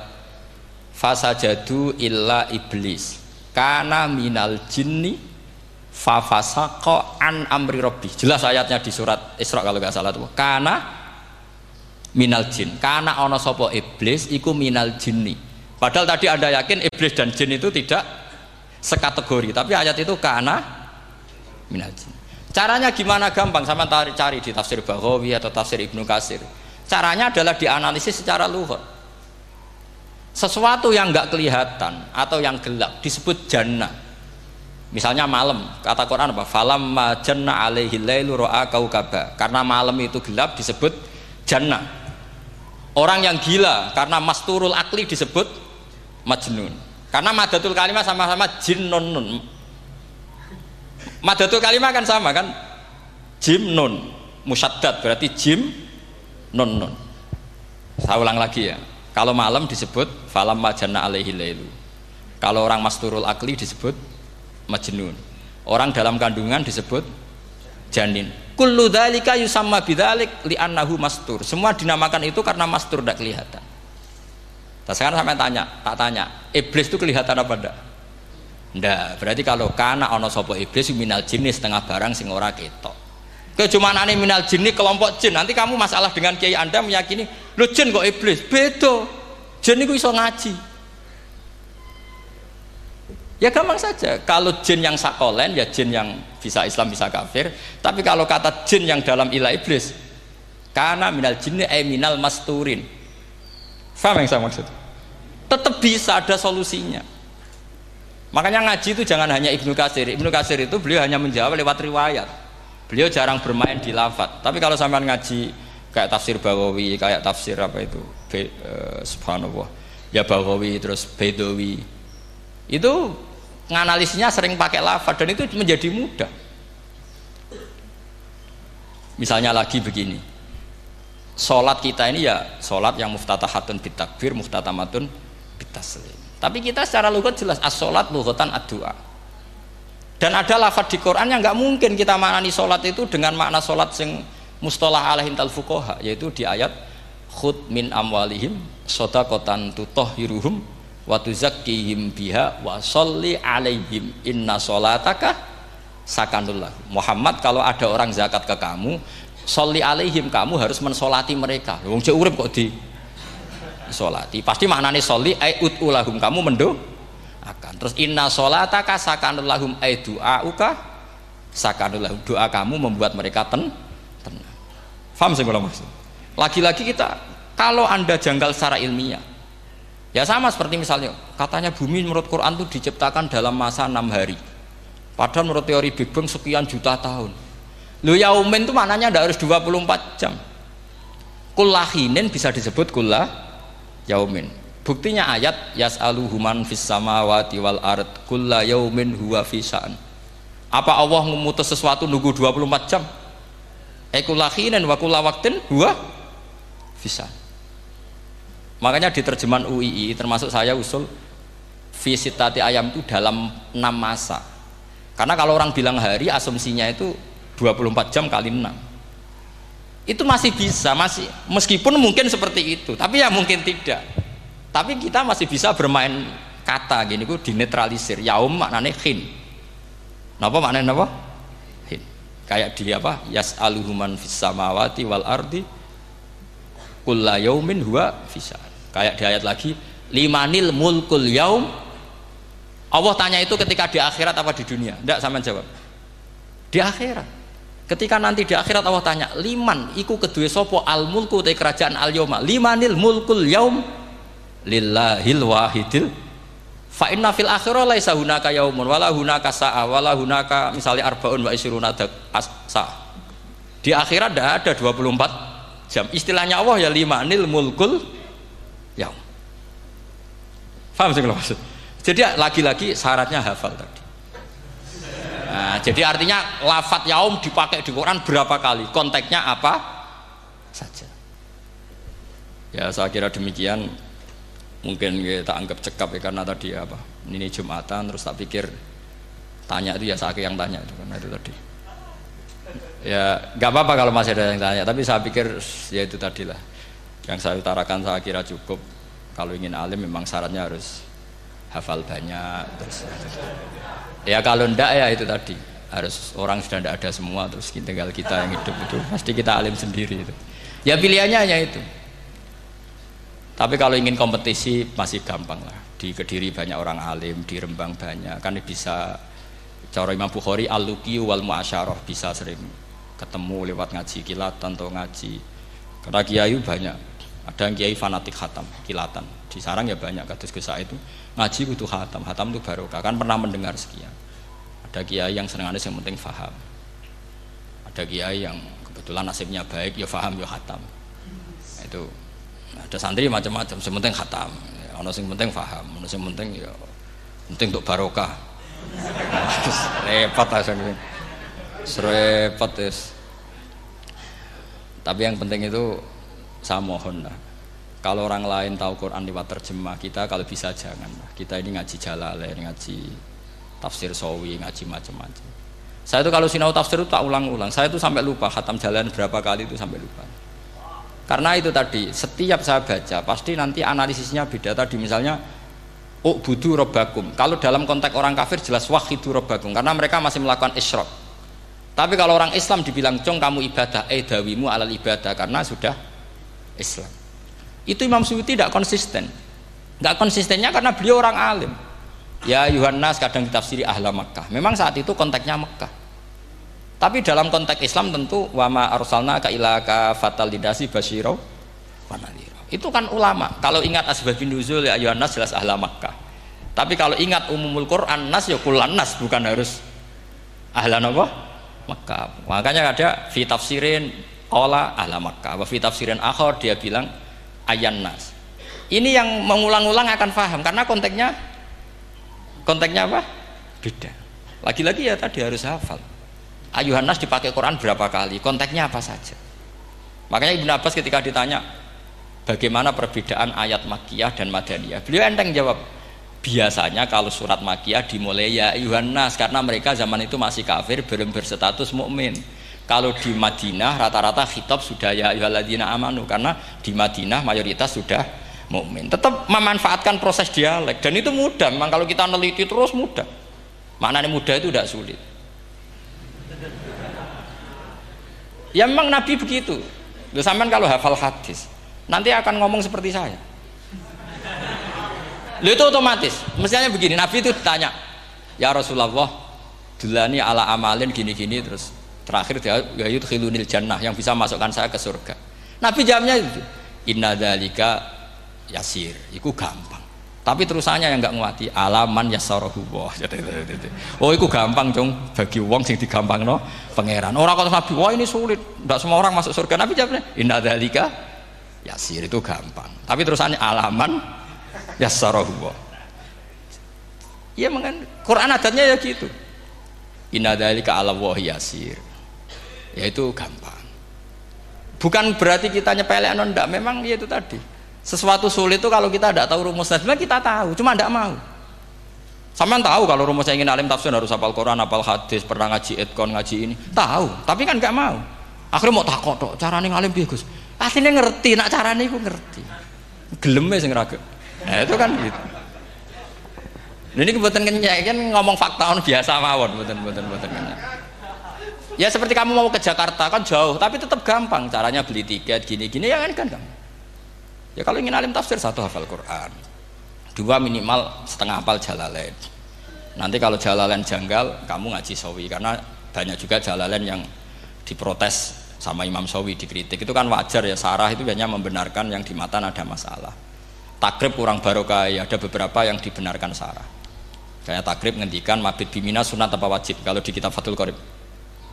fasajadu illa iblis karena minal jinni fafasako an amri robbi jelas ayatnya di surat Isra kalau nggak salah tuh. Karena minal jin. Karena ono sopo iblis iku minal jinni. Padahal tadi anda yakin iblis dan jin itu tidak sekategori tapi ayat itu karena minal jin caranya gimana? Gampang. Sama cari, cari di tafsir Baghawi atau tafsir Ibnu Kasir caranya adalah dianalisis secara luhur. Sesuatu yang nggak kelihatan atau yang gelap disebut jannah. Misalnya malam kata Quran apa? Falam majanna alaihi lailu ra'a kaukaba. Karena malam itu gelap disebut jannah. Orang yang gila karena masturul akli disebut majnun. Karena madatul kalimah sama-sama jin non nun. Madatul kalimah kan sama kan? Jim nun musaddad berarti jim non nun. Saya ulang lagi ya. Kalau malam disebut falam majana alaihi lailu. Kalau orang masturul akli disebut majnun. Orang dalam kandungan disebut janin kullu dzalika yusamma bidzalik li'annahu mastur semua dinamakan itu karena mastur tidak kelihatan nah, sekarang sampai tanya tak tanya iblis itu kelihatan apa enggak enggak berarti kalau kana ono sopo iblis minal jenis setengah barang sing ora ketok ane minal jenis kelompok jin nanti kamu masalah dengan kiai anda meyakini lu jin kok iblis beda jin itu iso ngaji Ya gampang saja. Kalau jin yang sakolen ya jin yang bisa Islam bisa kafir. Tapi kalau kata jin yang dalam ilah iblis, karena minal jinni eh minal masturin. Faham yang saya maksud? Tetap bisa ada solusinya. Makanya ngaji itu jangan hanya Ibnu Kasir. Ibnu Kasir itu beliau hanya menjawab lewat riwayat. Beliau jarang bermain di lafat. Tapi kalau sampean ngaji kayak tafsir Bawawi, kayak tafsir apa itu, Be, uh, subhanallah, ya Bawawi terus Bedawi, itu nganalisnya sering pakai lafaz dan itu menjadi mudah misalnya lagi begini sholat kita ini ya sholat yang muftatahatun bitakbir muftatamatun bitaslim tapi kita secara lugat jelas as sholat lughatan ad-du'a. Dan ada lafaz di Quran yang nggak mungkin kita maknani sholat itu dengan makna sholat sing mustalah alaihim tal fukoha yaitu di ayat khud min amwalihim sodakotan tutohiruhum wa tuzakkihim biha wa sholli alaihim inna sholataka sakanullah Muhammad kalau ada orang zakat ke kamu sholli alaihim kamu harus mensolati mereka. Wong urip kok di solati. Pasti maknanya soli ai ulahum kamu mendo akan. Terus inna solataka sakanul lahum ai du'auka sakanul lahum. Doa kamu membuat mereka ten tenang. Paham sih kalau maksud? Lagi-lagi kita kalau anda janggal secara ilmiah ya sama seperti misalnya katanya bumi menurut Quran itu diciptakan dalam masa enam hari. Padahal menurut teori Big Bang sekian juta tahun. Lu yaumin itu maknanya tidak harus 24 jam. Kullahinin bisa disebut kullah yaumin. Buktinya ayat yas'aluhuman fis samawati wal ard kulla yaumin huwa fisan apa Allah memutus sesuatu nunggu 24 jam? Ekulakhinen wa kulla waktin huwa fisan makanya di terjemahan UII termasuk saya usul visitati ayam itu dalam 6 masa. Karena kalau orang bilang hari asumsinya itu 24 jam kali 6 itu masih bisa masih meskipun mungkin seperti itu tapi ya mungkin tidak. Tapi kita masih bisa bermain kata gini ku dinetralisir. Yaum maknanya khin apa maknanya apa khin kayak di apa? Yas aluhuman fis samawati wal ardi kulla yaumin huwa fisa kayak di ayat lagi limanil mulkul yaum. Allah tanya itu ketika di akhirat apa di dunia? Tidak sama jawab. Di akhirat Ketika nanti di akhirat Allah tanya, liman iku kedua sopo? Al mulku te kerajaan al yoma, limanil mulkul yaum? Lillahil wahidil. Fa inna fil akhirah laisa hunaka yaumun wala hunaka sa'a wala hunaka misalnya arbaun wa isruna sa. Di akhirat tidak ada 24 jam. Istilahnya Allah ya limanil mulkul yaum. Paham sih maksud? Jadi lagi-lagi syaratnya hafal tadi Nah, jadi artinya lafat yaum dipakai di Quran berapa kali? Konteksnya apa saja. Ya saya kira demikian. Mungkin kita anggap cekap ya karena tadi apa? Ini Jumatan terus tak pikir tanya itu ya saya yang tanya itu karena itu tadi. Ya nggak apa-apa kalau masih ada yang tanya, tapi saya pikir ya itu tadilah yang saya utarakan saya kira cukup. Kalau ingin alim memang syaratnya harus hafal banyak terus ya kalau ndak ya itu tadi. Harus orang sudah tidak ada semua terus tinggal kita yang hidup itu. Pasti kita alim sendiri itu. Ya pilihannya hanya itu. Tapi kalau ingin kompetisi masih gampang lah. Di kediri banyak orang alim di rembang banyak. Kan bisa cara Imam Bukhari al wal muasyarah bisa sering ketemu lewat ngaji kilatan atau ngaji. Karena kiai banyak. Ada yang kiai fanatik khatam kilatan. Di sarang ya banyak kados Gus itu ngaji butuh hatam hatam itu barokah. Kan pernah mendengar sekian. Ada kiai yang senang yang penting faham. Ada kiai yang kebetulan nasibnya baik ya faham ya hatam itu ada santri macam-macam. Sementing hatam ya, ono sing penting faham. Ono sing penting ya penting untuk barokah. Repot asal repot tapi yang penting itu saya mohon lah kalau orang lain tahu Quran lewat terjemah kita kalau bisa jangan. Kita ini ngaji jalalain ngaji tafsir sawi ngaji macam-macam. Saya itu kalau sinau tafsir itu tak ulang-ulang. Saya itu sampai lupa khatam jalan berapa kali itu sampai lupa. Karena itu tadi setiap saya baca pasti nanti analisisnya beda. Tadi misalnya oh budu robakum kalau dalam konteks orang kafir jelas wahidu robakum karena mereka masih melakukan isyrok. Tapi kalau orang Islam dibilang cong kamu ibadah eh dawimu alal ibadah karena sudah Islam itu Imam Suyuti tidak konsisten. Nggak konsistennya karena beliau orang alim. Ya Yohanes kadang ditafsiri ahla Makkah memang saat itu konteksnya Makkah tapi dalam konteks Islam tentu wama arsalna ka ilaka fatal lidasi basyiro itu kan ulama. Kalau ingat asbabun nuzul ya Yohanes jelas ahla Makkah tapi kalau ingat umumul Quran nas ya kulan nas bukan harus ahla apa Makkah makanya ada fi tafsirin ahla Makkah wa fi tafsirin akhir dia bilang ayan nas ini yang mengulang-ulang akan paham karena konteksnya konteksnya apa? Beda. Lagi-lagi ya tadi harus hafal. Ayuhan nas dipakai Quran berapa kali? Konteksnya apa saja? Makanya Ibnu Abbas ketika ditanya bagaimana perbedaan ayat makiyah dan madaniyah? Beliau enteng jawab biasanya kalau surat makiyah dimulai ya Yohanes karena mereka zaman itu masih kafir belum berstatus mukmin kalau di Madinah rata-rata khitab sudah ya ayyuhalladzina amanu karena di Madinah mayoritas sudah mukmin. Tetap memanfaatkan proses dialek dan itu mudah. Memang kalau kita neliti terus mudah. Maknanya mudah itu tidak sulit. Ya memang Nabi begitu. Lu sampean kalau hafal hadis, nanti akan ngomong seperti saya. Lu itu otomatis. Mestinya begini, Nabi itu ditanya, "Ya Rasulullah, dulani ala amalin gini-gini terus terakhir dia ya yudkhilunil jannah yang bisa masukkan saya ke surga." Nabi jawabnya itu, "Inna dzalika yasir." Iku gampang. Tapi terusannya yang nggak nguati alaman yassarahu wah. Oh, itu gampang dong bagi wong sing digampang no pangeran. Orang kata Nabi, wah ini sulit, tidak semua orang masuk surga. Nabi jawabnya, inna dzalika yasir itu gampang. Tapi terusannya alaman yassarahu wah. Iya mengen Quran adatnya ya gitu. Inna wahi yasir. Ya itu gampang. Bukan berarti kita nyepelek ndak, memang ya itu tadi. Sesuatu sulit itu kalau kita tidak tahu rumusnya. Sebenarnya kita tahu cuma tidak mau. Sama tahu kalau rumusnya ingin alim tafsir harus hafal Quran hafal hadis pernah ngaji etkon ngaji ini. Tahu tapi kan nggak mau. Akhirnya mau takut cara nih alim bagus aslinya ngerti nak cara nih ngerti. Gelem sing raga nah, itu kan gitu. Nah, ini kebetulan kenyek kan ngomong fakta on biasa mawon betul betul betul ya seperti kamu mau ke Jakarta kan jauh. Tapi tetap gampang caranya beli tiket gini gini ya kan kan gampang Ya kalau ingin alim tafsir satu hafal Quran, dua minimal setengah hafal jalalain. Nanti kalau jalalain janggal, kamu ngaji sawi. Karena banyak juga jalalain yang diprotes sama Imam Sawi dikritik. Itu kan wajar ya Sarah itu hanya membenarkan yang di matan ada masalah. Takrib kurang barokah ya ada beberapa yang dibenarkan Sarah. Kayak takrib ngendikan mabit bimina sunat apa wajib? Kalau di kitab Fathul Qorib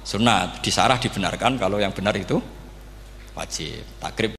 sunat di Sarah dibenarkan kalau yang benar itu wajib. Takrib